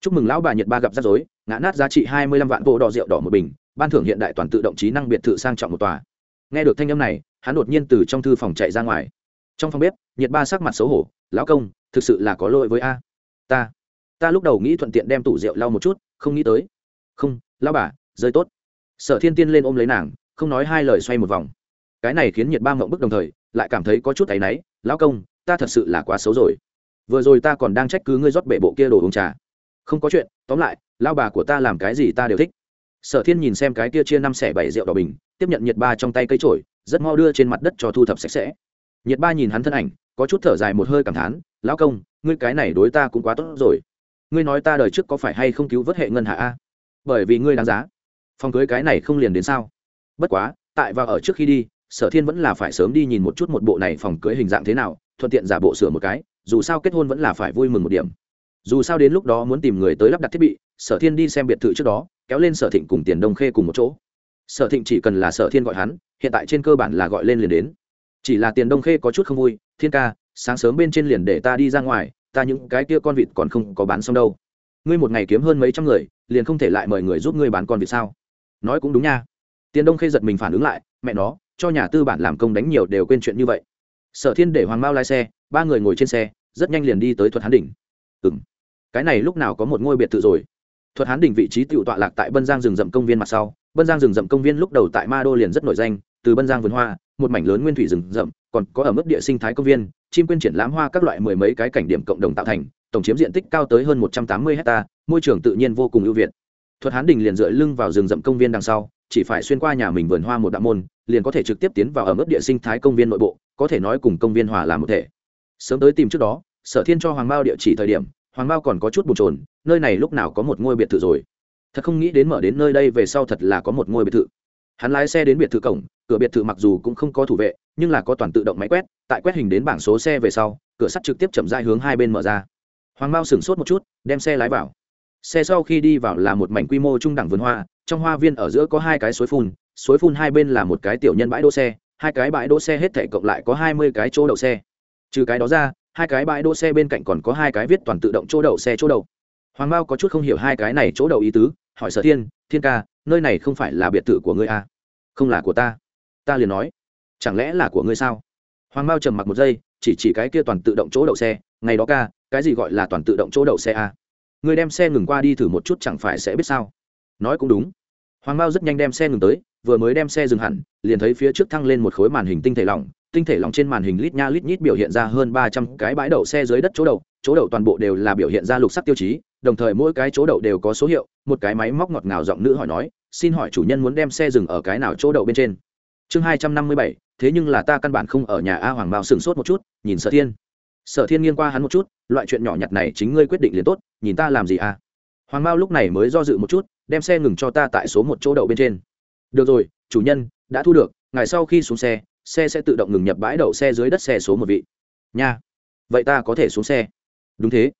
Chúc mừng lão bà nhiệt ba gặp rắc rối, ngã nát giá trị hai mươi lăm vạn bộ đỏ rượu đỏ một bình, ban thưởng hiện đại toàn tự động trí năng biệt thự sang trọng một tòa. Nghe được thanh âm này, hắn đột nhiên từ trong thư phòng chạy ra ngoài. Trong phòng bếp nhiệt ba sắc mặt xấu hổ, lão công, thực sự là có lỗi với a. Ta ta lúc đầu nghĩ thuận tiện đem tủ rượu lau một chút, không nghĩ tới. Không, lão bà, rơi tốt. Sở thiên tiên lên ôm lấy nàng, không nói hai lời xoay một vòng cái này khiến nhiệt ba mộng bức đồng thời, lại cảm thấy có chút áy náy, lão công, ta thật sự là quá xấu rồi. Vừa rồi ta còn đang trách cứ ngươi rót bể bộ kia đồ uống trà. Không có chuyện, tóm lại lao bà của ta làm cái gì ta đều thích. Sở thiên nhìn xem cái kia chia năm xẻ bảy rượu đỏ bình, tiếp nhận nhiệt ba trong tay cây trổi rất mau đưa trên mặt đất cho thu thập sạch sẽ. Nhiệt ba nhìn hắn thân ảnh, có chút thở dài một hơi cảm thán, lão công, ngươi cái này đối ta cũng quá tốt rồi. Ngươi nói ta đời trước có phải hay không cứu vớt hệ ngân hạ a? Bởi vì ngươi đáng giá. Phòng cưới cái này không liền đến sao? Bất quá, tại và ở trước khi đi sở thiên vẫn là phải sớm đi nhìn một chút một bộ này phòng cưới hình dạng thế nào, thuận tiện giả bộ sửa một cái, dù sao kết hôn vẫn là phải vui mừng một điểm. Dù sao đến lúc đó muốn tìm người tới lắp đặt thiết bị, sở thiên đi xem biệt thự trước đó, kéo lên sở thịnh cùng tiền đông khê cùng một chỗ. Sở thịnh chỉ cần là sở thiên gọi hắn, hiện tại trên cơ bản là gọi lên liền đến. Chỉ là tiền đông khê có chút không vui, thiên ca, sáng sớm bên trên liền để ta đi ra ngoài, ta những cái kia con vịt còn không có bán xong đâu. Ngươi một ngày kiếm hơn mấy trăm người, liền không thể lại mời người giúp ngươi bán con vịt sao? Nói cũng đúng nha. Tiền đông khê giật mình phản ứng lại, mẹ nó cho nhà tư bản làm công đánh nhiều đều quên chuyện như vậy. Sở thiên để hoàng mao lái xe, ba người ngồi trên xe, rất nhanh liền đi tới thuật hán đỉnh. Ừ m cái này lúc nào có một ngôi biệt thự rồi? Thuật hán đỉnh vị trí tự tọa lạc tại bân giang rừng rậm công viên mặt sau. Bân giang rừng rậm công viên lúc đầu tại ma đô liền rất nổi danh, từ bân giang vườn hoa, một mảnh lớn nguyên thủy rừng rậm, còn có ở mức địa sinh thái công viên, chim quyên triển lãm hoa các loại mười mấy cái cảnh điểm cộng đồng tạo thành, tổng chiếm diện tích cao tới hơn một trăm tám mươi hectare môi trường tự nhiên vô cùng ưu việt thuật hán đình liền dựa lưng vào rừng rậm công viên đằng sau, chỉ phải xuyên qua nhà mình vườn hoa một đạo môn, liền có thể trực tiếp tiến vào ở mức địa sinh thái công viên nội bộ, có thể nói cùng công viên hòa làm một thể. Sớm tới tìm trước đó, sở thiên cho hoàng mao địa chỉ thời điểm, hoàng mao còn có chút bồn trồn nơi này lúc nào có một ngôi biệt thự rồi. Thật không nghĩ đến mở đến nơi đây về sau thật là có một ngôi biệt thự. Hắn lái xe đến biệt thự cổng, cửa biệt thự mặc dù cũng không có thủ vệ, nhưng là có toàn tự động máy quét, tại quét hình đến bảng số xe về sau, cửa sắt trực tiếp chậm dai hướng hai bên mở ra. Hoàng mao sửng sốt một chút, đem xe lái vào xe sau khi đi vào là một mảnh quy mô trung đẳng vườn hoa, trong hoa viên ở giữa có hai cái suối phun suối phun hai bên là một cái tiểu nhân bãi đỗ xe, hai cái bãi đỗ xe hết thể cộng lại có hai mươi cái chỗ đậu xe trừ cái đó ra, hai cái bãi đỗ xe bên cạnh còn có hai cái viết toàn tự động chỗ đậu xe chỗ đậu hoàng mao có chút không hiểu hai cái này chỗ đậu ý tứ, hỏi sở thiên thiên ca, nơi này không phải là biệt thự của ngươi à? không là của ta ta liền nói, chẳng lẽ là của ngươi sao hoàng mao trầm mặc một giây, chỉ chỉ cái kia toàn tự động chỗ đậu xe, ngày đó ca, cái gì gọi là toàn tự động chỗ đậu xe à? Ngươi đem xe ngừng qua đi thử một chút chẳng phải sẽ biết sao? Nói cũng đúng. Hoàng mao rất nhanh đem xe ngừng tới, vừa mới đem xe dừng hẳn, liền thấy phía trước thăng lên một khối màn hình tinh thể lỏng, tinh thể lỏng trên màn hình lít nha lít nhít biểu hiện ra hơn ba trăm cái bãi đậu xe dưới đất chỗ đậu chỗ đậu toàn bộ đều là biểu hiện ra lục sắc tiêu chí, đồng thời mỗi cái chỗ đậu đều có số hiệu, một cái máy móc ngọt ngào giọng nữ hỏi nói, xin hỏi chủ nhân muốn đem xe dừng ở cái nào chỗ đậu bên trên? Chương hai trăm năm mươi bảy, thế nhưng là ta căn bản không ở nhà a hoàng mao sừng sốt một chút, nhìn sở thiên. Sở thiên nghiêng qua hắn một chút loại chuyện nhỏ nhặt này chính ngươi quyết định liền tốt, nhìn ta làm gì à? Hoàng mao lúc này mới do dự một chút, đem xe ngừng cho ta tại số một chỗ đậu bên trên. Được rồi, chủ nhân, đã thu được ngày sau khi xuống xe xe sẽ tự động ngừng nhập bãi đậu xe dưới đất xe số một vị. Nha. Vậy ta có thể xuống xe. Đúng thế.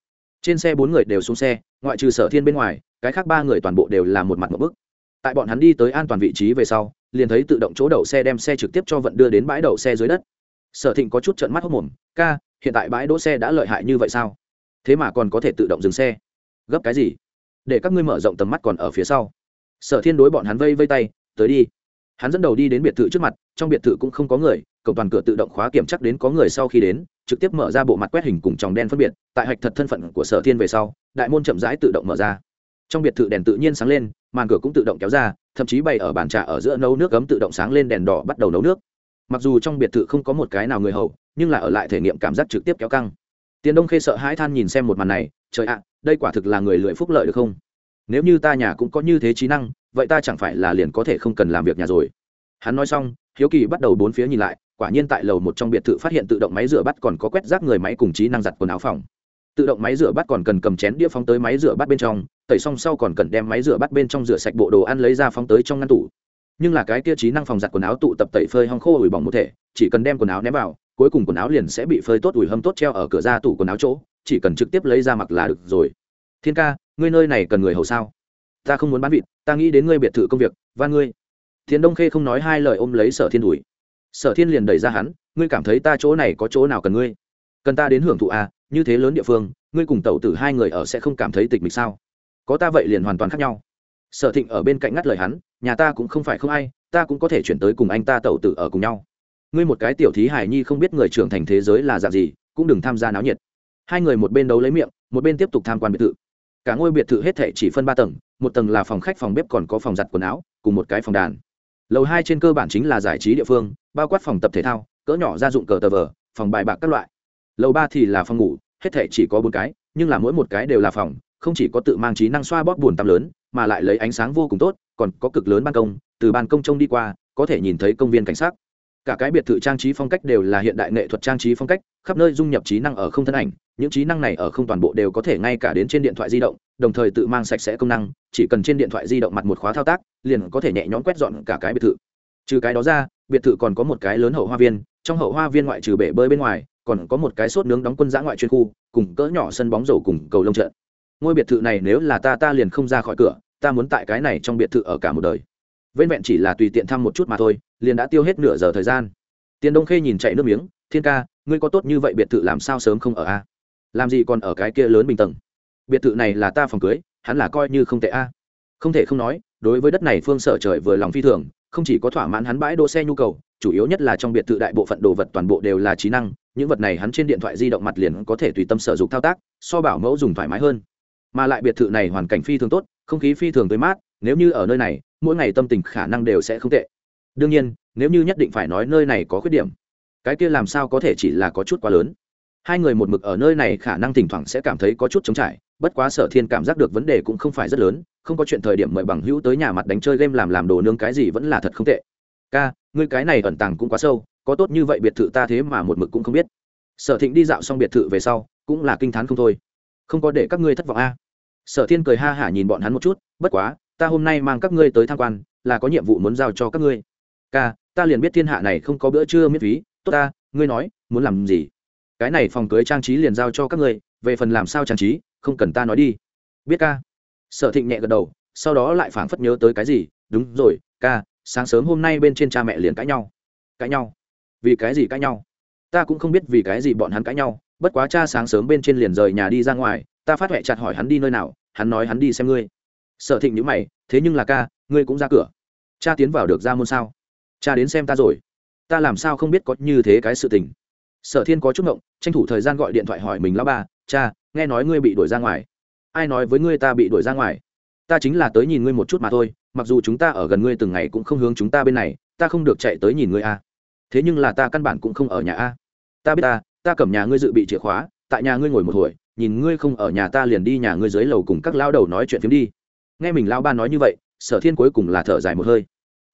Trên xe bốn người đều xuống xe, ngoại trừ sở thiên bên ngoài, cái khác ba người toàn bộ đều là một mặt một bức. Tại bọn hắn đi tới an toàn vị trí về sau, liền thấy tự động chỗ đậu xe đem xe trực tiếp cho vận đưa đến bãi đậu xe dưới đất. Sở thịnh có chút trận mắt hốc mồm, ca hiện tại bãi đỗ xe đã lợi hại như vậy sao? Thế mà còn có thể tự động dừng xe. Gấp cái gì? Để các ngươi mở rộng tầm mắt còn ở phía sau. Sở thiên đối bọn hắn vây vây tay, tới đi. Hắn dẫn đầu đi đến biệt thự trước mặt, trong biệt thự cũng không có người, cổng toàn cửa tự động khóa kiểm chắc đến có người sau khi đến, trực tiếp mở ra bộ mặt quét hình cùng tròng đen phân biệt, tại hạch thật thân phận của sở thiên về sau, đại môn chậm rãi tự động mở ra. Trong biệt thự đèn tự nhiên sáng lên, màn cửa cũng tự động kéo ra, thậm chí bày ở bàn trà ở giữa nấu nước cấm tự động sáng lên, đèn đỏ bắt đầu nấu nước mặc dù trong biệt thự không có một cái nào người hầu, nhưng là ở lại thể nghiệm cảm giác trực tiếp kéo căng. Tiền đông khê sợ hãi than nhìn xem một màn này, trời ạ, đây quả thực là người lưỡi phúc lợi được không? Nếu như ta nhà cũng có như thế trí năng, vậy ta chẳng phải là liền có thể không cần làm việc nhà rồi. Hắn nói xong, hiếu kỳ bắt đầu bốn phía nhìn lại, quả nhiên tại lầu một trong biệt thự phát hiện tự động máy rửa bát còn có quét rác người máy cùng trí năng giặt quần áo phòng. Tự động máy rửa bát còn cần cầm chén đĩa phóng tới máy rửa bát bên trong, tẩy xong sau còn cần đem máy rửa bát bên trong rửa sạch bộ đồ ăn lấy ra phóng tới trong ngăn tủ nhưng là cái kia trí năng phòng giặt quần áo tụ tập tẩy phơi hong khô ủi bỏng một thể, chỉ cần đem quần áo ném vào, cuối cùng quần áo liền sẽ bị phơi tốt ủi hâm tốt treo ở cửa ra tủ quần áo chỗ, chỉ cần trực tiếp lấy ra mặc là được rồi. Thiên ca, ngươi nơi này cần người hầu sao? Ta không muốn bán vịt, ta nghĩ đến ngươi biệt thự công việc, và ngươi. Thiên đông khê không nói hai lời ôm lấy sở thiên đuổi. Sở thiên liền đẩy ra hắn, ngươi cảm thấy ta chỗ này có chỗ nào cần ngươi? Cần ta đến hưởng thụ à như thế lớn địa phương, ngươi cùng tẩu tử hai người ở sẽ không cảm thấy tịch mịch sao? Có ta vậy liền hoàn toàn khác nhau. Sở thịnh ở bên cạnh ngắt lời hắn nhà ta cũng không phải không ai, ta cũng có thể chuyển tới cùng anh ta tẩu tử ở cùng nhau. Ngươi một cái tiểu thí hải nhi không biết người trưởng thành thế giới là dạng gì, cũng đừng tham gia náo nhiệt. Hai người một bên đấu lấy miệng, một bên tiếp tục tham quan biệt thự. Cả ngôi biệt thự hết thể chỉ phân ba tầng, một tầng là phòng khách, phòng bếp còn có phòng giặt quần áo, cùng một cái phòng đàn. Lầu hai trên cơ bản chính là giải trí địa phương, bao quát phòng tập thể thao, cỡ nhỏ gia dụng cờ tờ vờ, phòng bài bạc các loại. Lầu ba thì là phòng ngủ, hết thể chỉ có bốn cái, nhưng là mỗi một cái đều là phòng, không chỉ có tự mang trí năng xoa bóp buồn tắm lớn, mà lại lấy ánh sáng vô cùng tốt còn có cực lớn ban công, từ ban công trông đi qua, có thể nhìn thấy công viên cảnh sát cả cái biệt thự trang trí phong cách đều là hiện đại nghệ thuật trang trí phong cách, khắp nơi dung nhập trí năng ở không thân ảnh, những trí năng này ở không toàn bộ đều có thể ngay cả đến trên điện thoại di động, đồng thời tự mang sạch sẽ công năng, chỉ cần trên điện thoại di động mặt một khóa thao tác, liền có thể nhẹ nhõm quét dọn cả cái biệt thự. Trừ cái đó ra, biệt thự còn có một cái lớn hậu hoa viên, trong hậu hoa viên ngoại trừ bể bơi bên ngoài, còn có một cái sốt nướng đóng quân giã ngoại chuyên khu, cùng cỡ nhỏ sân bóng rổ cùng cầu lông trận. Ngôi biệt thự này nếu là ta ta liền không ra khỏi cửa ta muốn tại cái này trong biệt thự ở cả một đời. Vẹn vẹn chỉ là tùy tiện thăm một chút mà thôi, liền đã tiêu hết nửa giờ thời gian. Tiền đông khê nhìn chạy nước miếng, thiên ca, ngươi có tốt như vậy biệt thự làm sao sớm không ở a? Làm gì còn ở cái kia lớn bình tầng? Biệt thự này là ta phòng cưới, hắn là coi như không tệ a. Không thể không nói, đối với đất này phương sở trời vừa lòng phi thường, không chỉ có thỏa mãn hắn bãi đỗ xe nhu cầu, chủ yếu nhất là trong biệt thự đại bộ phận đồ vật toàn bộ đều là trí năng, những vật này hắn trên điện thoại di động mặt liền có thể tùy tâm sở dụng thao tác, so bảo mẫu dùng thoải mái hơn. Mà lại biệt thự này hoàn cảnh phi thường tốt không khí phi thường tươi mát, nếu như ở nơi này, mỗi ngày tâm tình khả năng đều sẽ không tệ. Đương nhiên, nếu như nhất định phải nói nơi này có khuyết điểm, cái kia làm sao có thể chỉ là có chút quá lớn. Hai người một mực ở nơi này khả năng thỉnh thoảng sẽ cảm thấy có chút chống trải, bất quá sở thiên cảm giác được vấn đề cũng không phải rất lớn, không có chuyện thời điểm mời bằng hữu tới nhà mặt đánh chơi game làm làm đồ nương cái gì vẫn là thật không tệ. Ca, ngươi cái này ẩn tàng cũng quá sâu, có tốt như vậy biệt thự ta thế mà một mực cũng không biết. Sở thịnh đi dạo xong biệt thự về sau, cũng là kinh t h á n không thôi. Không có để các ngươi thất vọng a sở thiên cười ha hả nhìn bọn hắn một chút, bất quá, ta hôm nay mang các ngươi tới tham quan, là có nhiệm vụ muốn giao cho các ngươi. Ca, ta liền biết thiên hạ này không có bữa trưa miễn phí, tốt ta, ngươi nói, muốn làm gì? Cái này phòng cưới trang trí liền giao cho các ngươi, về phần làm sao trang trí, không cần ta nói đi. Biết ca. Sở thịnh nhẹ gật đầu, sau đó lại phảng phất nhớ tới cái gì, đúng rồi, ca, sáng sớm hôm nay bên trên cha mẹ liền cãi nhau. Cãi nhau? Vì cái gì cãi nhau? Ta cũng không biết vì cái gì bọn hắn cãi nhau, bất quá cha sáng sớm bên trên liền rời nhà đi ra ngoài ta phát huệ chặt hỏi hắn đi nơi nào, hắn nói hắn đi xem ngươi. Sở thịnh nhữ mày, thế nhưng là ca, ngươi cũng ra cửa. Cha tiến vào được ra môn sao? Cha đến xem ta rồi. Ta làm sao không biết có như thế cái sự tình? Sở thiên có chút ngộng, tranh thủ thời gian gọi điện thoại hỏi mình, lão ba, cha, nghe nói ngươi bị đuổi ra ngoài. Ai nói với ngươi ta bị đuổi ra ngoài? Ta chính là tới nhìn ngươi một chút mà thôi, mặc dù chúng ta ở gần ngươi từng ngày cũng không hướng chúng ta bên này, ta không được chạy tới nhìn ngươi a thế nhưng là ta căn bản cũng không ở nhà a ta biết ta ta cầm nhà ngươi dự bị chìa khóa, tại nhà ngươi ngồi một hồi nhìn ngươi không ở nhà ta liền đi nhà ngươi dưới lầu cùng các lao đầu nói chuyện phiếm đi. Nghe mình lao ba nói như vậy, sở thiên cuối cùng là thở dài một hơi.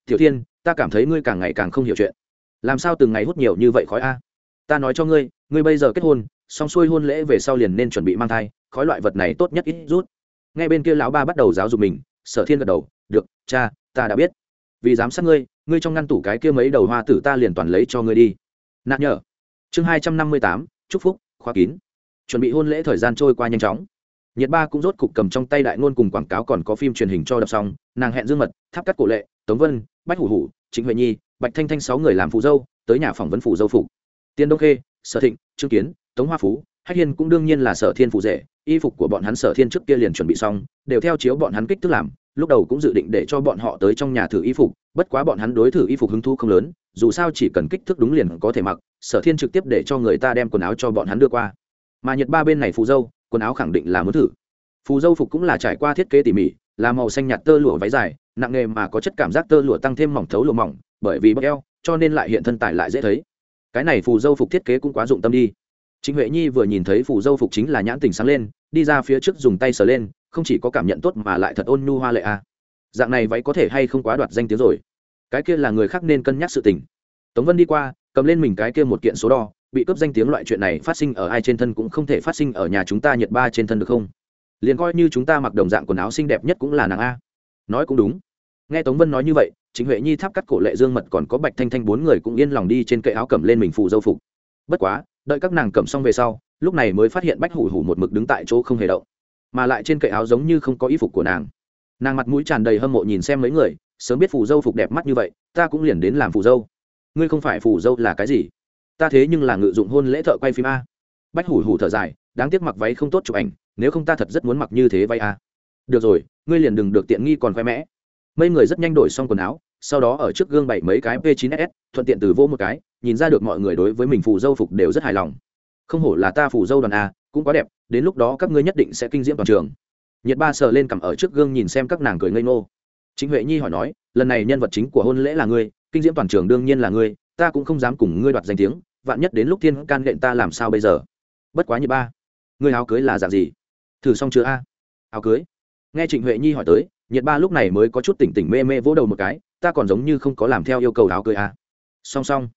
Tiểu thiên, ta cảm thấy ngươi càng ngày càng không hiểu chuyện. Làm sao từng ngày hút nhiều như vậy khói a? Ta nói cho ngươi ngươi bây giờ kết hôn, xong xuôi hôn lễ về sau liền nên chuẩn bị mang thai, khói loại vật này tốt nhất ít rút. Nghe bên kia lão ba bắt đầu giáo dục mình, sở thiên gật đầu, được, cha, ta đã biết. Vì dám sát ngươi ngươi trong ngăn tủ cái kia mấy đầu hoa tử ta liền toàn lấy cho ngươi đi. Nạt nhở. Chương hai trăm năm mươi tám, chúc phúc, khóa kín chuẩn bị hôn lễ thời gian trôi qua nhanh chóng. Nhiệt ba cũng rốt cục cầm trong tay đại ngôn cùng quảng cáo còn có phim truyền hình cho đọc xong, nàng hẹn dương mật, tháp cắt cổ lệ, tống vân, bách hủ hủ, trịnh huệ nhi, bạch thanh thanh sáu người làm phụ dâu, tới nhà phỏng vấn phủ dâu phục. Tiên đông khê, sở thịnh, trương kiến, tống hoa phú, hách hiên cũng đương nhiên là sở thiên phụ rể, y phục của bọn hắn sở thiên trước kia liền chuẩn bị xong, đều theo chiếu bọn hắn kích thước làm, lúc đầu cũng dự định để cho bọn họ tới trong nhà thử y phục, bất quá bọn hắn đối thử y phục hứng thu không lớn, dù sao chỉ cần kích thước đúng liền có thể mặc, sở thiên trực tiếp để cho người ta đem quần áo cho bọn hắn đưa qua mà nhật ba bên này phù dâu quần áo khẳng định là muốn thử phù dâu phục cũng là trải qua thiết kế tỉ mỉ là màu xanh nhạt tơ lụa váy dài nặng nghề mà có chất cảm giác tơ lụa tăng thêm mỏng thấu lụa mỏng bởi vì bóc eo cho nên lại hiện thân tài lại dễ thấy cái này phù dâu phục thiết kế cũng quá dụng tâm đi chính Huệ Nhi vừa nhìn thấy phù dâu phục chính là nhãn tình sáng lên, đi ra phía trước dùng tay sờ lên, không chỉ có cảm nhận tốt mà lại thật ôn nhu hoa lệ a. À. Dạng này váy có thể hay không quá đoạt danh tiếng rồi. Cái kia là người khác nên cân nhắc sự tình. Tống Vân đi qua, cầm lên mình cái kia một kiện số đo, bị cướp danh tiếng loại chuyện này phát sinh ở ai trên thân cũng không thể phát sinh ở nhà chúng ta Nhật Ba trên thân được không? Liền coi như chúng ta mặc đồng dạng quần áo xinh đẹp nhất cũng là nàng a. Nói cũng đúng. Nghe Tống Vân nói như vậy, chính Huệ Nhi tháp cắt cổ Lệ Dương Mật còn có Bạch Thanh Thanh bốn người cũng yên lòng đi trên kệ áo cầm lên mình phù dâu phục. Bất quá, đợi các nàng cầm xong về sau lúc này mới phát hiện bách hủ hủ một mực đứng tại chỗ không hề động mà lại trên cậy áo giống như không có y phục của nàng nàng mặt mũi tràn đầy hâm mộ nhìn xem mấy người sớm biết phù dâu phục đẹp mắt như vậy ta cũng liền đến làm phù dâu ngươi không phải phù dâu là cái gì ta thế nhưng là ngự dụng hôn lễ thợ quay phim a. Bách hủ hủ thở dài, đáng tiếc mặc váy không tốt chụp ảnh, nếu không ta thật rất muốn mặc như thế vay a. Được rồi, ngươi liền đừng được tiện nghi còn khoe mẽ. Mấy người rất nhanh đổi xong quần áo, sau đó ở trước gương bày mấy cái p 9 s, thuận tiện từ vô một cái, nhìn ra được mọi người đối với mình phù dâu phục đều rất hài lòng. Không hổ là ta phù dâu đoàn a, cũng quá đẹp, đến lúc đó các ngươi nhất định sẽ kinh diễm toàn trường. Nhiệt ba sờ lên cầm ở trước gương nhìn xem các nàng cười ngây ngô. Chính huệ nhi hỏi nói, lần này nhân vật chính của hôn lễ là ngươi, kinh diễm toàn trường đương nhiên là ngươi ta cũng không dám cùng ngươi đoạt danh tiếng, vạn nhất đến lúc thiên can lệnh ta làm sao bây giờ? Bất quá như ba, ngươi áo cưới là dạng gì? Thử xong chưa a? Áo cưới? Nghe trịnh huệ nhi hỏi tới nhiệt ba lúc này mới có chút tỉnh tỉnh mê mê vỗ đầu một cái, ta còn giống như không có làm theo yêu cầu áo cưới a. Song song,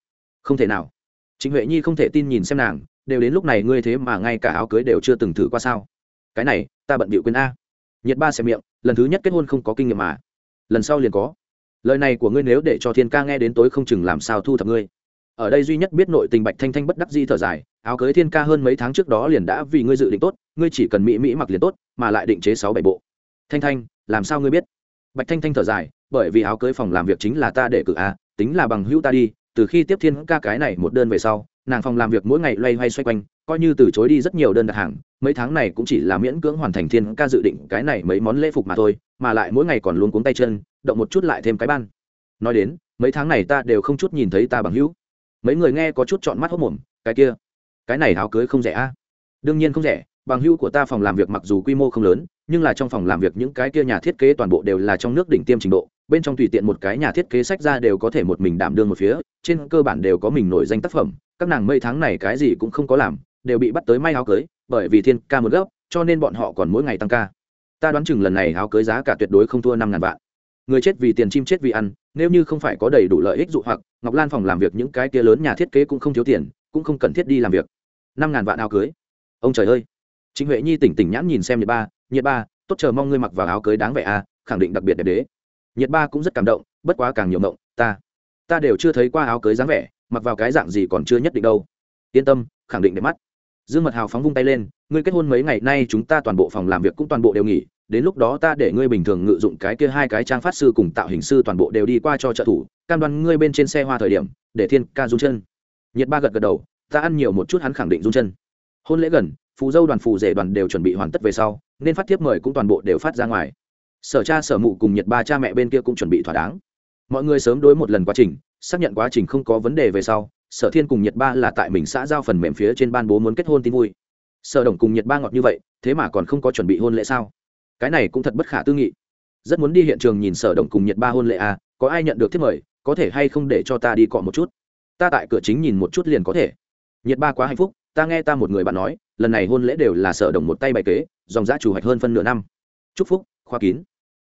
không thể nào. Trịnh huệ nhi không thể tin nhìn xem nàng, đều đến lúc này ngươi thế mà ngay cả áo cưới đều chưa từng thử qua sao? Cái này, ta bận bịu quên a. Nhiệt ba xem miệng, lần thứ nhất kết hôn không có kinh nghiệm mà. Lần sau liền có lời này của ngươi nếu để cho thiên ca nghe đến tối không chừng làm sao thu thập ngươi. Ở đây duy nhất biết nội tình bạch thanh thanh bất đắc di thở dài, áo cưới thiên ca hơn mấy tháng trước đó liền đã vì ngươi dự định tốt, ngươi chỉ cần mỹ mỹ mặc liền tốt, mà lại định chế sáu bảy bộ. Thanh thanh, làm sao ngươi biết? Bạch thanh thanh thở dài, bởi vì áo cưới phòng làm việc chính là ta để cử a tính là bằng hữu ta đi, từ khi tiếp thiên ca cái này một đơn về sau, nàng phòng làm việc mỗi ngày loay hoay xoay quanh, coi như từ chối đi rất nhiều đơn đặt hàng mấy tháng này cũng chỉ là miễn cưỡng hoàn thành thiên ca dự định cái này mấy món lễ phục mà thôi, mà lại mỗi ngày còn luôn cuống tay chân, động một chút lại thêm cái ban. Nói đến, mấy tháng này ta đều không chút nhìn thấy ta bằng hữu. Mấy người nghe có chút chọn mắt hốc mồm, cái kia, cái này áo cưới không rẻ a. Đương nhiên không rẻ, bằng hữu của ta phòng làm việc mặc dù quy mô không lớn, nhưng là trong phòng làm việc những cái kia nhà thiết kế toàn bộ đều là trong nước đỉnh tiêm trình độ, bên trong tùy tiện một cái nhà thiết kế sách ra đều có thể một mình đảm đương một phía, trên cơ bản đều có mình nổi danh tác phẩm, các nàng mấy tháng này cái gì cũng không có làm, đều bị bắt tới may áo cưới bởi vì thiên ca một gấp, cho nên bọn họ còn mỗi ngày tăng ca. Ta đoán chừng lần này áo cưới giá cả tuyệt đối không thua năm ngàn vạn. Người chết vì tiền chim chết vì ăn, nếu như không phải có đầy đủ lợi ích dụ hoặc, ngọc lan phòng làm việc những cái kia lớn nhà thiết kế cũng không thiếu tiền, cũng không cần thiết đi làm việc. Năm ngàn vạn áo cưới. Ông trời ơi. Chính huệ nhi tỉnh tỉnh nhãn nhìn xem nhiệt ba nhiệt ba, tốt chờ mong ngươi mặc vào áo cưới đáng vẻ à khẳng định đặc biệt đẹp đế. Nhiệt ba cũng rất cảm động, bất quá càng nhiều mộng, ta ta đều chưa thấy qua áo cưới dáng vẻ, mặc vào cái dạng gì còn chưa nhất định đâu. Yên tâm, khẳng định đẹp mắt dương mật hào phóng vung tay lên, ngươi kết hôn mấy ngày nay chúng ta toàn bộ phòng làm việc cũng toàn bộ đều nghỉ, đến lúc đó ta để ngươi bình thường ngự dụng cái kia hai cái trang phát sư cùng tạo hình sư toàn bộ đều đi qua cho trợ thủ, cam đoan ngươi bên trên xe hoa thời điểm, để thiên ca run chân. Nhiệt ba gật gật đầu, ta ăn nhiều một chút hắn khẳng định run chân. Hôn lễ gần, phù dâu đoàn phù rể đoàn đều chuẩn bị hoàn tất về sau, nên phát tiếp mời cũng toàn bộ đều phát ra ngoài. Sở cha sở mụ cùng nhiệt ba cha mẹ bên kia cũng chuẩn bị thỏa đáng. Mọi người sớm đối một lần quá trình, xác nhận quá trình không có vấn đề về sau sở thiên cùng nhiệt ba là tại mình xã giao phần mềm phía trên ban bố muốn kết hôn tin vui. Sở đồng cùng nhiệt ba ngọt như vậy, thế mà còn không có chuẩn bị hôn lễ sao? Cái này cũng thật bất khả tư nghị. Rất muốn đi hiện trường nhìn sở đồng cùng nhiệt ba hôn lễ à có ai nhận được thiết mời, có thể hay không để cho ta đi cọ một chút? Ta tại cửa chính nhìn một chút liền có thể. Nhiệt ba quá hạnh phúc, ta nghe ta một người bạn nói, lần này hôn lễ đều là sở đồng một tay bày kế, dòng giã chủ hoạch hơn phân nửa năm. Chúc phúc, khoa kín.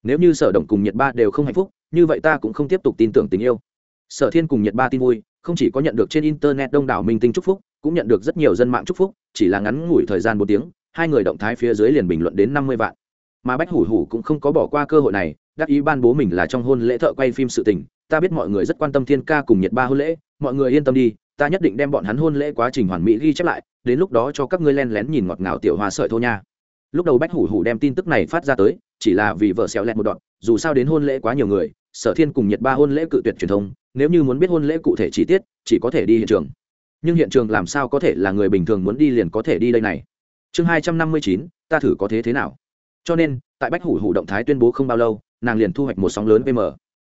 Nếu như sở đồng cùng nhiệt ba đều không hạnh phúc, như vậy ta cũng không tiếp tục tin tưởng tình yêu. Sở thiên cùng nhiệt ba tin vui không chỉ có nhận được trên internet đông đảo minh tinh chúc phúc, cũng nhận được rất nhiều dân mạng chúc phúc, chỉ là ngắn ngủi thời gian một tiếng, hai người động thái phía dưới liền bình luận đến năm mươi vạn. Mà bách hủ hủ cũng không có bỏ qua cơ hội này, đắc ý ban bố mình là trong hôn lễ thợ quay phim sự tình, ta biết mọi người rất quan tâm thiên ca cùng nhiệt ba hôn lễ, mọi người yên tâm đi, ta nhất định đem bọn hắn hôn lễ quá trình hoàn mỹ ghi chép lại, đến lúc đó cho các ngươi len lén nhìn ngọt ngào tiểu hoa sợi thô nha. Lúc đầu bách hủ hủ đem tin tức này phát ra tới, chỉ là vì vợ xéo lẹt một đoạn, dù sao đến hôn lễ quá nhiều người sở thiên cùng nhiệt ba hôn lễ cự tuyệt truyền thông, nếu như muốn biết hôn lễ cụ thể chi tiết, chỉ có thể đi hiện trường. Nhưng hiện trường làm sao có thể là người bình thường muốn đi liền có thể đi đây này? Chương hai trăm năm mươi chín, ta thử có thế thế nào? Cho nên, tại bách hủ hủ động thái tuyên bố không bao lâu, nàng liền thu hoạch một sóng lớn pm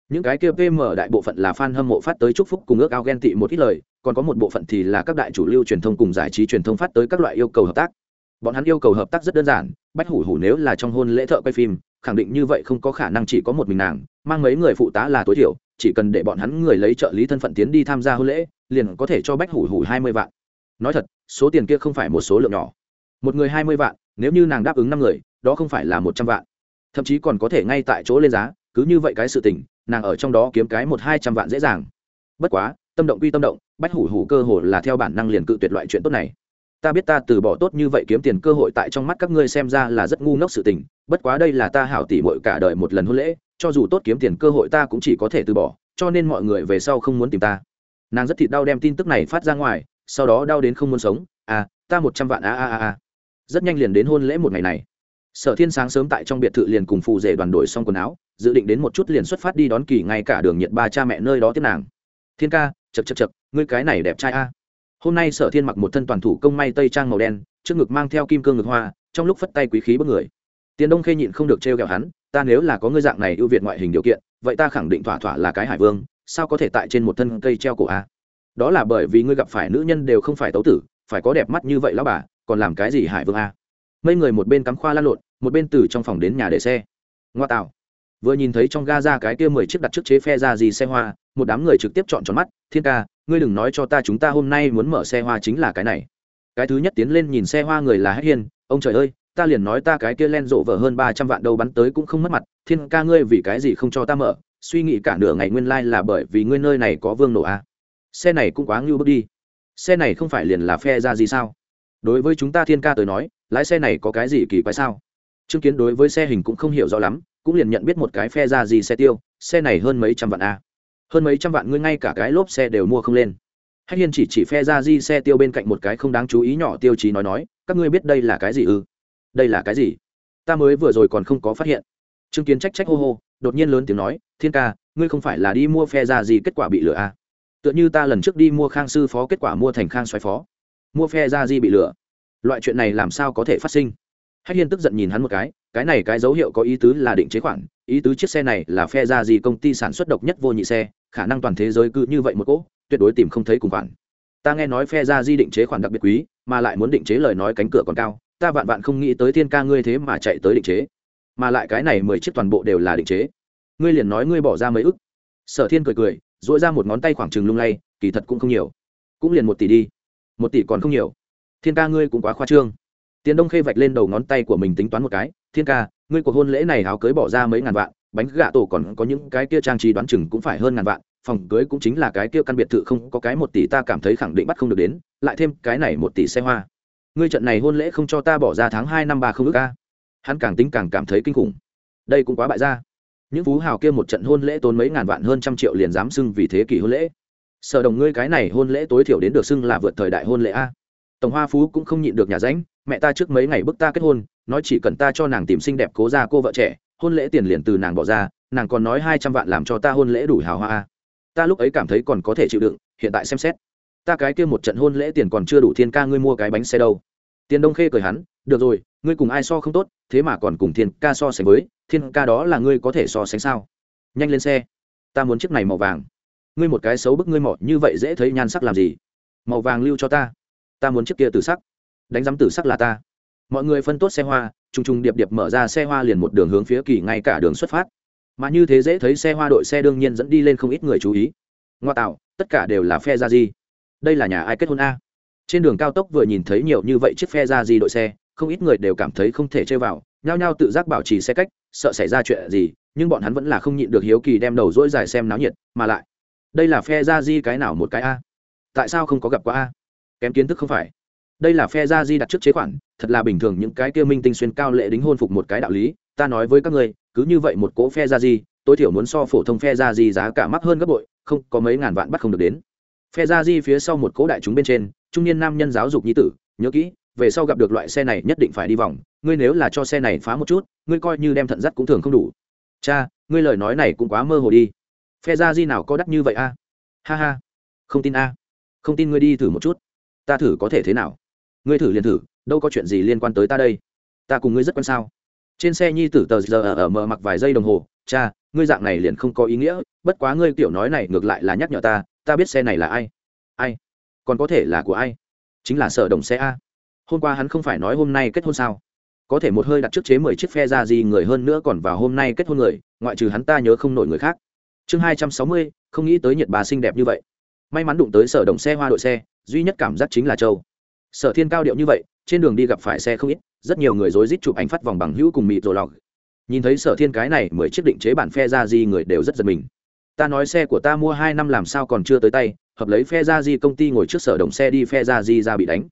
những cái kia pm đại bộ phận là fan hâm mộ phát tới chúc phúc cùng ước ao ghen tị một ít lời, còn có một bộ phận thì là các đại chủ lưu truyền thông cùng giải trí truyền thông phát tới các loại yêu cầu hợp tác. Bọn hắn yêu cầu hợp tác rất đơn giản, bách hủ hủ nếu là trong hôn lễ thợ quay phim khẳng định như vậy không có khả năng chỉ có một mình nàng, mang mấy người phụ tá là tối thiểu, chỉ cần để bọn hắn người lấy trợ lý thân phận tiến đi tham gia hôn lễ, liền có thể cho bách hủ hủ hai mươi vạn. Nói thật, số tiền kia không phải một số lượng nhỏ. Một người hai mươi vạn, nếu như nàng đáp ứng năm người, đó không phải là một trăm vạn. Thậm chí còn có thể ngay tại chỗ lên giá, cứ như vậy cái sự tình, nàng ở trong đó kiếm cái một hai trăm vạn dễ dàng. Bất quá, tâm động quy tâm động, bách hủ hủ cơ hồ là theo bản năng liền cự tuyệt loại chuyện tốt này ta biết ta từ bỏ tốt như vậy kiếm tiền cơ hội tại trong mắt các ngươi xem ra là rất ngu ngốc sự tình, bất quá đây là ta hảo tỉ mội cả đời một lần hôn lễ, cho dù tốt kiếm tiền cơ hội ta cũng chỉ có thể từ bỏ, cho nên mọi người về sau không muốn tìm ta. Nàng rất thịt đau đem tin tức này phát ra ngoài, sau đó đau đến không muốn sống à ta một trăm vạn, a a a a. Rất nhanh liền đến hôn lễ một ngày này. Sở thiên sáng sớm tại trong biệt thự liền cùng phù rể đoàn đổi xong quần áo, dự định đến một chút liền xuất phát đi đón kỳ ngay cả đường nhiệt ba cha mẹ nơi đó tiếp nàng. Thiên ca chật chật chật ngươi cái này đẹp trai a hôm nay sở thiên mặc một thân toàn thủ công may tây trang màu đen, trước ngực mang theo kim cương ngực hoa, trong lúc phất tay quý khí bất người. Tiền đông khê nhịn không được trêu kẹo hắn, ta nếu là có ngươi dạng này ưu việt ngoại hình điều kiện, vậy ta khẳng định thỏa thỏa là cái hải vương, sao có thể tại trên một thân cây treo cổ a? Đó là bởi vì ngươi gặp phải nữ nhân đều không phải tấu tử, phải có đẹp mắt như vậy lão bà, còn làm cái gì hải vương a? Mấy người một bên cắm khoa lan lộn, một bên từ trong phòng đến nhà để xe. Ngoa tạo vừa nhìn thấy trong ga ra cái kia mười chiếc đặt trước chế phe ra gì xe hoa, một đám người trực tiếp chọn tròn mắt, thiên ca, ngươi đừng nói cho ta chúng ta hôm nay muốn mở xe hoa chính là cái này. Cái thứ nhất tiến lên nhìn xe hoa người là hách hiên, ông trời ơi, ta liền nói ta cái kia len rộ vở hơn ba trăm vạn đâu bắn tới cũng không mất mặt, thiên ca ngươi vì cái gì không cho ta mở, suy nghĩ cả nửa ngày nguyên lai、like、là bởi vì ngươi nơi này có vương nổ a. À. xe này cũng quá ngưu bước đi. Xe này không phải liền là phe ra gì sao? Đối với chúng ta thiên ca tới nói, lái xe này có cái gì kỳ quái sao? Chứng kiến đối với xe hình cũng không hiểu rõ lắm cũng liền nhận biết một cái phe ra gì xe tiêu, xe này hơn mấy trăm vạn a. Hơn mấy trăm vạn ngươi ngay cả cái lốp xe đều mua không lên. Hách hiên chỉ chỉ phe ra di xe tiêu bên cạnh một cái không đáng chú ý nhỏ tiêu chí nói nói, các ngươi biết đây là cái gì ư? Đây là cái gì? Ta mới vừa rồi còn không có phát hiện. Chứng kiến trách trách hô hô, đột nhiên lớn tiếng nói, thiên ca, ngươi không phải là đi mua phe ra gì kết quả bị lừa à? tựa như ta lần trước đi mua khang sư phó kết quả mua thành khang xoáy phó. Mua phe ra gì bị lừa? Loại chuyện này làm sao có thể phát sinh? Hách hiên tức giận nhìn hắn một cái cái này cái dấu hiệu có ý tứ là định chế khoản, ý tứ chiếc xe này là phe ra gì công ty sản xuất độc nhất vô nhị xe, khả năng toàn thế giới cứ như vậy một cỗ, tuyệt đối tìm không thấy cùng khoản. Ta nghe nói phe ra di định chế khoản đặc biệt quý, mà lại muốn định chế lời nói cánh cửa còn cao, ta vạn vạn không nghĩ tới thiên ca ngươi thế mà chạy tới định chế. Mà lại cái này mười chiếc toàn bộ đều là định chế. Ngươi liền nói ngươi bỏ ra mấy ức. Sở thiên cười cười dội ra một ngón tay khoảng trừng lung lay, kỳ thật cũng không nhiều. Cũng liền một tỷ đi. Một tỷ còn không nhiều. Thiên ca ngươi cũng quá khoa trương tiền đông khê vạch lên đầu ngón tay của mình tính toán một cái, thiên ca, ngươi cuộc hôn lễ này áo cưới bỏ ra mấy ngàn vạn, bánh gạ tổ còn có những cái kia trang trí đoán chừng cũng phải hơn ngàn vạn, phòng cưới cũng chính là cái kia căn biệt thự không có cái một tỷ ta cảm thấy khẳng định bắt không được đến, lại thêm cái này một tỷ xe hoa. Ngươi trận này hôn lễ không cho ta bỏ ra tháng hai năm ba không ước a." hắn càng tính càng cảm thấy kinh khủng. Đây cũng quá bại ra những phú hào kia một trận hôn lễ tốn mấy ngàn vạn hơn trăm triệu liền dám xưng vì thế kỷ hôn lễ. Sở đồng ngươi cái này hôn lễ tối thiểu đến được xưng là vượt thời đại hôn lễ a. Tổng hoa phú cũng không nhịn được nhà ránh mẹ ta trước mấy ngày bức ta kết hôn, nói chỉ cần ta cho nàng tìm xinh đẹp cố ra cô vợ trẻ, hôn lễ tiền liền từ nàng bỏ ra, nàng còn nói hai trăm vạn làm cho ta hôn lễ đủ hào hoa. Ta lúc ấy cảm thấy còn có thể chịu đựng, hiện tại xem xét. Ta cái kia một trận hôn lễ tiền còn chưa đủ thiên ca ngươi mua cái bánh xe đâu. Tiền đông khê cười hắn, được rồi, ngươi cùng ai so không tốt, thế mà còn cùng thiên ca so sánh với, thiên ca đó là ngươi có thể so sánh sao? Nhanh lên xe. Ta muốn chiếc này màu vàng. Ngươi một cái xấu bức ngươi mỏ, như vậy dễ thấy nhan sắc làm gì? Màu vàng lưu cho ta. Ta muốn chiếc kia từ sắc đánh giám tử sắc là ta. Mọi người phân tốt xe hoa, trùng trùng điệp điệp mở ra xe hoa liền một đường hướng phía kỳ ngay cả đường xuất phát. Mà như thế dễ thấy xe hoa đội xe đương nhiên dẫn đi lên không ít người chú ý. Ngoa tạo, tất cả đều là phe gia gì đây là nhà ai kết hôn a? Trên đường cao tốc vừa nhìn thấy nhiều như vậy chiếc phe gia gì đội xe, không ít người đều cảm thấy không thể chơi vào, nhao nhao tự giác bảo trì xe cách, sợ xảy ra chuyện gì, nhưng bọn hắn vẫn là không nhịn được hiếu kỳ đem đầu dỗi dài xem náo nhiệt, mà lại, đây là phe gia di cái nào một cái a? Tại sao không có gặp qua a? Kém kiến thức không phải đây là phe gia di đặt trước chế khoản, thật là bình thường những cái kia minh tinh xuyên cao lệ đính hôn phục một cái đạo lý, ta nói với các ngươi, cứ như vậy một cỗ phe gia di, tối thiểu muốn so phổ thông phe gia di giá cả mắc hơn gấp bội, không, có mấy ngàn vạn bắt không được đến. Phe gia di phía sau một cỗ đại chúng bên trên, trung niên nam nhân giáo dục nhi tử, nhớ kỹ, về sau gặp được loại xe này nhất định phải đi vòng, ngươi nếu là cho xe này phá một chút, ngươi coi như đem thận dắt cũng thường không đủ. Cha, ngươi lời nói này cũng quá mơ hồ đi. Phe gia di nào có đắt như vậy a? Ha ha. Không tin a. Không tin ngươi đi thử một chút. Ta thử có thể thế nào? Ngươi thử liền thử, đâu có chuyện gì liên quan tới ta đây. Ta cùng ngươi rất quan sao? Trên xe nhi tử tờ giờ ở mở mặc vài giây đồng hồ, cha, ngươi dạng này liền không có ý nghĩa, bất quá ngươi kiểu nói này ngược lại là nhắc nhở ta ta biết xe này là ai. Ai? Còn có thể là của ai? Chính là sở đồng xe a. Hôm qua hắn không phải nói hôm nay kết hôn sao? Có thể một hơi đặt trước chế mười chiếc phe ra gì người hơn nữa còn vào hôm nay kết hôn người, ngoại trừ hắn ta nhớ không nổi người khác. Chương hai trăm sáu mươi, không nghĩ tới nhiệt bà xinh đẹp như vậy. May mắn đụng tới sở đồng xe hoa đội xe, duy nhất cảm giác chính là châu sở thiên cao điệu như vậy, trên đường đi gặp phải xe không ít, rất nhiều người rối rít chụp ảnh phát vòng bằng hữu cùng mịt rồi lọc. Nhìn thấy sở thiên cái này, mười chiếc định chế bản phe ra di người đều rất giật mình. Ta nói xe của ta mua hai năm làm sao còn chưa tới tay, hợp lấy phe ra di công ty ngồi trước sở đồng xe đi phe ra di ra bị đánh.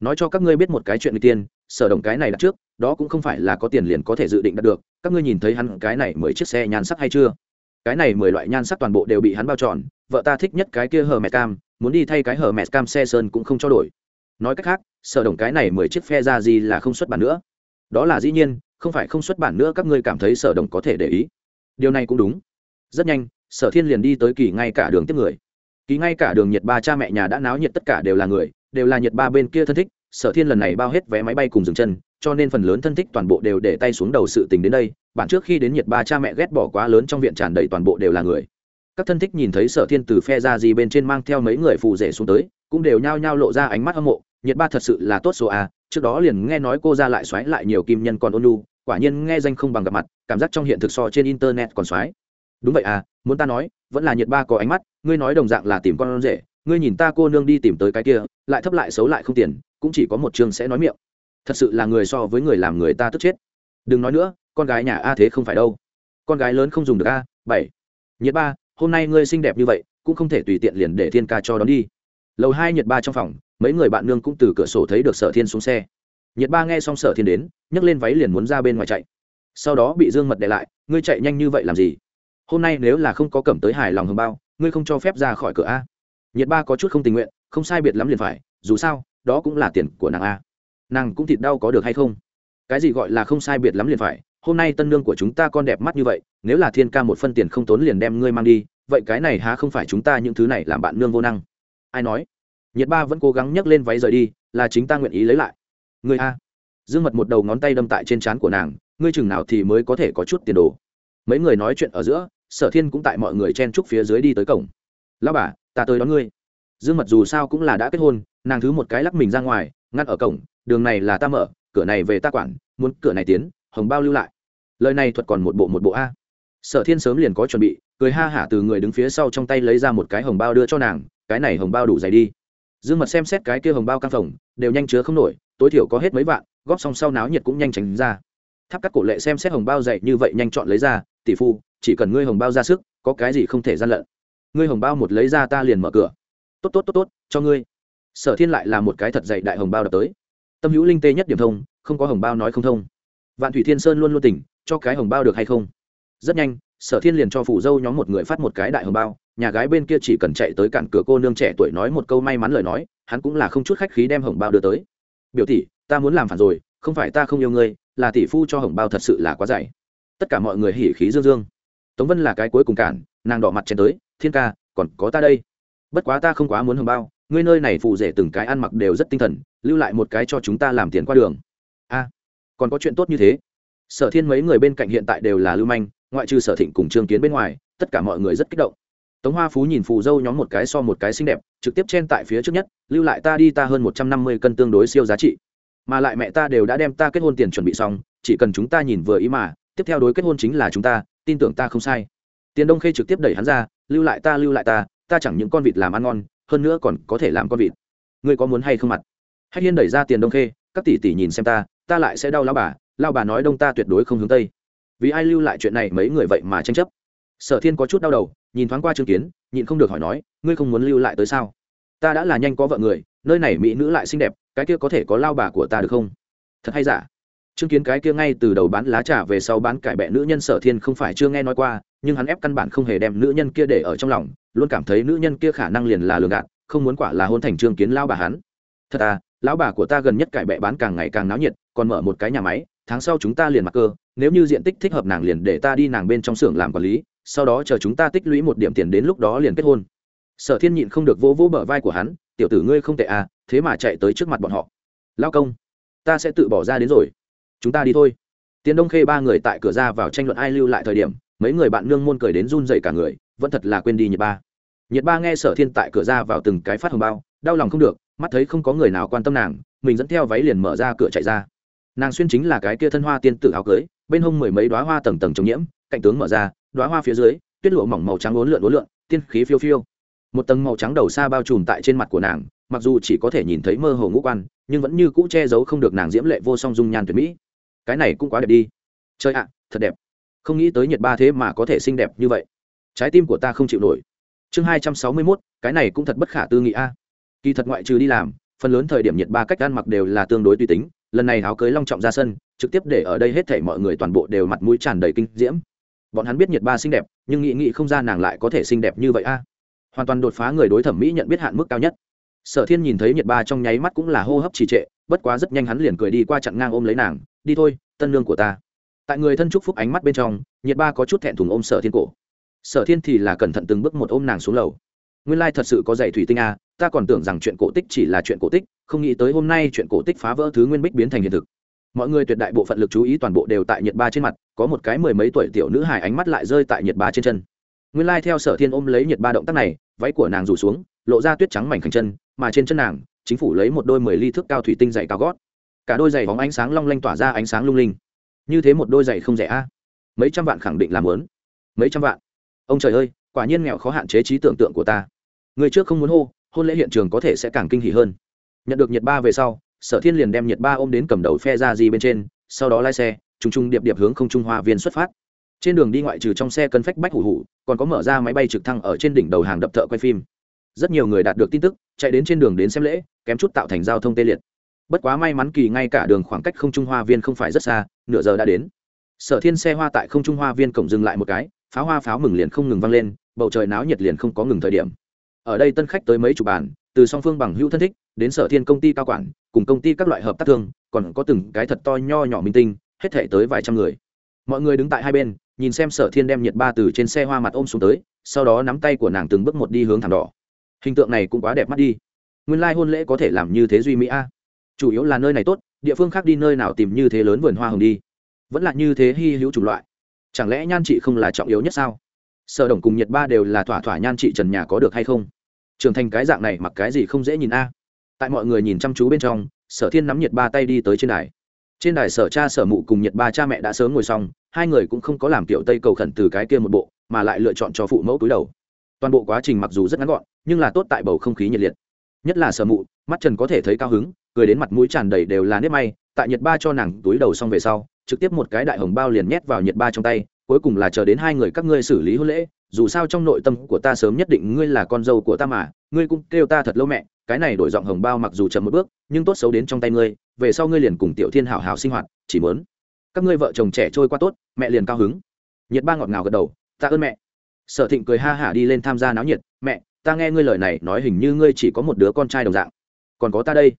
Nói cho các ngươi biết một cái chuyện người tiên, sở đồng cái này đặt trước, đó cũng không phải là có tiền liền có thể dự định đặt được, các ngươi nhìn thấy hắn cái này mười chiếc xe nhan sắc hay chưa? Cái này mười loại nhan sắc toàn bộ đều bị hắn bao tròn vợ ta thích nhất cái kia hờ mẹ cam, muốn đi thay cái hờ mẹ cam xe sơn cũng không cho đổi nói cách khác, sở đồng cái này mười chiếc phe ra gì là không xuất bản nữa. Đó là dĩ nhiên, không phải không xuất bản nữa các ngươi cảm thấy sở đồng có thể để ý. Điều này cũng đúng. Rất nhanh, sở thiên liền đi tới kỳ ngay cả đường tiếp người. Kỳ ngay cả đường nhiệt ba cha mẹ nhà đã náo nhiệt tất cả đều là người, đều là nhiệt ba bên kia thân thích. Sở thiên lần này bao hết vé máy bay cùng dừng chân, cho nên phần lớn thân thích toàn bộ đều để tay xuống đầu sự tình đến đây. Bản trước khi đến nhiệt ba cha mẹ ghét bỏ quá lớn trong viện tràn đầy toàn bộ đều là người. Các thân thích nhìn thấy sở thiên từ phe ra gì bên trên mang theo mấy người phù rể xuống tới, cũng đều nhao nhao lộ ra ánh mắt hâm mộ nhiệt ba thật sự là tốt số a, trước đó liền nghe nói cô ra lại xoáy lại nhiều kim nhân còn ôn lu quả nhiên nghe danh không bằng gặp mặt, cảm giác trong hiện thực so trên internet còn xoáy. Đúng vậy à muốn ta nói, vẫn là nhiệt ba có ánh mắt, ngươi nói đồng dạng là tìm con rể, ngươi nhìn ta cô nương đi tìm tới cái kia, lại thấp lại xấu lại không tiền, cũng chỉ có một chương sẽ nói miệng. Thật sự là người so với người làm người ta tức chết. Đừng nói nữa, con gái nhà a thế không phải đâu. Con gái lớn không dùng được a, bảy. Nhiệt ba, hôm nay ngươi xinh đẹp như vậy, cũng không thể tùy tiện liền để thiên ca cho đón đi. Lầu hai nhiệt ba trong phòng mấy người bạn nương cũng từ cửa sổ thấy được sở thiên xuống xe. Nhiệt ba nghe xong sở thiên đến, nhấc lên váy liền muốn ra bên ngoài chạy. Sau đó bị dương mật để lại, ngươi chạy nhanh như vậy làm gì? Hôm nay nếu là không có cầm tới hài lòng hồng bao, ngươi không cho phép ra khỏi cửa a. Nhiệt ba có chút không tình nguyện, không sai biệt lắm liền phải, dù sao, đó cũng là tiền của nàng a. Nàng cũng thịt đau có được hay không? Cái gì gọi là không sai biệt lắm liền phải, hôm nay tân nương của chúng ta con đẹp mắt như vậy, nếu là thiên ca một phân tiền không tốn liền đem ngươi mang đi, vậy cái này há không phải chúng ta những thứ này làm bạn nương vô năng? Ai nói? Nhiệt ba vẫn cố gắng nhấc lên váy rời đi, là chính ta nguyện ý lấy lại. Người a. Dương mật một đầu ngón tay đâm tại trên trán của nàng, ngươi chừng nào thì mới có thể có chút tiền đồ. Mấy người nói chuyện ở giữa, sở thiên cũng tại mọi người chen trúc phía dưới đi tới cổng. Lao bà, ta tới đón ngươi. Dương mật dù sao cũng là đã kết hôn, nàng thứ một cái lắc mình ra ngoài, ngắt ở cổng, đường này là ta mở, cửa này về ta quản, muốn cửa này tiến, hồng bao lưu lại. Lời này thuật còn một bộ một bộ a. Sở thiên sớm liền có chuẩn bị, cười ha hả từ người đứng phía sau trong tay lấy ra một cái hồng bao đưa cho nàng, cái này hồng bao đủ dày đi dương mật xem xét cái kia hồng bao căng phòng, đều nhanh chứa không nổi, tối thiểu có hết mấy vạn, góp xong sau náo nhiệt cũng nhanh tránh ra. Tháp các cổ lệ xem xét hồng bao dày như vậy nhanh chọn lấy ra, tỷ phu, chỉ cần ngươi hồng bao ra sức, có cái gì không thể gian lận. Ngươi hồng bao một lấy ra ta liền mở cửa. Tốt tốt tốt tốt, cho ngươi. Sở thiên lại là một cái thật dạy đại hồng bao đập tới. Tâm hữu linh tê nhất điểm thông, không có hồng bao nói không thông. Vạn thủy thiên sơn luôn luôn tỉnh, cho cái hồng bao được hay không? Rất nhanh, sở thiên liền cho phủ dâu nhóm một người phát một cái đại hồng bao nhà gái bên kia chỉ cần chạy tới cản cửa cô nương trẻ tuổi nói một câu may mắn lời nói, hắn cũng là không chút khách khí đem hồng bao đưa tới. Biểu tỷ, ta muốn làm phản rồi, không phải ta không yêu ngươi, là tỷ phu cho hồng bao thật sự là quá dày. Tất cả mọi người hỉ khí dương dương. Tống vân là cái cuối cùng cản, nàng đỏ mặt chen tới, thiên ca, còn có ta đây. Bất quá ta không quá muốn hồng bao, ngươi nơi này phụ rể từng cái ăn mặc đều rất tinh thần, lưu lại một cái cho chúng ta làm tiền qua đường. A, còn có chuyện tốt như thế. Sở thiên mấy người bên cạnh hiện tại đều là lưu manh, ngoại trừ sở thịnh cùng trương kiến bên ngoài, tất cả mọi người rất kích động tống hoa phú nhìn phù dâu nhóm một cái so một cái xinh đẹp, trực tiếp chen tại phía trước nhất, lưu lại ta đi, ta hơn một trăm năm mươi cân tương đối siêu giá trị. Mà lại mẹ ta đều đã đem ta kết hôn tiền chuẩn bị xong, chỉ cần chúng ta nhìn vừa ý mà, tiếp theo đối kết hôn chính là chúng ta, tin tưởng ta không sai. Tiền đông khê trực tiếp đẩy hắn ra, lưu lại ta, lưu lại ta ta chẳng những con vịt làm ăn ngon, hơn nữa còn có thể làm con vịt. Ngươi có muốn hay không mặt? Hách hiên đẩy ra tiền đông khê, các tỷ tỷ nhìn xem ta ta lại sẽ đau lao bà lao bà nói đông ta tuyệt đối không hướng tây. Vì ai lưu lại chuyện này mấy người vậy mà tranh chấp? Sở thiên có chút đau đầu nhìn thoáng qua trương kiến, nhịn không được hỏi nói, ngươi không muốn lưu lại tới sao? Ta đã là nhanh có vợ người, nơi này mỹ nữ lại xinh đẹp, cái kia có thể có lao bà của ta được không? Thật hay giả? Chứng kiến cái kia ngay từ đầu bán lá trà về sau bán cải bẹ nữ nhân sở thiên không phải chưa nghe nói qua, nhưng hắn ép căn bản không hề đem nữ nhân kia để ở trong lòng, luôn cảm thấy nữ nhân kia khả năng liền là lường gạt, không muốn quả là hôn thành trương kiến lao bà hắn. Thật à lão bà của ta gần nhất cải bẹ bán càng ngày càng náo nhiệt, còn mở một cái nhà máy, tháng sau chúng ta liền mặc cơ, nếu như diện tích thích hợp nàng liền để ta đi nàng bên trong xưởng làm quản lý sau đó chờ chúng ta tích lũy một điểm tiền đến lúc đó liền kết hôn. Sở thiên nhịn không được vỗ vỗ bờ vai của hắn, tiểu tử ngươi không tệ à thế mà chạy tới trước mặt bọn họ. Lao công, ta sẽ tự bỏ ra đến rồi. Chúng ta đi thôi. Tiến đông khê ba người tại cửa ra vào tranh luận ai lưu lại thời điểm, mấy người bạn nương môn cười đến run dậy cả người, vẫn thật là quên đi nhiệt ba. Nhiệt ba nghe sở thiên tại cửa ra vào từng cái phát hồng bao, đau lòng không được, mắt thấy không có người nào quan tâm nàng, mình dẫn theo váy liền mở ra cửa chạy ra. Nàng xuyên chính là cái kia thân hoa tiên tử áo cưới, bên hông mười mấy đoá hoa tầng tầng trồng nhiễm, cạnh tướng mở ra đoá hoa phía dưới, tuyết lụa mỏng màu trắng uốn lượn uốn lượn, tiên khí phiêu phiêu. Một tầng màu trắng đầu xa bao trùm tại trên mặt của nàng, mặc dù chỉ có thể nhìn thấy mơ hồ ngũ quan, nhưng vẫn như cũ che giấu không được nàng diễm lệ vô song dung nhan tuyệt mỹ. Cái này cũng quá đẹp đi. Chơi ạ, thật đẹp. Không nghĩ tới nhiệt ba thế mà có thể xinh đẹp như vậy. Trái tim của ta không chịu nổi. Chương hai trăm sáu mươi mốt, cái này cũng thật bất khả tư nghị a. Kỳ thật ngoại trừ đi làm, phần lớn thời điểm nhiệt ba cách ăn mặc đều là tương đối tùy tính, lần này áo cưới long trọng ra sân, trực tiếp để ở đây hết thảy mọi người toàn bộ đều mặt mũi tràn đầy kinh diễm bọn hắn biết nhiệt ba xinh đẹp, nhưng nghĩ nghĩ không ra nàng lại có thể xinh đẹp như vậy a. Hoàn toàn đột phá người đối thẩm mỹ nhận biết hạn mức cao nhất. Sở thiên nhìn thấy nhiệt ba trong nháy mắt cũng là hô hấp trì trệ, bất quá rất nhanh hắn liền cười đi qua chặn ngang ôm lấy nàng, đi thôi, tân lương của ta. Tại người thân chúc phúc ánh mắt bên trong nhiệt ba có chút thẹn thùng ôm sở thiên cổ. Sở thiên thì là cẩn thận từng bước một ôm nàng xuống lầu. Nguyên lai thật sự có dạy thủy tinh a, ta còn tưởng rằng chuyện cổ tích chỉ là chuyện cổ tích, không nghĩ tới hôm nay chuyện cổ tích phá vỡ thứ nguyên bích biến thành hiện thực mọi người tuyệt đại bộ phận lực chú ý toàn bộ đều tại nhiệt ba trên mặt, có một cái mười mấy tuổi tiểu nữ hài ánh mắt lại rơi tại nhiệt ba trên chân. Nguyên lai theo sở thiên ôm lấy nhiệt ba động tác này, váy của nàng rủ xuống, lộ ra tuyết trắng mảnh khảnh chân, mà trên chân nàng, chính phủ lấy một đôi mười ly thước cao thủy tinh dày cao gót. Cả đôi giày bóng ánh sáng long lanh tỏa ra ánh sáng lung linh. Như thế một đôi giày không rẻ a. Mấy trăm vạn khẳng định làm lớn mấy trăm vạn. Ông trời ơi, quả nhiên nghèo khó hạn chế trí tưởng tượng của ta. Người trước không muốn hô, hôn lễ hiện trường có thể sẽ càng kinh hỉ hơn. Nhận được nhiệt ba về sau sở thiên liền đem nhiệt ba ôm đến cầm đầu phe ra di bên trên, sau đó lái xe t r n g t r n g điệp điệp hướng không trung hoa viên xuất phát. Trên đường đi ngoại trừ trong xe cân phách bách hủ hủ, còn có mở ra máy bay trực thăng ở trên đỉnh đầu hàng đập thợ quay phim. Rất nhiều người đạt được tin tức, chạy đến trên đường đến xem lễ, kém chút tạo thành giao thông tê liệt. Bất quá may mắn kỳ ngay cả đường khoảng cách không trung hoa viên không phải rất xa, nửa giờ đã đến. Sở thiên xe hoa tại không trung hoa viên cổng dừng lại một cái, pháo hoa pháo mừng liền không ngừng vang lên, bầu trời náo nhiệt liền không có ngừng thời điểm. Ở đây tân khách tới mấy chục bàn từ song phương bằng hữu thân thích, đến sở thiên công ty cao quản, cùng công ty các loại hợp tác thương, còn có từng cái thật to nho nhỏ minh tinh, hết thể tới vài trăm người. Mọi người đứng tại hai bên, nhìn xem sở thiên đem nhiệt ba từ trên xe hoa mặt ôm xuống tới, sau đó nắm tay của nàng từng bước một đi hướng thảm đỏ. Hình tượng này cũng quá đẹp mắt đi. Nguyên lai、like、hôn lễ có thể làm như thế duy mỹ a. Chủ yếu là nơi này tốt, địa phương khác đi nơi nào tìm như thế lớn vườn hoa hồng đi. Vẫn là như thế hy hữu chủng loại. Chẳng lẽ nhan chị không là trọng yếu nhất sao? Sở đồng cùng nhiệt ba đều là thỏa thỏa nhan chị trần nhà có được hay không? Trưởng thành cái dạng này mặc cái gì không dễ nhìn a. À. Tại mọi người nhìn chăm chú bên trong, sở thiên nắm nhiệt ba tay đi tới trên đài. Trên đài sở cha sở mụ cùng nhiệt ba cha mẹ đã sớm ngồi xong, hai người cũng không có làm kiểu tây cầu khẩn từ cái kia một bộ, mà lại lựa chọn cho phụ mẫu túi đầu. Toàn bộ quá trình mặc dù rất ngắn gọn, nhưng là tốt tại bầu không khí nhiệt liệt. Nhất là sở mụ, mắt trần có thể thấy cao hứng, cười đến mặt mũi tràn đầy đều là nếp may, tại nhiệt ba cho nàng túi đầu xong về sau, trực tiếp một cái đại hồng bao liền nhét vào nhiệt ba trong tay, cuối cùng là chờ đến hai người các ngươi xử lý hôn lễ dù sao trong nội tâm của ta sớm nhất định ngươi là con dâu của ta mà, ngươi cũng kêu ta thật lâu mẹ, cái này đổi giọng hồng bao mặc dù chậm một bước, nhưng tốt xấu đến trong tay ngươi, về sau ngươi liền cùng tiểu thiên hảo hảo sinh hoạt, chỉ muốn các ngươi vợ chồng trẻ trôi qua tốt, mẹ liền cao hứng. Nhiệt ba ngọt ngào gật đầu, ta ơn mẹ. Sở thịnh cười ha hả đi lên tham gia náo nhiệt, mẹ, ta nghe ngươi lời này nói hình như ngươi chỉ có một đứa con trai đồng dạng. Còn có ta đây.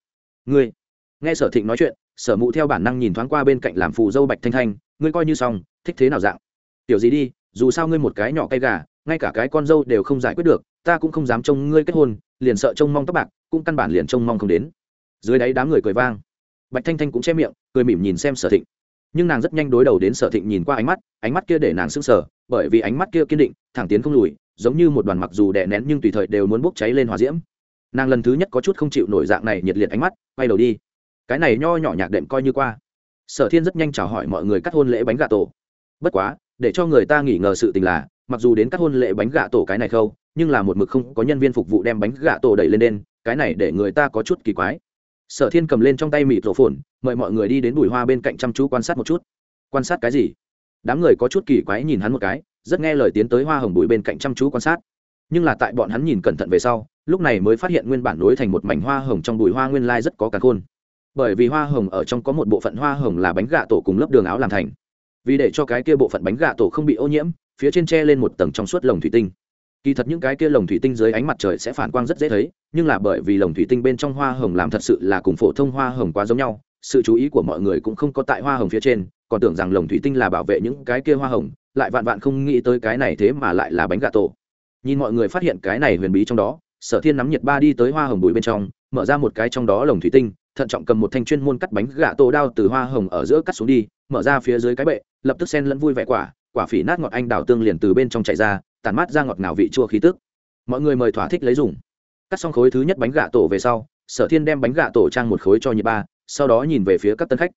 Ngươi? Nghe sở thịnh nói chuyện, sở mụ theo bản năng nhìn thoáng qua bên cạnh làm phù dâu bạch thanh thanh, ngươi coi như xong, thích thế nào dạng? Tiểu gì đi dù sao ngươi một cái nhỏ cây gà, ngay cả cái con dâu đều không giải quyết được, ta cũng không dám trông ngươi kết hôn, liền sợ trông mong tóc bạc, cũng căn bản liền trông mong không đến. Dưới đáy đám người cười vang. Bạch thanh thanh cũng che miệng, cười mỉm nhìn xem sở thịnh. Nhưng nàng rất nhanh đối đầu đến sở thịnh nhìn qua ánh mắt ánh mắt kia để nàng sững sờ, bởi vì ánh mắt kia kiên định, thẳng tiến không lùi, giống như một đoàn mặc dù đè nén nhưng tùy thời đều muốn bốc cháy lên hòa diễm. Nàng lần thứ nhất có chút không chịu nổi dạng này nhiệt liệt ánh mắt, quay đầu đi. Cái này nho nhỏ nhạc đệm coi như qua. Sở thiên rất nhanh chào hỏi mọi người cắt hôn lễ bánh gà tổ. Bất quá để cho người ta nghỉ ngờ sự tình là, mặc dù đến các hôn lễ bánh gạ tổ cái này khâu, nhưng là một mực không có nhân viên phục vụ đem bánh gạ tổ đẩy lên đen cái này để người ta có chút kỳ quái. Sở thiên cầm lên trong tay mịt rổ phồn, mời mọi người đi đến bụi hoa bên cạnh chăm chú quan sát một chút. Quan sát cái gì? Đám người có chút kỳ quái nhìn hắn một cái, rất nghe lời tiến tới hoa hồng bụi bên cạnh chăm chú quan sát. Nhưng là tại bọn hắn nhìn cẩn thận về sau, lúc này mới phát hiện nguyên bản nối thành một mảnh hoa hồng trong bụi hoa nguyên lai rất có cả khôn. Bởi vì hoa hồng ở trong có một bộ phận hoa hồng là bánh gạ tổ cùng lớp đường áo làm thành vì để cho cái kia bộ phận bánh gà tổ không bị ô nhiễm, phía trên tre lên một tầng trong suốt lồng thủy tinh. Kỳ thật những cái kia lồng thủy tinh dưới ánh mặt trời sẽ phản quang rất dễ thấy, nhưng là bởi vì lồng thủy tinh bên trong hoa hồng làm thật sự là cùng phổ thông hoa hồng quá giống nhau, sự chú ý của mọi người cũng không có tại hoa hồng phía trên, còn tưởng rằng lồng thủy tinh là bảo vệ những cái kia hoa hồng, lại vạn vạn không nghĩ tới cái này thế mà lại là bánh gà tổ. Nhìn mọi người phát hiện cái này huyền bí trong đó, sở thiên nắm nhiệt ba đi tới hoa hồng bụi bên trong, mở ra một cái trong đó lồng thủy tinh, thận trọng cầm một thanh chuyên môn cắt bánh gà tổ đao từ hoa hồng ở giữa cắt xuống đi mở ra phía dưới cái bệ, lập tức sen lẫn vui vẻ quả quả phỉ nát ngọt anh đào tương liền từ bên trong chạy ra tàn mát ra ngọt ngào vị chua khí tức. Mọi người mời thỏa thích lấy dùng. Cắt xong khối thứ nhất bánh gà tổ về sau, sở thiên đem bánh gà tổ trang một khối cho nhị ba, sau đó nhìn về phía các tân khách.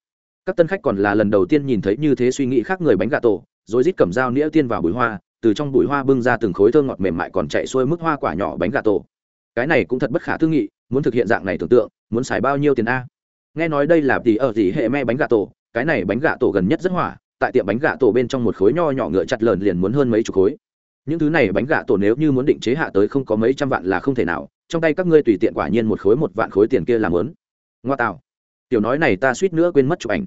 Các tân khách còn là lần đầu tiên nhìn thấy như thế suy nghĩ khác người bánh gà tổ, rồi rít cầm dao nĩa tiên vào bụi hoa, từ trong bụi hoa bưng ra từng khối thơ ngọt mềm mại còn chạy xuôi mức hoa quả nhỏ bánh gà tổ. Cái này cũng thật bất khả tư nghị, muốn thực hiện dạng này tưởng tượng, muốn xài bao nhiêu tiền a? Nghe nói đây là tỷ ở gì hệ me bánh gà tổ cái này bánh gà tổ gần nhất rất hỏa, tại tiệm bánh gà tổ bên trong một khối nho nhỏ ngựa chặt lợn liền muốn hơn mấy chục khối. Những thứ này bánh gà tổ nếu như muốn định chế hạ tới không có mấy trăm vạn là không thể nào, trong tay các ngươi tùy tiện quả nhiên một khối một vạn khối tiền kia làm lớn ngoa tạo. Tiểu nói này ta suýt nữa quên mất chụp ảnh.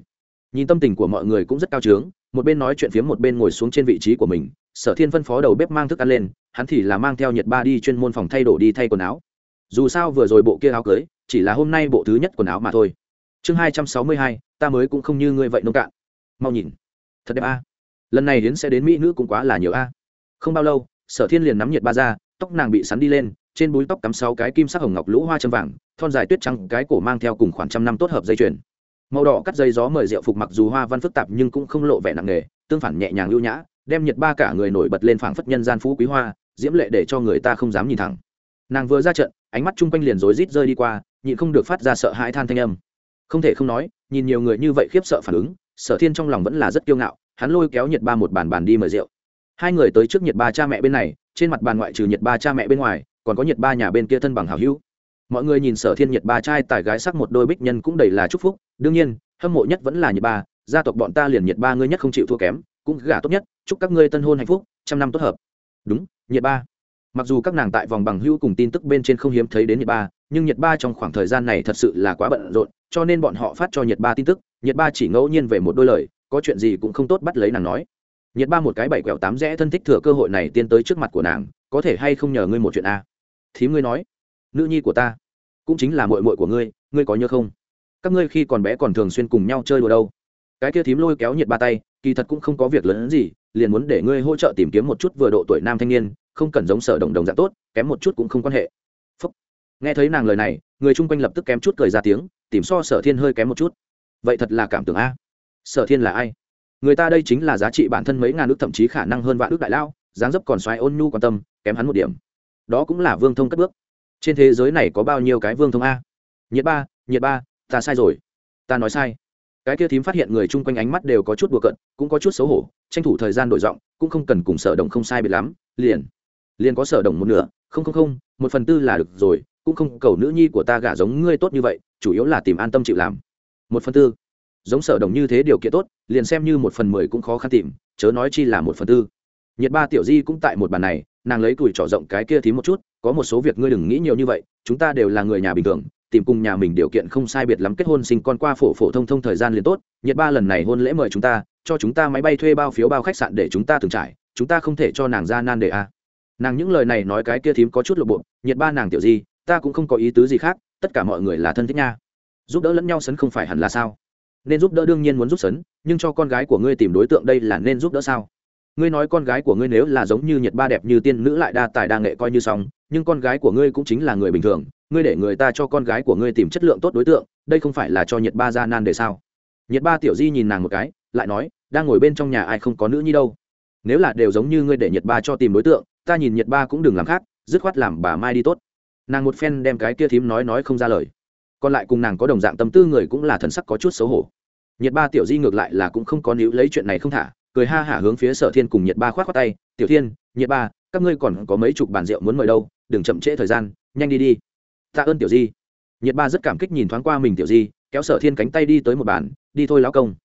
Nhìn tâm tình của mọi người cũng rất cao trướng, một bên nói chuyện phiếm một bên ngồi xuống trên vị trí của mình, sở thiên phân phó đầu bếp mang thức ăn lên, hắn thì là mang theo nhiệt ba đi chuyên môn phòng thay đồ đi thay quần áo. Dù sao vừa rồi bộ kia áo cưới, chỉ là hôm nay bộ thứ nhất quần áo mà thôi chương hai trăm sáu mươi hai, ta mới cũng không như ngươi vậy nông cạn. Mau nhìn. Thật đẹp a. Lần này hiến sẽ đến mỹ nữ cũng quá là nhiều a. Không bao lâu, sở thiên liền nắm nhiệt ba ra tóc nàng bị sắn đi lên, trên búi tóc cắm sáu cái kim sắc hồng ngọc lũ hoa châm vàng, thon dài tuyết trắng, cái cổ mang theo cùng khoảng trăm năm tốt hợp dây chuyền. Màu đỏ cắt dây gió mời rượu phục mặc dù hoa văn phức tạp nhưng cũng không lộ vẻ nặng nề, tương phản nhẹ nhàng lưu nhã, đem nhiệt ba cả người nổi bật lên phảng phất nhân gian phú quý hoa, diễm lệ để cho người ta không dám nhìn thẳng. Nàng vừa ra trận, ánh mắt chung quanh liền rối rít rơi đi qua, nhịn không được phát ra sợ hãi than thanh âm không thể không nói, nhìn nhiều người như vậy khiếp sợ phản ứng, sở thiên trong lòng vẫn là rất kiêu ngạo, hắn lôi kéo nhiệt ba một bàn bàn đi mời rượu. Hai người tới trước nhiệt ba cha mẹ bên này, trên mặt bàn ngoại trừ nhiệt ba cha mẹ bên ngoài, còn có nhiệt ba nhà bên kia thân bằng hào hữu. Mọi người nhìn sở thiên nhiệt ba trai tài gái sắc một đôi bích nhân cũng đầy là chúc phúc, đương nhiên, hâm mộ nhất vẫn là nhiệt ba, gia tộc bọn ta liền nhiệt ba ngươi nhất không chịu thua kém, cũng gả tốt nhất, chúc các ngươi tân hôn hạnh phúc, trăm năm tốt hợp. Đúng nhiệt ba. Mặc dù các nàng tại vòng bằng hữu cùng tin tức bên trên không hiếm thấy đến nhiệt ba nhưng nhiệt ba trong khoảng thời gian này thật sự là quá bận rộn, cho nên bọn họ phát cho nhiệt ba tin tức nhiệt ba chỉ ngẫu nhiên về một đôi lời, có chuyện gì cũng không tốt bắt lấy nàng nói. Nhiệt ba một cái bảy quẹo tám rẽ thân thích thừa cơ hội này tiến tới trước mặt của nàng, có thể hay không nhờ ngươi một chuyện a thím ngươi nói, nữ nhi của ta, cũng chính là mội mội của ngươi ngươi có nhớ không? Các ngươi khi còn bé còn thường xuyên cùng nhau chơi đùa đâu. Cái kia thím lôi kéo nhiệt ba tay, kỳ thật cũng không có việc lớn gì, liền muốn để ngươi hỗ trợ tìm kiếm một chút vừa độ tuổi nam thanh niên, không cần giống sở đồng đồng dạng tốt, kém một chút cũng không quan hệ nghe thấy nàng lời này, người chung quanh lập tức kém chút cười ra tiếng, tìm so sở thiên hơi kém một chút. Vậy thật là cảm tưởng a. Sở thiên là ai? Người ta đây chính là giá trị bản thân mấy ngàn ước thậm chí khả năng hơn vạn ước đại lao, dáng dấp còn xoáy ôn nhu quan tâm, kém hắn một điểm. Đó cũng là vương thông cất bước. Trên thế giới này có bao nhiêu cái vương thông a? Nhiệt ba nhiệt ba, ta sai rồi. Ta nói sai. Cái kia thím phát hiện người chung quanh ánh mắt đều có chút đùa cận cũng có chút xấu hổ, tranh thủ thời gian đổi giọng, cũng không cần cùng sở đồng không sai biệt lắm, liền. Liền có sở đồng một nửa, không không không, một phần tư là được rồi cũng không cầu nữ nhi của ta gả giống ngươi tốt như vậy, chủ yếu là tìm an tâm chịu làm. Một phần tư. Giống sở đồng như thế điều kiện tốt, liền xem như một phần mười cũng khó khăn tìm, chớ nói chi là một phần tư. Nhiệt ba tiểu di cũng tại một bàn này, nàng lấy tuổi trỏ rộng cái kia thím một chút, có một số việc ngươi đừng nghĩ nhiều như vậy, chúng ta đều là người nhà bình thường, tìm cùng nhà mình điều kiện không sai biệt lắm kết hôn sinh con qua phổ phổ thông thông thời gian liền tốt, nhiệt ba lần này hôn lễ mời chúng ta, cho chúng ta máy bay thuê bao phiếu bao khách sạn để chúng ta từng trải, chúng ta không thể cho nàng ra nan để a. À. nàng những lời này nói cái kia thím có chút lộ bộ, nhiệt ba nàng tiểu di ta cũng không có ý tứ gì khác, tất cả mọi người là thân thích nha. Giúp đỡ lẫn nhau sấn không phải hẳn là sao? Nên giúp đỡ đương nhiên muốn giúp sấn, nhưng cho con gái của ngươi tìm đối tượng đây là nên giúp đỡ sao? Ngươi nói con gái của ngươi nếu là giống như nhiệt ba đẹp như tiên nữ lại đa tài đa nghệ coi như xong, nhưng con gái của ngươi cũng chính là người bình thường, ngươi để người ta cho con gái của ngươi tìm chất lượng tốt đối tượng, đây không phải là cho nhiệt ba ra nan để sao? Nhiệt ba tiểu di nhìn nàng một cái, lại nói, đang ngồi bên trong nhà ai không có nữ nhi đâu. Nếu là đều giống như ngươi để nhiệt ba cho tìm đối tượng, ta nhìn nhiệt ba cũng đừng làm khác, dứt khoát làm bà mai đi tốt nàng một phen đem cái kia thím nói nói không ra lời. Còn lại cùng nàng có đồng dạng tâm tư người cũng là thần sắc có chút xấu hổ. Nhiệt ba tiểu di ngược lại là cũng không có níu lấy chuyện này không thả, cười ha hả hướng phía sở thiên cùng nhiệt ba khoát khoát tay, tiểu thiên, nhiệt ba, các ngươi còn có mấy chục bàn rượu muốn mời đâu, đừng chậm trễ thời gian, nhanh đi đi. Tạ ơn tiểu di. Nhiệt ba rất cảm kích nhìn thoáng qua mình tiểu di, kéo sở thiên cánh tay đi tới một bàn, đi thôi lão công.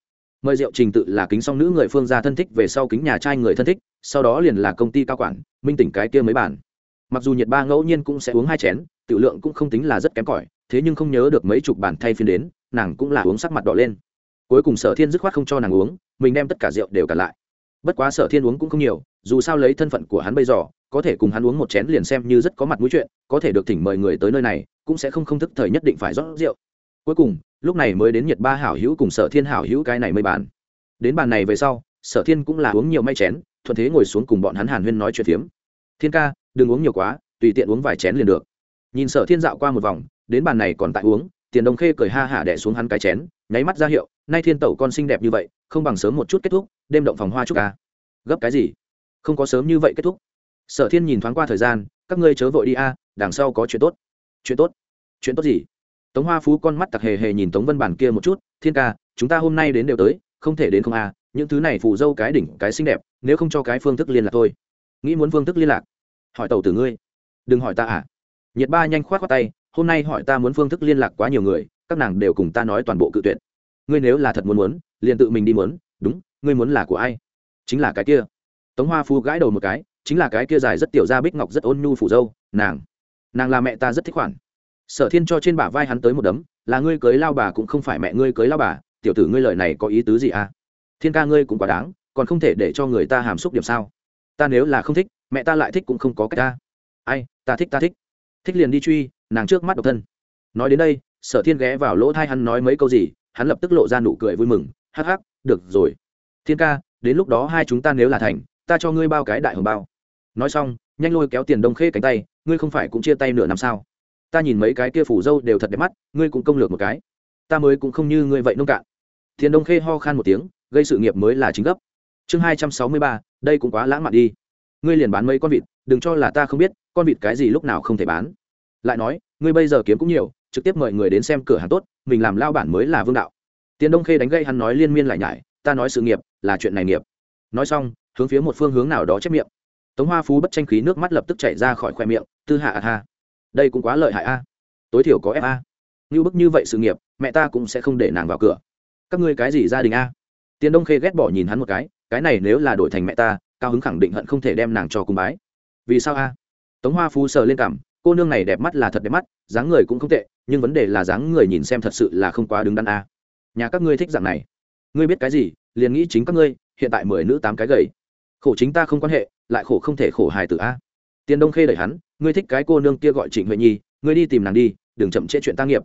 Mời rượu trình tự là kính song nữ người phương gia thân thích về sau kính nhà trai người thân thích, sau đó liền là công ty cao quản, minh tỉnh cái kia mấy bản mặc dù nhiệt ba ngẫu nhiên cũng sẽ uống hai chén, tiểu lượng cũng không tính là rất kém cỏi, thế nhưng không nhớ được mấy chục bàn thay phiên đến, nàng cũng là uống sắc mặt đỏ lên. Cuối cùng sở thiên dứt khoát không cho nàng uống, mình đem tất cả rượu đều cả lại. Bất quá sở thiên uống cũng không nhiều, dù sao lấy thân phận của hắn bây giờ, có thể cùng hắn uống một chén liền xem như rất có mặt mũi chuyện, có thể được thỉnh mời người tới nơi này, cũng sẽ không không thức thời nhất định phải rót rượu. Cuối cùng, lúc này mới đến nhiệt ba hảo hữu cùng sở thiên hảo hữu cái này mới bàn. Đến bàn này về sau, sở thiên cũng là uống nhiều may chén, thuận thế ngồi xuống cùng bọn hắn hàn huyên nói chuyện phiếm thiên ca, đừng uống nhiều quá, tùy tiện uống vài chén liền được. Nhìn sở thiên dạo qua một vòng, đến bàn này còn tại uống, tiền đồng khê cười ha hả đẻ xuống hắn cái chén, nháy mắt ra hiệu, nay thiên tẩu con xinh đẹp như vậy, không bằng sớm một chút kết thúc, đêm động phòng hoa chúc ca. Gấp cái gì? Không có sớm như vậy kết thúc. Sở thiên nhìn thoáng qua thời gian, các ngươi chớ vội đi a, đằng sau có chuyện tốt. Chuyện tốt? Chuyện tốt gì? Tống hoa phú con mắt tặc hề hề nhìn tống vân bản kia một chút, thiên ca, chúng ta hôm nay đến đều tới, không thể đến không à những thứ này phù dâu cái đỉnh, cái xinh đẹp, nếu không cho cái phương thức liên lạc thôi. Nghĩ muốn phương thức liên lạc hỏi tàu từ ngươi. Đừng hỏi ta à? Nhiệt ba nhanh khoát khoác tay, hôm nay hỏi ta muốn phương thức liên lạc quá nhiều người, các nàng đều cùng ta nói toàn bộ cự tuyệt. Ngươi nếu là thật muốn muốn, liền tự mình đi muốn, đúng, ngươi muốn là của ai? Chính là cái kia. Tống hoa phu gãi đầu một cái, chính là cái kia dài rất tiểu ra bích ngọc rất ôn nhu phủ dâu, nàng. Nàng là mẹ ta rất thích khoản. Sở thiên cho trên bả vai hắn tới một đấm, là ngươi cưới lao bà cũng không phải mẹ ngươi cưới lao bà, tiểu tử ngươi lời này có ý tứ gì à? Thiên ca ngươi cũng quá đáng, còn không thể để cho người ta hàm xúc điểm sao? Ta nếu là không thích, mẹ ta lại thích cũng không có cách ta. Ai, ta thích ta thích. Thích liền đi truy, nàng trước mắt độc thân. Nói đến đây, sở thiên ghé vào lỗ thai hắn nói mấy câu gì, hắn lập tức lộ ra nụ cười vui mừng. Hắc hắc, được rồi. Thiên ca, đến lúc đó hai chúng ta nếu là thành, ta cho ngươi bao cái đại hồng bao. Nói xong, nhanh lôi kéo tiền đông khê cánh tay, ngươi không phải cũng chia tay nửa năm sao? Ta nhìn mấy cái kia phủ dâu đều thật đẹp mắt, ngươi cũng công lược một cái. Ta mới cũng không như ngươi vậy nông cạn. Tiền đông khê ho khan một tiếng, gây sự nghiệp mới là chính gấp chương hai trăm sáu mươi ba, đây cũng quá lãng mạn đi. Ngươi liền bán mấy con vịt, đừng cho là ta không biết, con vịt cái gì lúc nào không thể bán. Lại nói, ngươi bây giờ kiếm cũng nhiều, trực tiếp mời người đến xem cửa hàng tốt, mình làm lao bản mới là vương đạo. Tiền đông khê đánh gây hắn nói liên miên lại nhải, ta nói sự nghiệp, là chuyện này nghiệp. Nói xong, hướng phía một phương hướng nào đó chép miệng. Tống hoa phú bất tranh khí nước mắt lập tức chảy ra khỏi khoe miệng, tư hạ à ha. Đây cũng quá lợi hại a. Tối thiểu có fa như bức như vậy sự nghiệp, mẹ ta cũng sẽ không để nàng vào cửa. Các ngươi cái gì gia đình a? Tiền đông khê ghét bỏ nhìn hắn một cái cái này nếu là đổi thành mẹ ta cao hứng khẳng định hận không thể đem nàng cho cung bái. Vì sao a? Tống hoa phú sờ lên cảm cô nương này đẹp mắt là thật đẹp mắt dáng người cũng không tệ nhưng vấn đề là dáng người nhìn xem thật sự là không quá đứng đắn a. Nhà các ngươi thích dạng này. Ngươi biết cái gì liền nghĩ chính các ngươi hiện tại mười nữ tám cái gầy. Khổ chính ta không quan hệ lại khổ không thể khổ hài tử a. Tiền đông khê đẩy hắn ngươi thích cái cô nương kia gọi trịnh huệ nhi ngươi đi tìm nàng đi đừng chậm trễ chuyện tác nghiệp.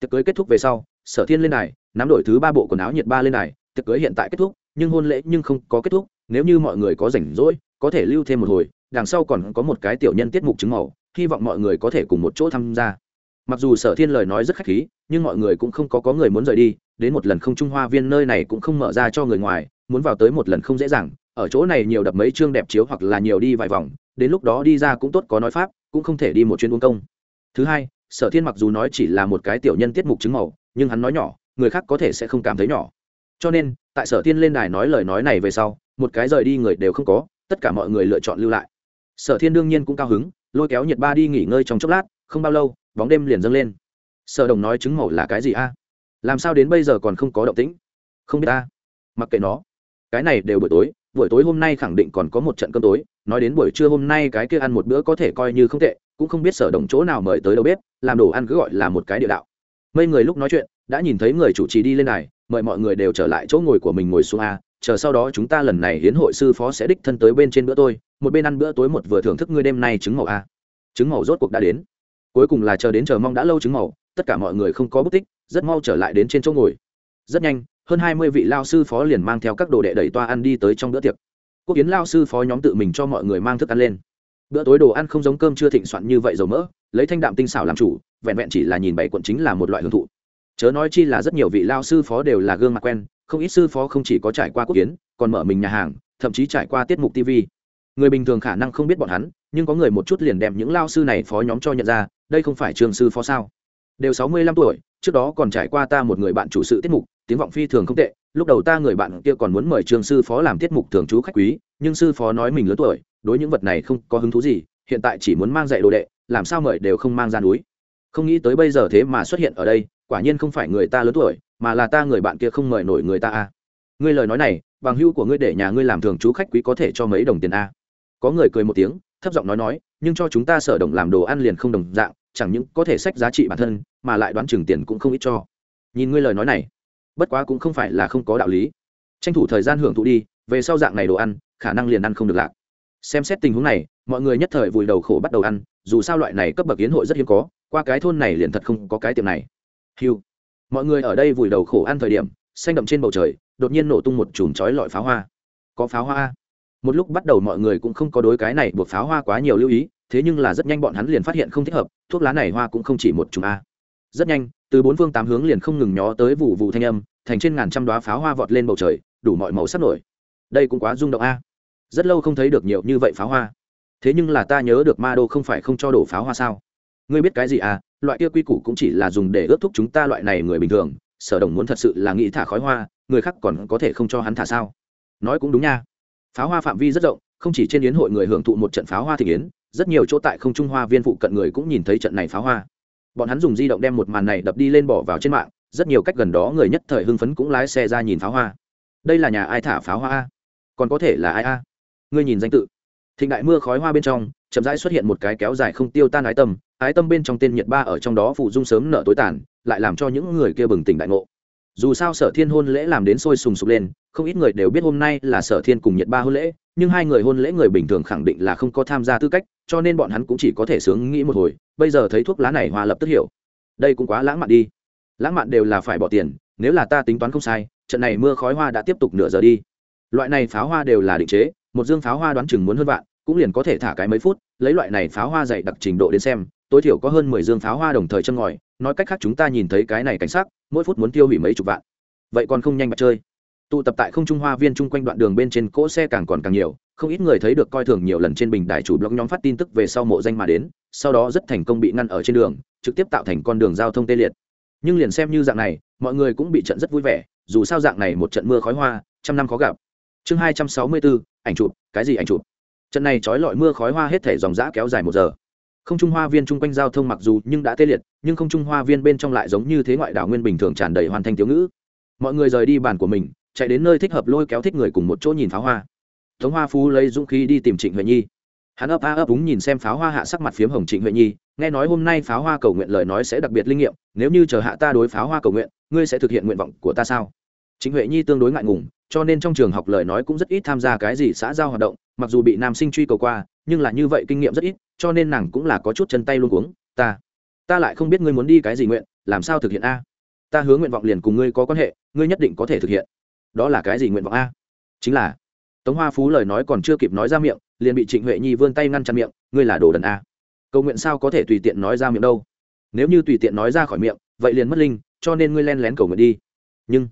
Tiệc cưới kết thúc về sau sở thiên lên này, nắm đổi thứ ba bộ quần áo nhiệt ba lên này, tiệc cưới hiện tại kết thúc nhưng hôn lễ nhưng không có kết thúc, nếu như mọi người có rảnh rỗi, có thể lưu thêm một hồi, đằng sau còn có một cái tiểu nhân tiết mục chứng màu, hy vọng mọi người có thể cùng một chỗ tham gia. Mặc dù sở thiên lời nói rất khách khí, nhưng mọi người cũng không có có người muốn rời đi, đến một lần không trung hoa viên nơi này cũng không mở ra cho người ngoài, muốn vào tới một lần không dễ dàng, ở chỗ này nhiều đập mấy chương đẹp chiếu hoặc là nhiều đi vài vòng, đến lúc đó đi ra cũng tốt, có nói pháp, cũng không thể đi một chuyến uống công. Thứ hai, sở thiên mặc dù nói chỉ là một cái tiểu nhân tiết mục chứng màu, nhưng hắn nói nhỏ, người khác có thể sẽ không cảm thấy nhỏ cho nên, tại sở thiên lên đài nói lời nói này về sau, một cái rời đi người đều không có, tất cả mọi người lựa chọn lưu lại. Sở thiên đương nhiên cũng cao hứng, lôi kéo nhiệt ba đi nghỉ ngơi trong chốc lát, không bao lâu, bóng đêm liền dâng lên. Sở đồng nói chứng màu là cái gì a? Làm sao đến bây giờ còn không có động tĩnh? Không biết ta mặc kệ nó. Cái này đều buổi tối buổi tối hôm nay khẳng định còn có một trận cơm tối, nói đến buổi trưa hôm nay cái kia ăn một bữa có thể coi như không tệ, cũng không biết sở đồng chỗ nào mời tới đâu bếp, làm đồ ăn cứ gọi là một cái địa đạo. Mấy người lúc nói chuyện, đã nhìn thấy người chủ trì đi lên này mời mọi người đều trở lại chỗ ngồi của mình ngồi xuống a, chờ sau đó chúng ta lần này hiến hội sư phó sẽ đích thân tới bên trên bữa tôi, một bên ăn bữa tối một vừa thưởng thức ngươi đêm nay trứng màu a. Trứng màu rốt cuộc đã đến. Cuối cùng là chờ đến chờ mong đã lâu trứng màu, tất cả mọi người không có bút tích, rất mau trở lại đến trên chỗ ngồi. Rất nhanh, hơn hai mươi vị lao sư phó liền mang theo các đồ đệ đẩy toa ăn đi tới trong bữa tiệc. Quốc kiến lao sư phó nhóm tự mình cho mọi người mang thức ăn lên. Bữa tối đồ ăn không giống cơm chưa thịnh soạn như vậy dầu mỡ, lấy thanh đạm tinh xảo làm chủ, vẹn vẹn chỉ là nhìn bảy quận chính là một loại hưởng thụ chớ nói chi là rất nhiều vị lao sư phó đều là gương mặt quen, không ít sư phó không chỉ có trải qua quốc kiến, còn mở mình nhà hàng, thậm chí trải qua tiết mục tv người bình thường khả năng không biết bọn hắn, nhưng có người một chút liền đem những lao sư này phó nhóm cho nhận ra, đây không phải trường sư phó sao? Đều sáu mươi lăm tuổi, trước đó còn trải qua ta một người bạn chủ sự tiết mục, tiếng vọng phi thường không tệ, lúc đầu ta người bạn kia còn muốn mời trường sư phó làm tiết mục thường trú khách quý, nhưng sư phó nói mình lớn tuổi, đối những vật này không có hứng thú gì, hiện tại chỉ muốn mang dạy đồ đệ, làm sao mời đều không mang ra núi. Không nghĩ tới bây giờ thế mà xuất hiện ở đây quả nhiên không phải người ta lớn tuổi, mà là ta người bạn kia không mời nổi người ta a ngươi lời nói này, bằng hữu của ngươi để nhà ngươi làm thường trú khách quý có thể cho mấy đồng tiền a có người cười một tiếng, thấp giọng nói nói, nhưng cho chúng ta sở đồng làm đồ ăn liền không đồng dạng, chẳng những có thể sách giá trị bản thân, mà lại đoán chừng tiền cũng không ít cho. Nhìn ngươi lời nói này, bất quá cũng không phải là không có đạo lý. Tranh thủ thời gian hưởng thụ đi, về sau dạng này đồ ăn, khả năng liền ăn không được lạc. Xem xét tình huống này, mọi người nhất thời vùi đầu khổ bắt đầu ăn, dù sao loại này cấp bậc kiến hội rất hiếm có, qua cái thôn này liền thật không có cái tiệm này hiu mọi người ở đây vùi đầu khổ ăn thời điểm, xanh đậm trên bầu trời, đột nhiên nổ tung một chùm chói lọi pháo hoa. Có pháo hoa một lúc bắt đầu mọi người cũng không có đối cái này buộc pháo hoa quá nhiều lưu ý, thế nhưng là rất nhanh bọn hắn liền phát hiện không thích hợp, thuốc lá này hoa cũng không chỉ một chùm a. Rất nhanh, từ bốn phương tám hướng liền không ngừng nhó tới vụ vụ thanh âm, thành trên ngàn trăm đoá pháo hoa vọt lên bầu trời, đủ mọi màu sắc nổi. Đây cũng quá rung động a. Rất lâu không thấy được nhiều như vậy pháo hoa. Thế nhưng là ta nhớ được ma đô không phải không cho đổ pháo hoa sao? Ngươi biết cái gì à? Loại kia quy củ cũng chỉ là dùng để ước thúc chúng ta loại này người bình thường, sở đồng muốn thật sự là nghĩ thả khói hoa, người khác còn có thể không cho hắn thả sao? Nói cũng đúng nha. Pháo hoa phạm vi rất rộng, không chỉ trên yến hội người hưởng thụ một trận pháo hoa thị yến, rất nhiều chỗ tại không trung hoa viên phụ cận người cũng nhìn thấy trận này pháo hoa. Bọn hắn dùng di động đem một màn này đập đi lên bỏ vào trên mạng, rất nhiều cách gần đó người nhất thời hưng phấn cũng lái xe ra nhìn pháo hoa. Đây là nhà ai thả pháo hoa a? Còn có thể là ai a? Ngươi nhìn danh tự. Thịnh đại mưa khói hoa bên trong, chậm rãi xuất hiện một cái kéo dài không tiêu tan ái tâm ái tâm bên trong tên nhiệt ba ở trong đó phụ dung sớm nợ tối tàn, lại làm cho những người kia bừng tỉnh đại ngộ. Dù sao sở thiên hôn lễ làm đến sôi sùng sục lên, không ít người đều biết hôm nay là sở thiên cùng nhiệt ba hôn lễ, nhưng hai người hôn lễ người bình thường khẳng định là không có tham gia tư cách, cho nên bọn hắn cũng chỉ có thể sướng nghĩ một hồi, bây giờ thấy thuốc lá này hoa lập tức hiểu. Đây cũng quá lãng mạn đi. Lãng mạn đều là phải bỏ tiền, nếu là ta tính toán không sai, trận này mưa khói hoa đã tiếp tục nửa giờ đi. Loại này pháo hoa đều là định chế, một dương pháo hoa đoán chừng muốn hơn vạn, cũng liền có thể thả cái mấy phút, lấy loại này pháo hoa dày đặc trình độ đến xem tối thiểu có hơn mười dương pháo hoa đồng thời châm ngòi, nói cách khác chúng ta nhìn thấy cái này cảnh sắc, mỗi phút muốn tiêu hủy mấy chục vạn. Vậy còn không nhanh mà chơi. Tụ tập tại không trung hoa viên chung quanh đoạn đường bên trên cỗ xe càng còn càng nhiều, không ít người thấy được coi thường nhiều lần trên bình đài chủ blog nhóm phát tin tức về sau mộ danh mà đến, sau đó rất thành công bị ngăn ở trên đường, trực tiếp tạo thành con đường giao thông tê liệt. Nhưng liền xem như dạng này, mọi người cũng bị trận rất vui vẻ, dù sao dạng này một trận mưa khói hoa, trăm năm khó gặp. Chương hai trăm sáu mươi bốn ảnh chụp, cái gì ảnh chụp? Trận này trói lọi mưa khói hoa hết thể dòng dã kéo dài một giờ không trung hoa viên chung quanh giao thông mặc dù nhưng đã tê liệt, nhưng không trung hoa viên bên trong lại giống như thế ngoại đảo nguyên bình thường tràn đầy hoàn thành thiếu ngữ. Mọi người rời đi bàn của mình, chạy đến nơi thích hợp lôi kéo thích người cùng một chỗ nhìn pháo hoa. Tống hoa phú lấy dũng khí đi tìm trịnh huệ nhi. Hắn ấp a ấp úng nhìn xem pháo hoa hạ sắc mặt phiếm hồng trịnh huệ nhi, nghe nói hôm nay pháo hoa cầu nguyện lời nói sẽ đặc biệt linh nghiệm, nếu như chờ hạ ta đối pháo hoa cầu nguyện, ngươi sẽ thực hiện nguyện vọng của ta sao? Trịnh huệ nhi tương đối ngại ngùng, cho nên trong trường học lời nói cũng rất ít tham gia cái gì xã giao hoạt động, mặc dù bị nam sinh truy cầu qua nhưng là như vậy kinh nghiệm rất ít, cho nên nàng cũng là có chút chân tay luôn cuống. Ta ta lại không biết ngươi muốn đi cái gì nguyện, làm sao thực hiện a? Ta hứa nguyện vọng liền cùng ngươi có quan hệ, ngươi nhất định có thể thực hiện. Đó là cái gì nguyện vọng a? Chính là, tống hoa phú lời nói còn chưa kịp nói ra miệng, liền bị trịnh huệ nhi vươn tay ngăn chặn miệng, ngươi là đồ đần a. Cầu nguyện sao có thể tùy tiện nói ra miệng đâu? Nếu như tùy tiện nói ra khỏi miệng, vậy liền mất linh, cho nên ngươi len lén cầu nguyện đi. Nhưng,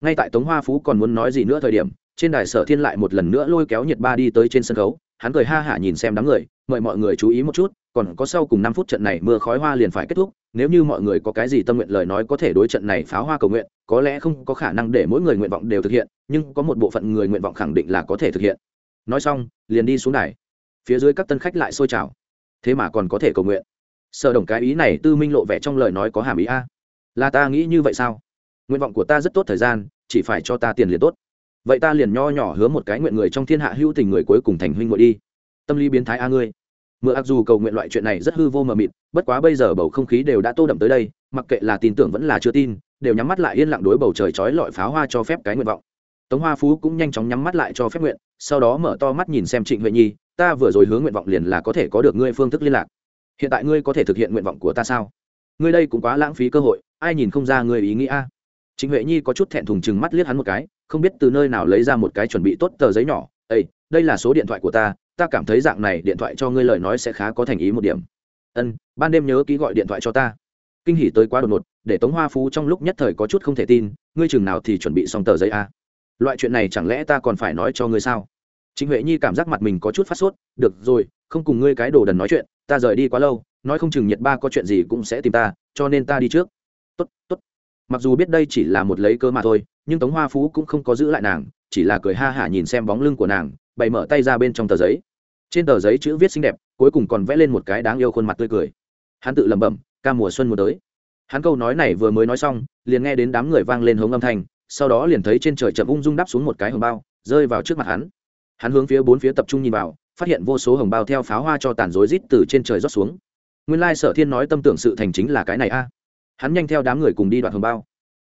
ngay tại tống hoa phú còn muốn nói gì nữa thời điểm, trên đài sở thiên lại một lần nữa lôi kéo nhiệt ba đi tới trên sân khấu hắn cười ha hả nhìn xem đám người, mời mọi người chú ý một chút, còn có sau cùng năm phút trận này mưa khói hoa liền phải kết thúc, nếu như mọi người có cái gì tâm nguyện lời nói có thể đối trận này pháo hoa cầu nguyện, có lẽ không có khả năng để mỗi người nguyện vọng đều thực hiện, nhưng có một bộ phận người nguyện vọng khẳng định là có thể thực hiện. Nói xong, liền đi xuống đài. Phía dưới các tân khách lại sôi trào. Thế mà còn có thể cầu nguyện. Sợ đồng cái ý này tư minh lộ vẻ trong lời nói có hàm ý a. Là ta nghĩ như vậy sao? Nguyện vọng của ta rất tốt thời gian, chỉ phải cho ta tiền liền tốt vậy ta liền nho nhỏ hứa một cái nguyện người trong thiên hạ hữu tình người cuối cùng thành huynh ngội đi. Tâm lý biến thái a ngươi. Mượn ác dù cầu nguyện loại chuyện này rất hư vô mờ mịt, bất quá bây giờ bầu không khí đều đã tô đậm tới đây, mặc kệ là tin tưởng vẫn là chưa tin, đều nhắm mắt lại yên lặng đối bầu trời trói lọi pháo hoa cho phép cái nguyện vọng. Tống hoa phú cũng nhanh chóng nhắm mắt lại cho phép nguyện, sau đó mở to mắt nhìn xem trịnh huệ nhi, ta vừa rồi hướng nguyện vọng liền là có thể có được ngươi phương thức liên lạc. Hiện tại ngươi có thể thực hiện nguyện vọng của ta sao? Ngươi đây cũng quá lãng phí cơ hội, ai nhìn không ra ngươi ý nghĩ Chính huệ nhi có chút thẹn thùng chừng mắt liếc hắn một cái, không biết từ nơi nào lấy ra một cái chuẩn bị tốt tờ giấy nhỏ. Ây đây là số điện thoại của ta ta cảm thấy dạng này điện thoại cho ngươi lời nói sẽ khá có thành ý một điểm. Ân, ban đêm nhớ ký gọi điện thoại cho ta. Kinh hỉ tới quá đột ngột, để tống hoa phú trong lúc nhất thời có chút không thể tin, ngươi chừng nào thì chuẩn bị xong tờ giấy a loại chuyện này chẳng lẽ ta còn phải nói cho ngươi sao? Chính huệ nhi cảm giác mặt mình có chút phát sốt, được rồi, không cùng ngươi cái đồ đần nói chuyện, ta rời đi quá lâu, nói không chừng nhiệt ba có chuyện gì cũng sẽ tìm ta, cho nên ta đi trước. Tốt tốt mặc dù biết đây chỉ là một lấy cơ mà thôi, nhưng tống hoa phú cũng không có giữ lại nàng, chỉ là cười ha hả nhìn xem bóng lưng của nàng, bày mở tay ra bên trong tờ giấy. Trên tờ giấy chữ viết xinh đẹp, cuối cùng còn vẽ lên một cái đáng yêu khuôn mặt tươi cười. Hắn tự lẩm bẩm, ca mùa xuân mùa tới. Hắn câu nói này vừa mới nói xong, liền nghe đến đám người vang lên hống âm thanh, sau đó liền thấy trên trời chậm ung dung đắp xuống một cái hồng bao, rơi vào trước mặt hắn. Hắn hướng phía bốn phía tập trung nhìn vào, phát hiện vô số hồng bao theo pháo hoa cho tàn rối rít từ trên trời rót xuống. Nguyên lai sở thiên nói tâm tưởng sự thành chính là cái này a hắn nhanh theo đám người cùng đi đoạt hồng bao.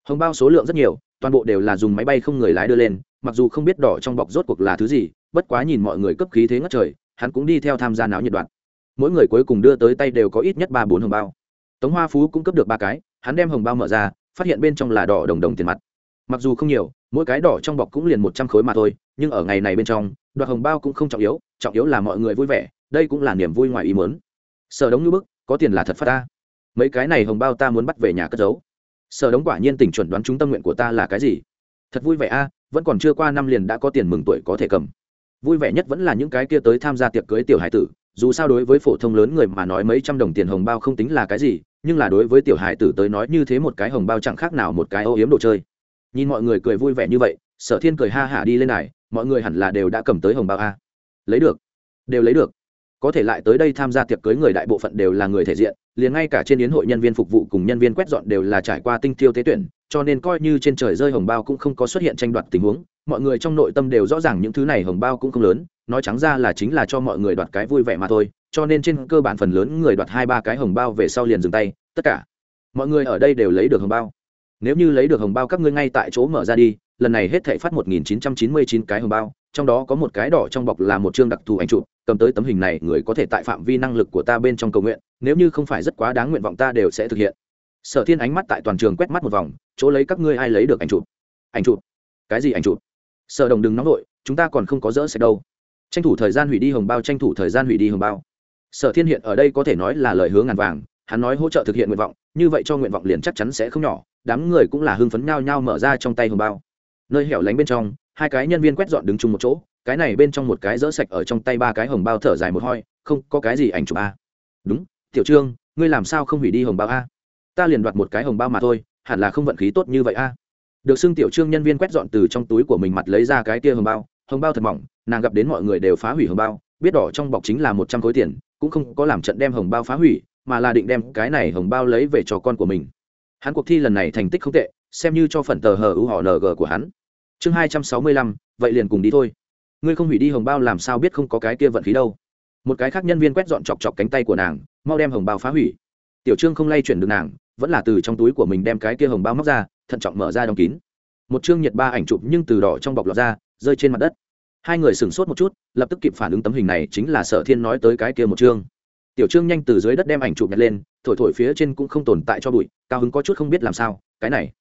Hồng bao số lượng rất nhiều, toàn bộ đều là dùng máy bay không người lái đưa lên, mặc dù không biết đỏ trong bọc rốt cuộc là thứ gì, bất quá nhìn mọi người cấp khí thế ngất trời, hắn cũng đi theo tham gia náo nhiệt đoạn. Mỗi người cuối cùng đưa tới tay đều có ít nhất ba bốn hồng bao. Tống hoa phú cũng cấp được ba cái, hắn đem hồng bao mở ra, phát hiện bên trong là đỏ đồng đồng tiền mặt. Mặc dù không nhiều, mỗi cái đỏ trong bọc cũng liền một trăm khối mà thôi, nhưng ở ngày này bên trong đoạt hồng bao cũng không trọng yếu trọng yếu là mọi người vui vẻ, đây cũng là niềm vui ngoài ý mớn sở đống như bức, có tiền là thật phát ta mấy cái này hồng bao ta muốn bắt về nhà cất giấu. Sở đống quả nhiên tỉnh chuẩn đoán chúng tâm nguyện của ta là cái gì. Thật vui vẻ a, vẫn còn chưa qua năm liền đã có tiền mừng tuổi có thể cầm. Vui vẻ nhất vẫn là những cái kia tới tham gia tiệc cưới tiểu hải tử, dù sao đối với phổ thông lớn người mà nói mấy trăm đồng tiền hồng bao không tính là cái gì, nhưng là đối với tiểu hải tử tới nói như thế một cái hồng bao chẳng khác nào một cái âu yếm đồ chơi. Nhìn mọi người cười vui vẻ như vậy, sở thiên cười ha hả đi lên này, mọi người hẳn là đều đã cầm tới hồng bao a. Lấy được. Đều lấy được có thể lại tới đây tham gia tiệc cưới người đại bộ phận đều là người thể diện, liền ngay cả trên yến hội nhân viên phục vụ cùng nhân viên quét dọn đều là trải qua tinh thiêu tế tuyển, cho nên coi như trên trời rơi hồng bao cũng không có xuất hiện tranh đoạt tình huống, mọi người trong nội tâm đều rõ ràng những thứ này hồng bao cũng không lớn, nói trắng ra là chính là cho mọi người đoạt cái vui vẻ mà thôi, cho nên trên cơ bản phần lớn người đoạt hai ba cái hồng bao về sau liền dừng tay, tất cả mọi người ở đây đều lấy được hồng bao. Nếu như lấy được hồng bao các ngươi ngay tại chỗ mở ra đi lần này hết thảy phát một nghìn chín trăm chín mươi chín cái hồng bao trong đó có một cái đỏ trong bọc là một chương đặc thù ảnh chụp cầm tới tấm hình này người có thể tại phạm vi năng lực của ta bên trong cầu nguyện nếu như không phải rất quá đáng nguyện vọng ta đều sẽ thực hiện. Sở thiên ánh mắt tại toàn trường quét mắt một vòng chỗ lấy các ngươi ai lấy được ảnh chụp? Ảnh chụp? Cái gì ảnh chụp? Sở đồng đừng nóng nội, chúng ta còn không có dỡ sạch đâu. Tranh thủ thời gian hủy đi hồng bao tranh thủ thời gian hủy đi hồng bao. Sở thiên hiện ở đây có thể nói là lời hứa ngàn vàng hắn nói hỗ trợ thực hiện nguyện vọng như vậy cho nguyện vọng liền chắc chắn sẽ không nhỏ đám người cũng là hưng phấn nhao nhao mở ra trong tay hồng bao nơi hẻo lánh bên trong, hai cái nhân viên quét dọn đứng chung một chỗ, cái này bên trong một cái dỡ sạch ở trong tay ba cái hồng bao thở dài một hoi, không, có cái gì ảnh chụp a? Đúng, tiểu trương, ngươi làm sao không hủy đi hồng bao a? Ta liền đoạt một cái hồng bao mà thôi, hẳn là không vận khí tốt như vậy a. Được xưng tiểu trương nhân viên quét dọn từ trong túi của mình mặt lấy ra cái kia hồng bao hồng bao thật mỏng, nàng gặp đến mọi người đều phá hủy hồng bao, biết đỏ trong bọc chính là một trăm khối tiền, cũng không có làm trận đem hồng bao phá hủy, mà là định đem cái này hồng bao lấy về cho con của mình. Hắn cuộc thi lần này thành tích không tệ, xem như cho phần tờ hờ ưu họ ng của hắn chương hai trăm sáu mươi lăm, vậy liền cùng đi thôi. Ngươi không hủy đi hồng bao làm sao biết không có cái kia vận khí đâu. Một cái khác nhân viên quét dọn chọc chọc cánh tay của nàng, mau đem hồng bao phá hủy. Tiểu trương không lay chuyển được nàng, vẫn là từ trong túi của mình đem cái kia hồng bao móc ra, thận trọng mở ra đóng kín. Một chương nhiệt ba ảnh chụp nhưng từ đỏ trong bọc lọt ra, rơi trên mặt đất. Hai người sửng sốt một chút, lập tức kịp phản ứng tấm hình này chính là sở thiên nói tới cái kia một chương. Tiểu trương nhanh từ dưới đất đem ảnh chụp nhặt lên, thổi thổi phía trên cũng không tồn tại cho bụi, cao hứng có chút không biết làm sao, cái này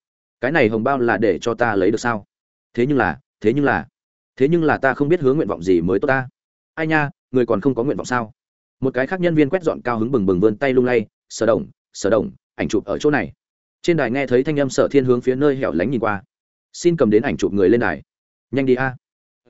cái này hồng bao là để cho ta lấy được sao? Thế nhưng là, thế nhưng là, thế nhưng là ta không biết hướng nguyện vọng gì mới tốt ta. Ai nha, người còn không có nguyện vọng sao? Một cái khác nhân viên quét dọn cao hứng bừng bừng vươn tay lung lay, sở đồng sở đồng, ảnh chụp ở chỗ này. Trên đài nghe thấy thanh âm sở thiên hướng phía nơi hẻo lánh nhìn qua. Xin cầm đến ảnh chụp người lên đài. Nhanh đi a.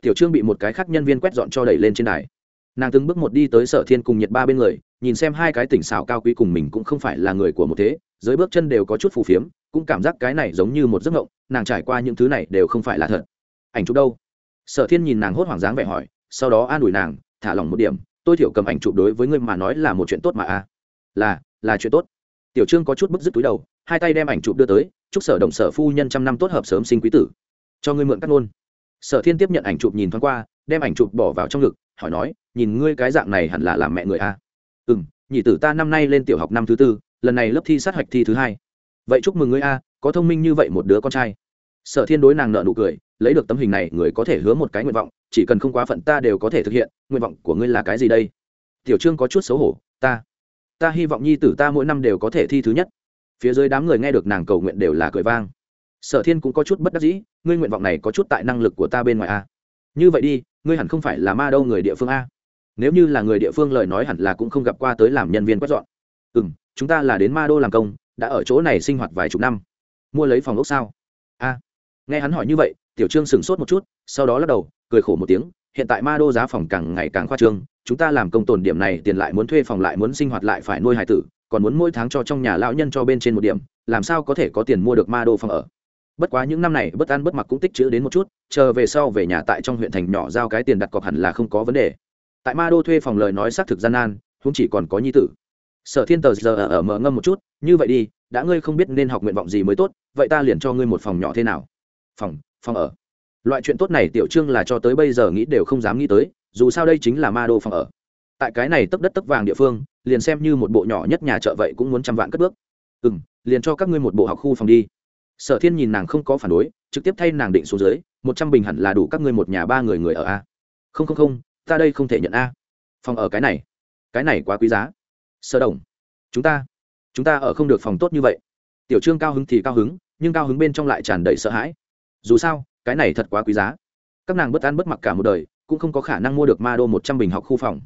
Tiểu trương bị một cái khác nhân viên quét dọn cho đẩy lên trên đài. Nàng từng bước một đi tới sở thiên cùng nhiệt ba bên người, nhìn xem hai cái tỉnh xào cao quý cùng mình cũng không phải là người của một thế, dưới bước chân đều có chút phù phiếm cũng cảm giác cái này giống như một giấc mộng, nàng trải qua những thứ này đều không phải là thật. Ảnh chụp đâu? Sở thiên nhìn nàng hốt hoảng dáng vẻ hỏi, sau đó an ủi nàng, thả lỏng một điểm, tôi thiểu cầm ảnh chụp đối với ngươi mà nói là một chuyện tốt mà a. Là là chuyện tốt. Tiểu trương có chút bức dứt túi đầu, hai tay đem ảnh chụp đưa tới, chúc sở động sở phu nhân trăm năm tốt hợp sớm sinh quý tử. Cho ngươi mượn cắt ngôn. Sở thiên tiếp nhận ảnh chụp nhìn thoáng qua, đem ảnh chụp bỏ vào trong ngực, hỏi nói, nhìn ngươi cái dạng này hẳn là làm mẹ người a? Ừ m nhị tử ta năm nay lên tiểu học năm thứ tư, lần này lớp thi sát hạch thi thứ hai vậy chúc mừng ngươi a, có thông minh như vậy một đứa con trai. Sở thiên đối nàng nợ nụ cười, lấy được tấm hình này, người có thể hứa một cái nguyện vọng, chỉ cần không quá phận ta đều có thể thực hiện, nguyện vọng của ngươi là cái gì đây? Tiểu trương có chút xấu hổ, ta ta hy vọng nhi tử ta mỗi năm đều có thể thi thứ nhất. Phía dưới đám người nghe được nàng cầu nguyện đều là cười vang. Sở thiên cũng có chút bất đắc dĩ, ngươi nguyện vọng này có chút tại năng lực của ta bên ngoài a. Như vậy đi, ngươi hẳn không phải là ma đâu người địa phương a. Nếu như là người địa phương lời nói hẳn là cũng không gặp qua tới làm nhân viên quét dọn. Ừ m chúng ta là đến ma đô làm công đã ở chỗ này sinh hoạt vài chục năm. Mua lấy phòng ốc sao? A. Nghe hắn hỏi như vậy, tiểu trương sửng sốt một chút, sau đó lắc đầu, cười khổ một tiếng, hiện tại ma đô giá phòng càng ngày càng khoa trương, chúng ta làm công tồn điểm này, tiền lại muốn thuê phòng lại muốn sinh hoạt lại phải nuôi hải tử, còn muốn mỗi tháng cho trong nhà lão nhân cho bên trên một điểm, làm sao có thể có tiền mua được ma đô phòng ở? Bất quá những năm này, bất ăn bất mặc cũng tích chữ đến một chút, chờ về sau về nhà tại trong huyện thành nhỏ giao cái tiền đặt cọc hẳn là không có vấn đề. Tại ma đô thuê phòng lời nói xác thực gian nan không chỉ còn có nhi tử sở thiên tờ giờ ở, mở ngâm một chút như vậy đi đã ngươi không biết nên học nguyện vọng gì mới tốt vậy ta liền cho ngươi một phòng nhỏ thế nào? Phòng phòng ở. Loại chuyện tốt này tiểu trương là cho tới bây giờ nghĩ đều không dám nghĩ tới dù sao đây chính là ma đô phòng ở. Tại cái này tấp đất tấp vàng địa phương liền xem như một bộ nhỏ nhất nhà chợ vậy cũng muốn trăm vạn cất bước. Ừ m liền cho các ngươi một bộ học khu phòng đi. Sở thiên nhìn nàng không có phản đối trực tiếp thay nàng định xuống dưới một trăm bình hẳn là đủ các ngươi một nhà ba người người ở a. Không không không ta đây không thể nhận a. Phòng ở cái này cái này quá quý giá sở đồng, chúng ta chúng ta ở không được phòng tốt như vậy. Tiểu trương cao hứng thì cao hứng, nhưng cao hứng bên trong lại tràn đầy sợ hãi. Dù sao, cái này thật quá quý giá. Các nàng bất an bất mặc cả một đời, cũng không có khả năng mua được ma đô một trăm bình học khu phòng.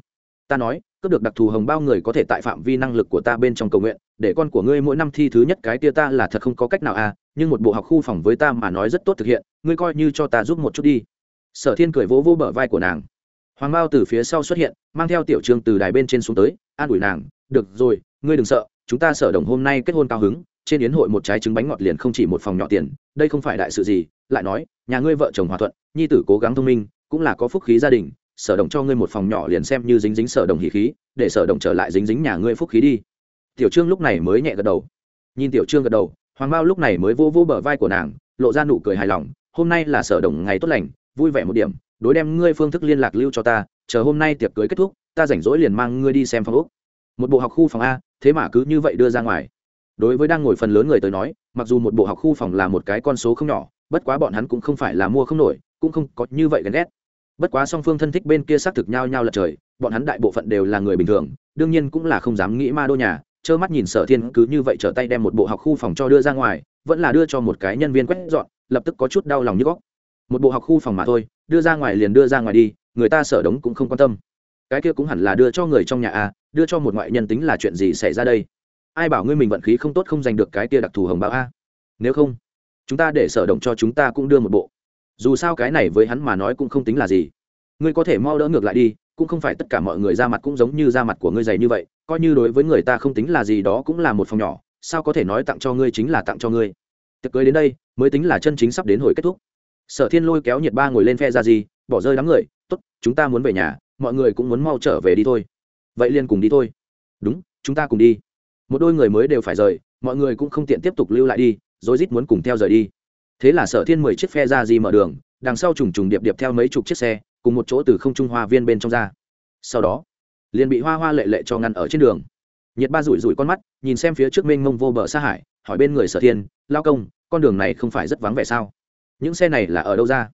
Ta nói, cướp được đặc thù hồng bao người có thể tại phạm vi năng lực của ta bên trong cầu nguyện, để con của ngươi mỗi năm thi thứ nhất cái tia ta là thật không có cách nào à nhưng một bộ học khu phòng với ta mà nói rất tốt thực hiện, ngươi coi như cho ta giúp một chút đi. Sở thiên cười vỗ vỗ bờ vai của nàng. Hoàng bao từ phía sau xuất hiện, mang theo tiểu trương từ đài bên trên xuống tới, an ủi nàng được rồi, ngươi đừng sợ, chúng ta sở đồng hôm nay kết hôn cao hứng, trên yến hội một trái trứng bánh ngọt liền không chỉ một phòng nhỏ tiền, đây không phải đại sự gì, lại nói, nhà ngươi vợ chồng hòa thuận, nhi tử cố gắng thông minh, cũng là có phúc khí gia đình, sở đồng cho ngươi một phòng nhỏ liền xem như dính dính sở đồng hỉ khí, để sở đồng trở lại dính dính nhà ngươi phúc khí đi. Tiểu trương lúc này mới nhẹ gật đầu. Nhìn tiểu trương gật đầu, hoàng bao lúc này mới vô vô bờ vai của nàng, lộ ra nụ cười hài lòng, hôm nay là sở đồng ngày tốt lành, vui vẻ một điểm, đối đem ngươi phương thức liên lạc lưu cho ta, chờ hôm nay tiệc cưới kết thúc, ta rảnh rỗi liền mang ngươi đi xem phong úc một bộ học khu phòng a, thế mà cứ như vậy đưa ra ngoài. Đối với đang ngồi phần lớn người tới nói, mặc dù một bộ học khu phòng là một cái con số không nhỏ, bất quá bọn hắn cũng không phải là mua không nổi, cũng không có như vậy ghen ghét. Bất quá song phương thân thích bên kia xác thực nhau nhau lật trời, bọn hắn đại bộ phận đều là người bình thường, đương nhiên cũng là không dám nghĩ ma đô nhà, trơ mắt nhìn sở thiên cứ như vậy trở tay đem một bộ học khu phòng cho đưa ra ngoài, vẫn là đưa cho một cái nhân viên quét dọn, lập tức có chút đau lòng như góc. Một bộ học khu phòng mà thôi, đưa ra ngoài liền đưa ra ngoài đi, người ta sở đống cũng không quan tâm. Cái kia cũng hẳn là đưa cho người trong nhà a đưa cho một ngoại nhân tính là chuyện gì xảy ra đây? Ai bảo ngươi mình vận khí không tốt không giành được cái kia đặc thù hồng báo a? Nếu không, chúng ta để sở đồng cho chúng ta cũng đưa một bộ. Dù sao cái này với hắn mà nói cũng không tính là gì. Ngươi có thể mau đỡ ngược lại đi, cũng không phải tất cả mọi người ra mặt cũng giống như ra mặt của ngươi dày như vậy, coi như đối với người ta không tính là gì đó cũng là một phòng nhỏ, sao có thể nói tặng cho ngươi chính là tặng cho ngươi? Tiệc cưới đến đây, mới tính là chân chính sắp đến hồi kết thúc. Sở thiên lôi kéo nhiệt ba ngồi lên phe ra gì, bỏ rơi đám người t ố t chúng ta muốn về nhà, mọi người cũng muốn mau trở về đi thôi vậy liền cùng đi thôi. Đúng, chúng ta cùng đi. Một đôi người mới đều phải rời, mọi người cũng không tiện tiếp tục lưu lại đi, rồi rít muốn cùng theo rời đi. Thế là sở thiên mười chiếc phe ra di mở đường, đằng sau trùng trùng điệp điệp theo mấy chục chiếc xe, cùng một chỗ từ không trung hoa viên bên trong ra. Sau đó, liền bị hoa hoa lệ lệ cho ngăn ở trên đường. Nhiệt ba rủi rủi con mắt, nhìn xem phía trước mênh mông vô bờ xa hải, hỏi bên người sở thiên, lao công, con đường này không phải rất vắng vẻ sao? Những xe này là ở đâu ra?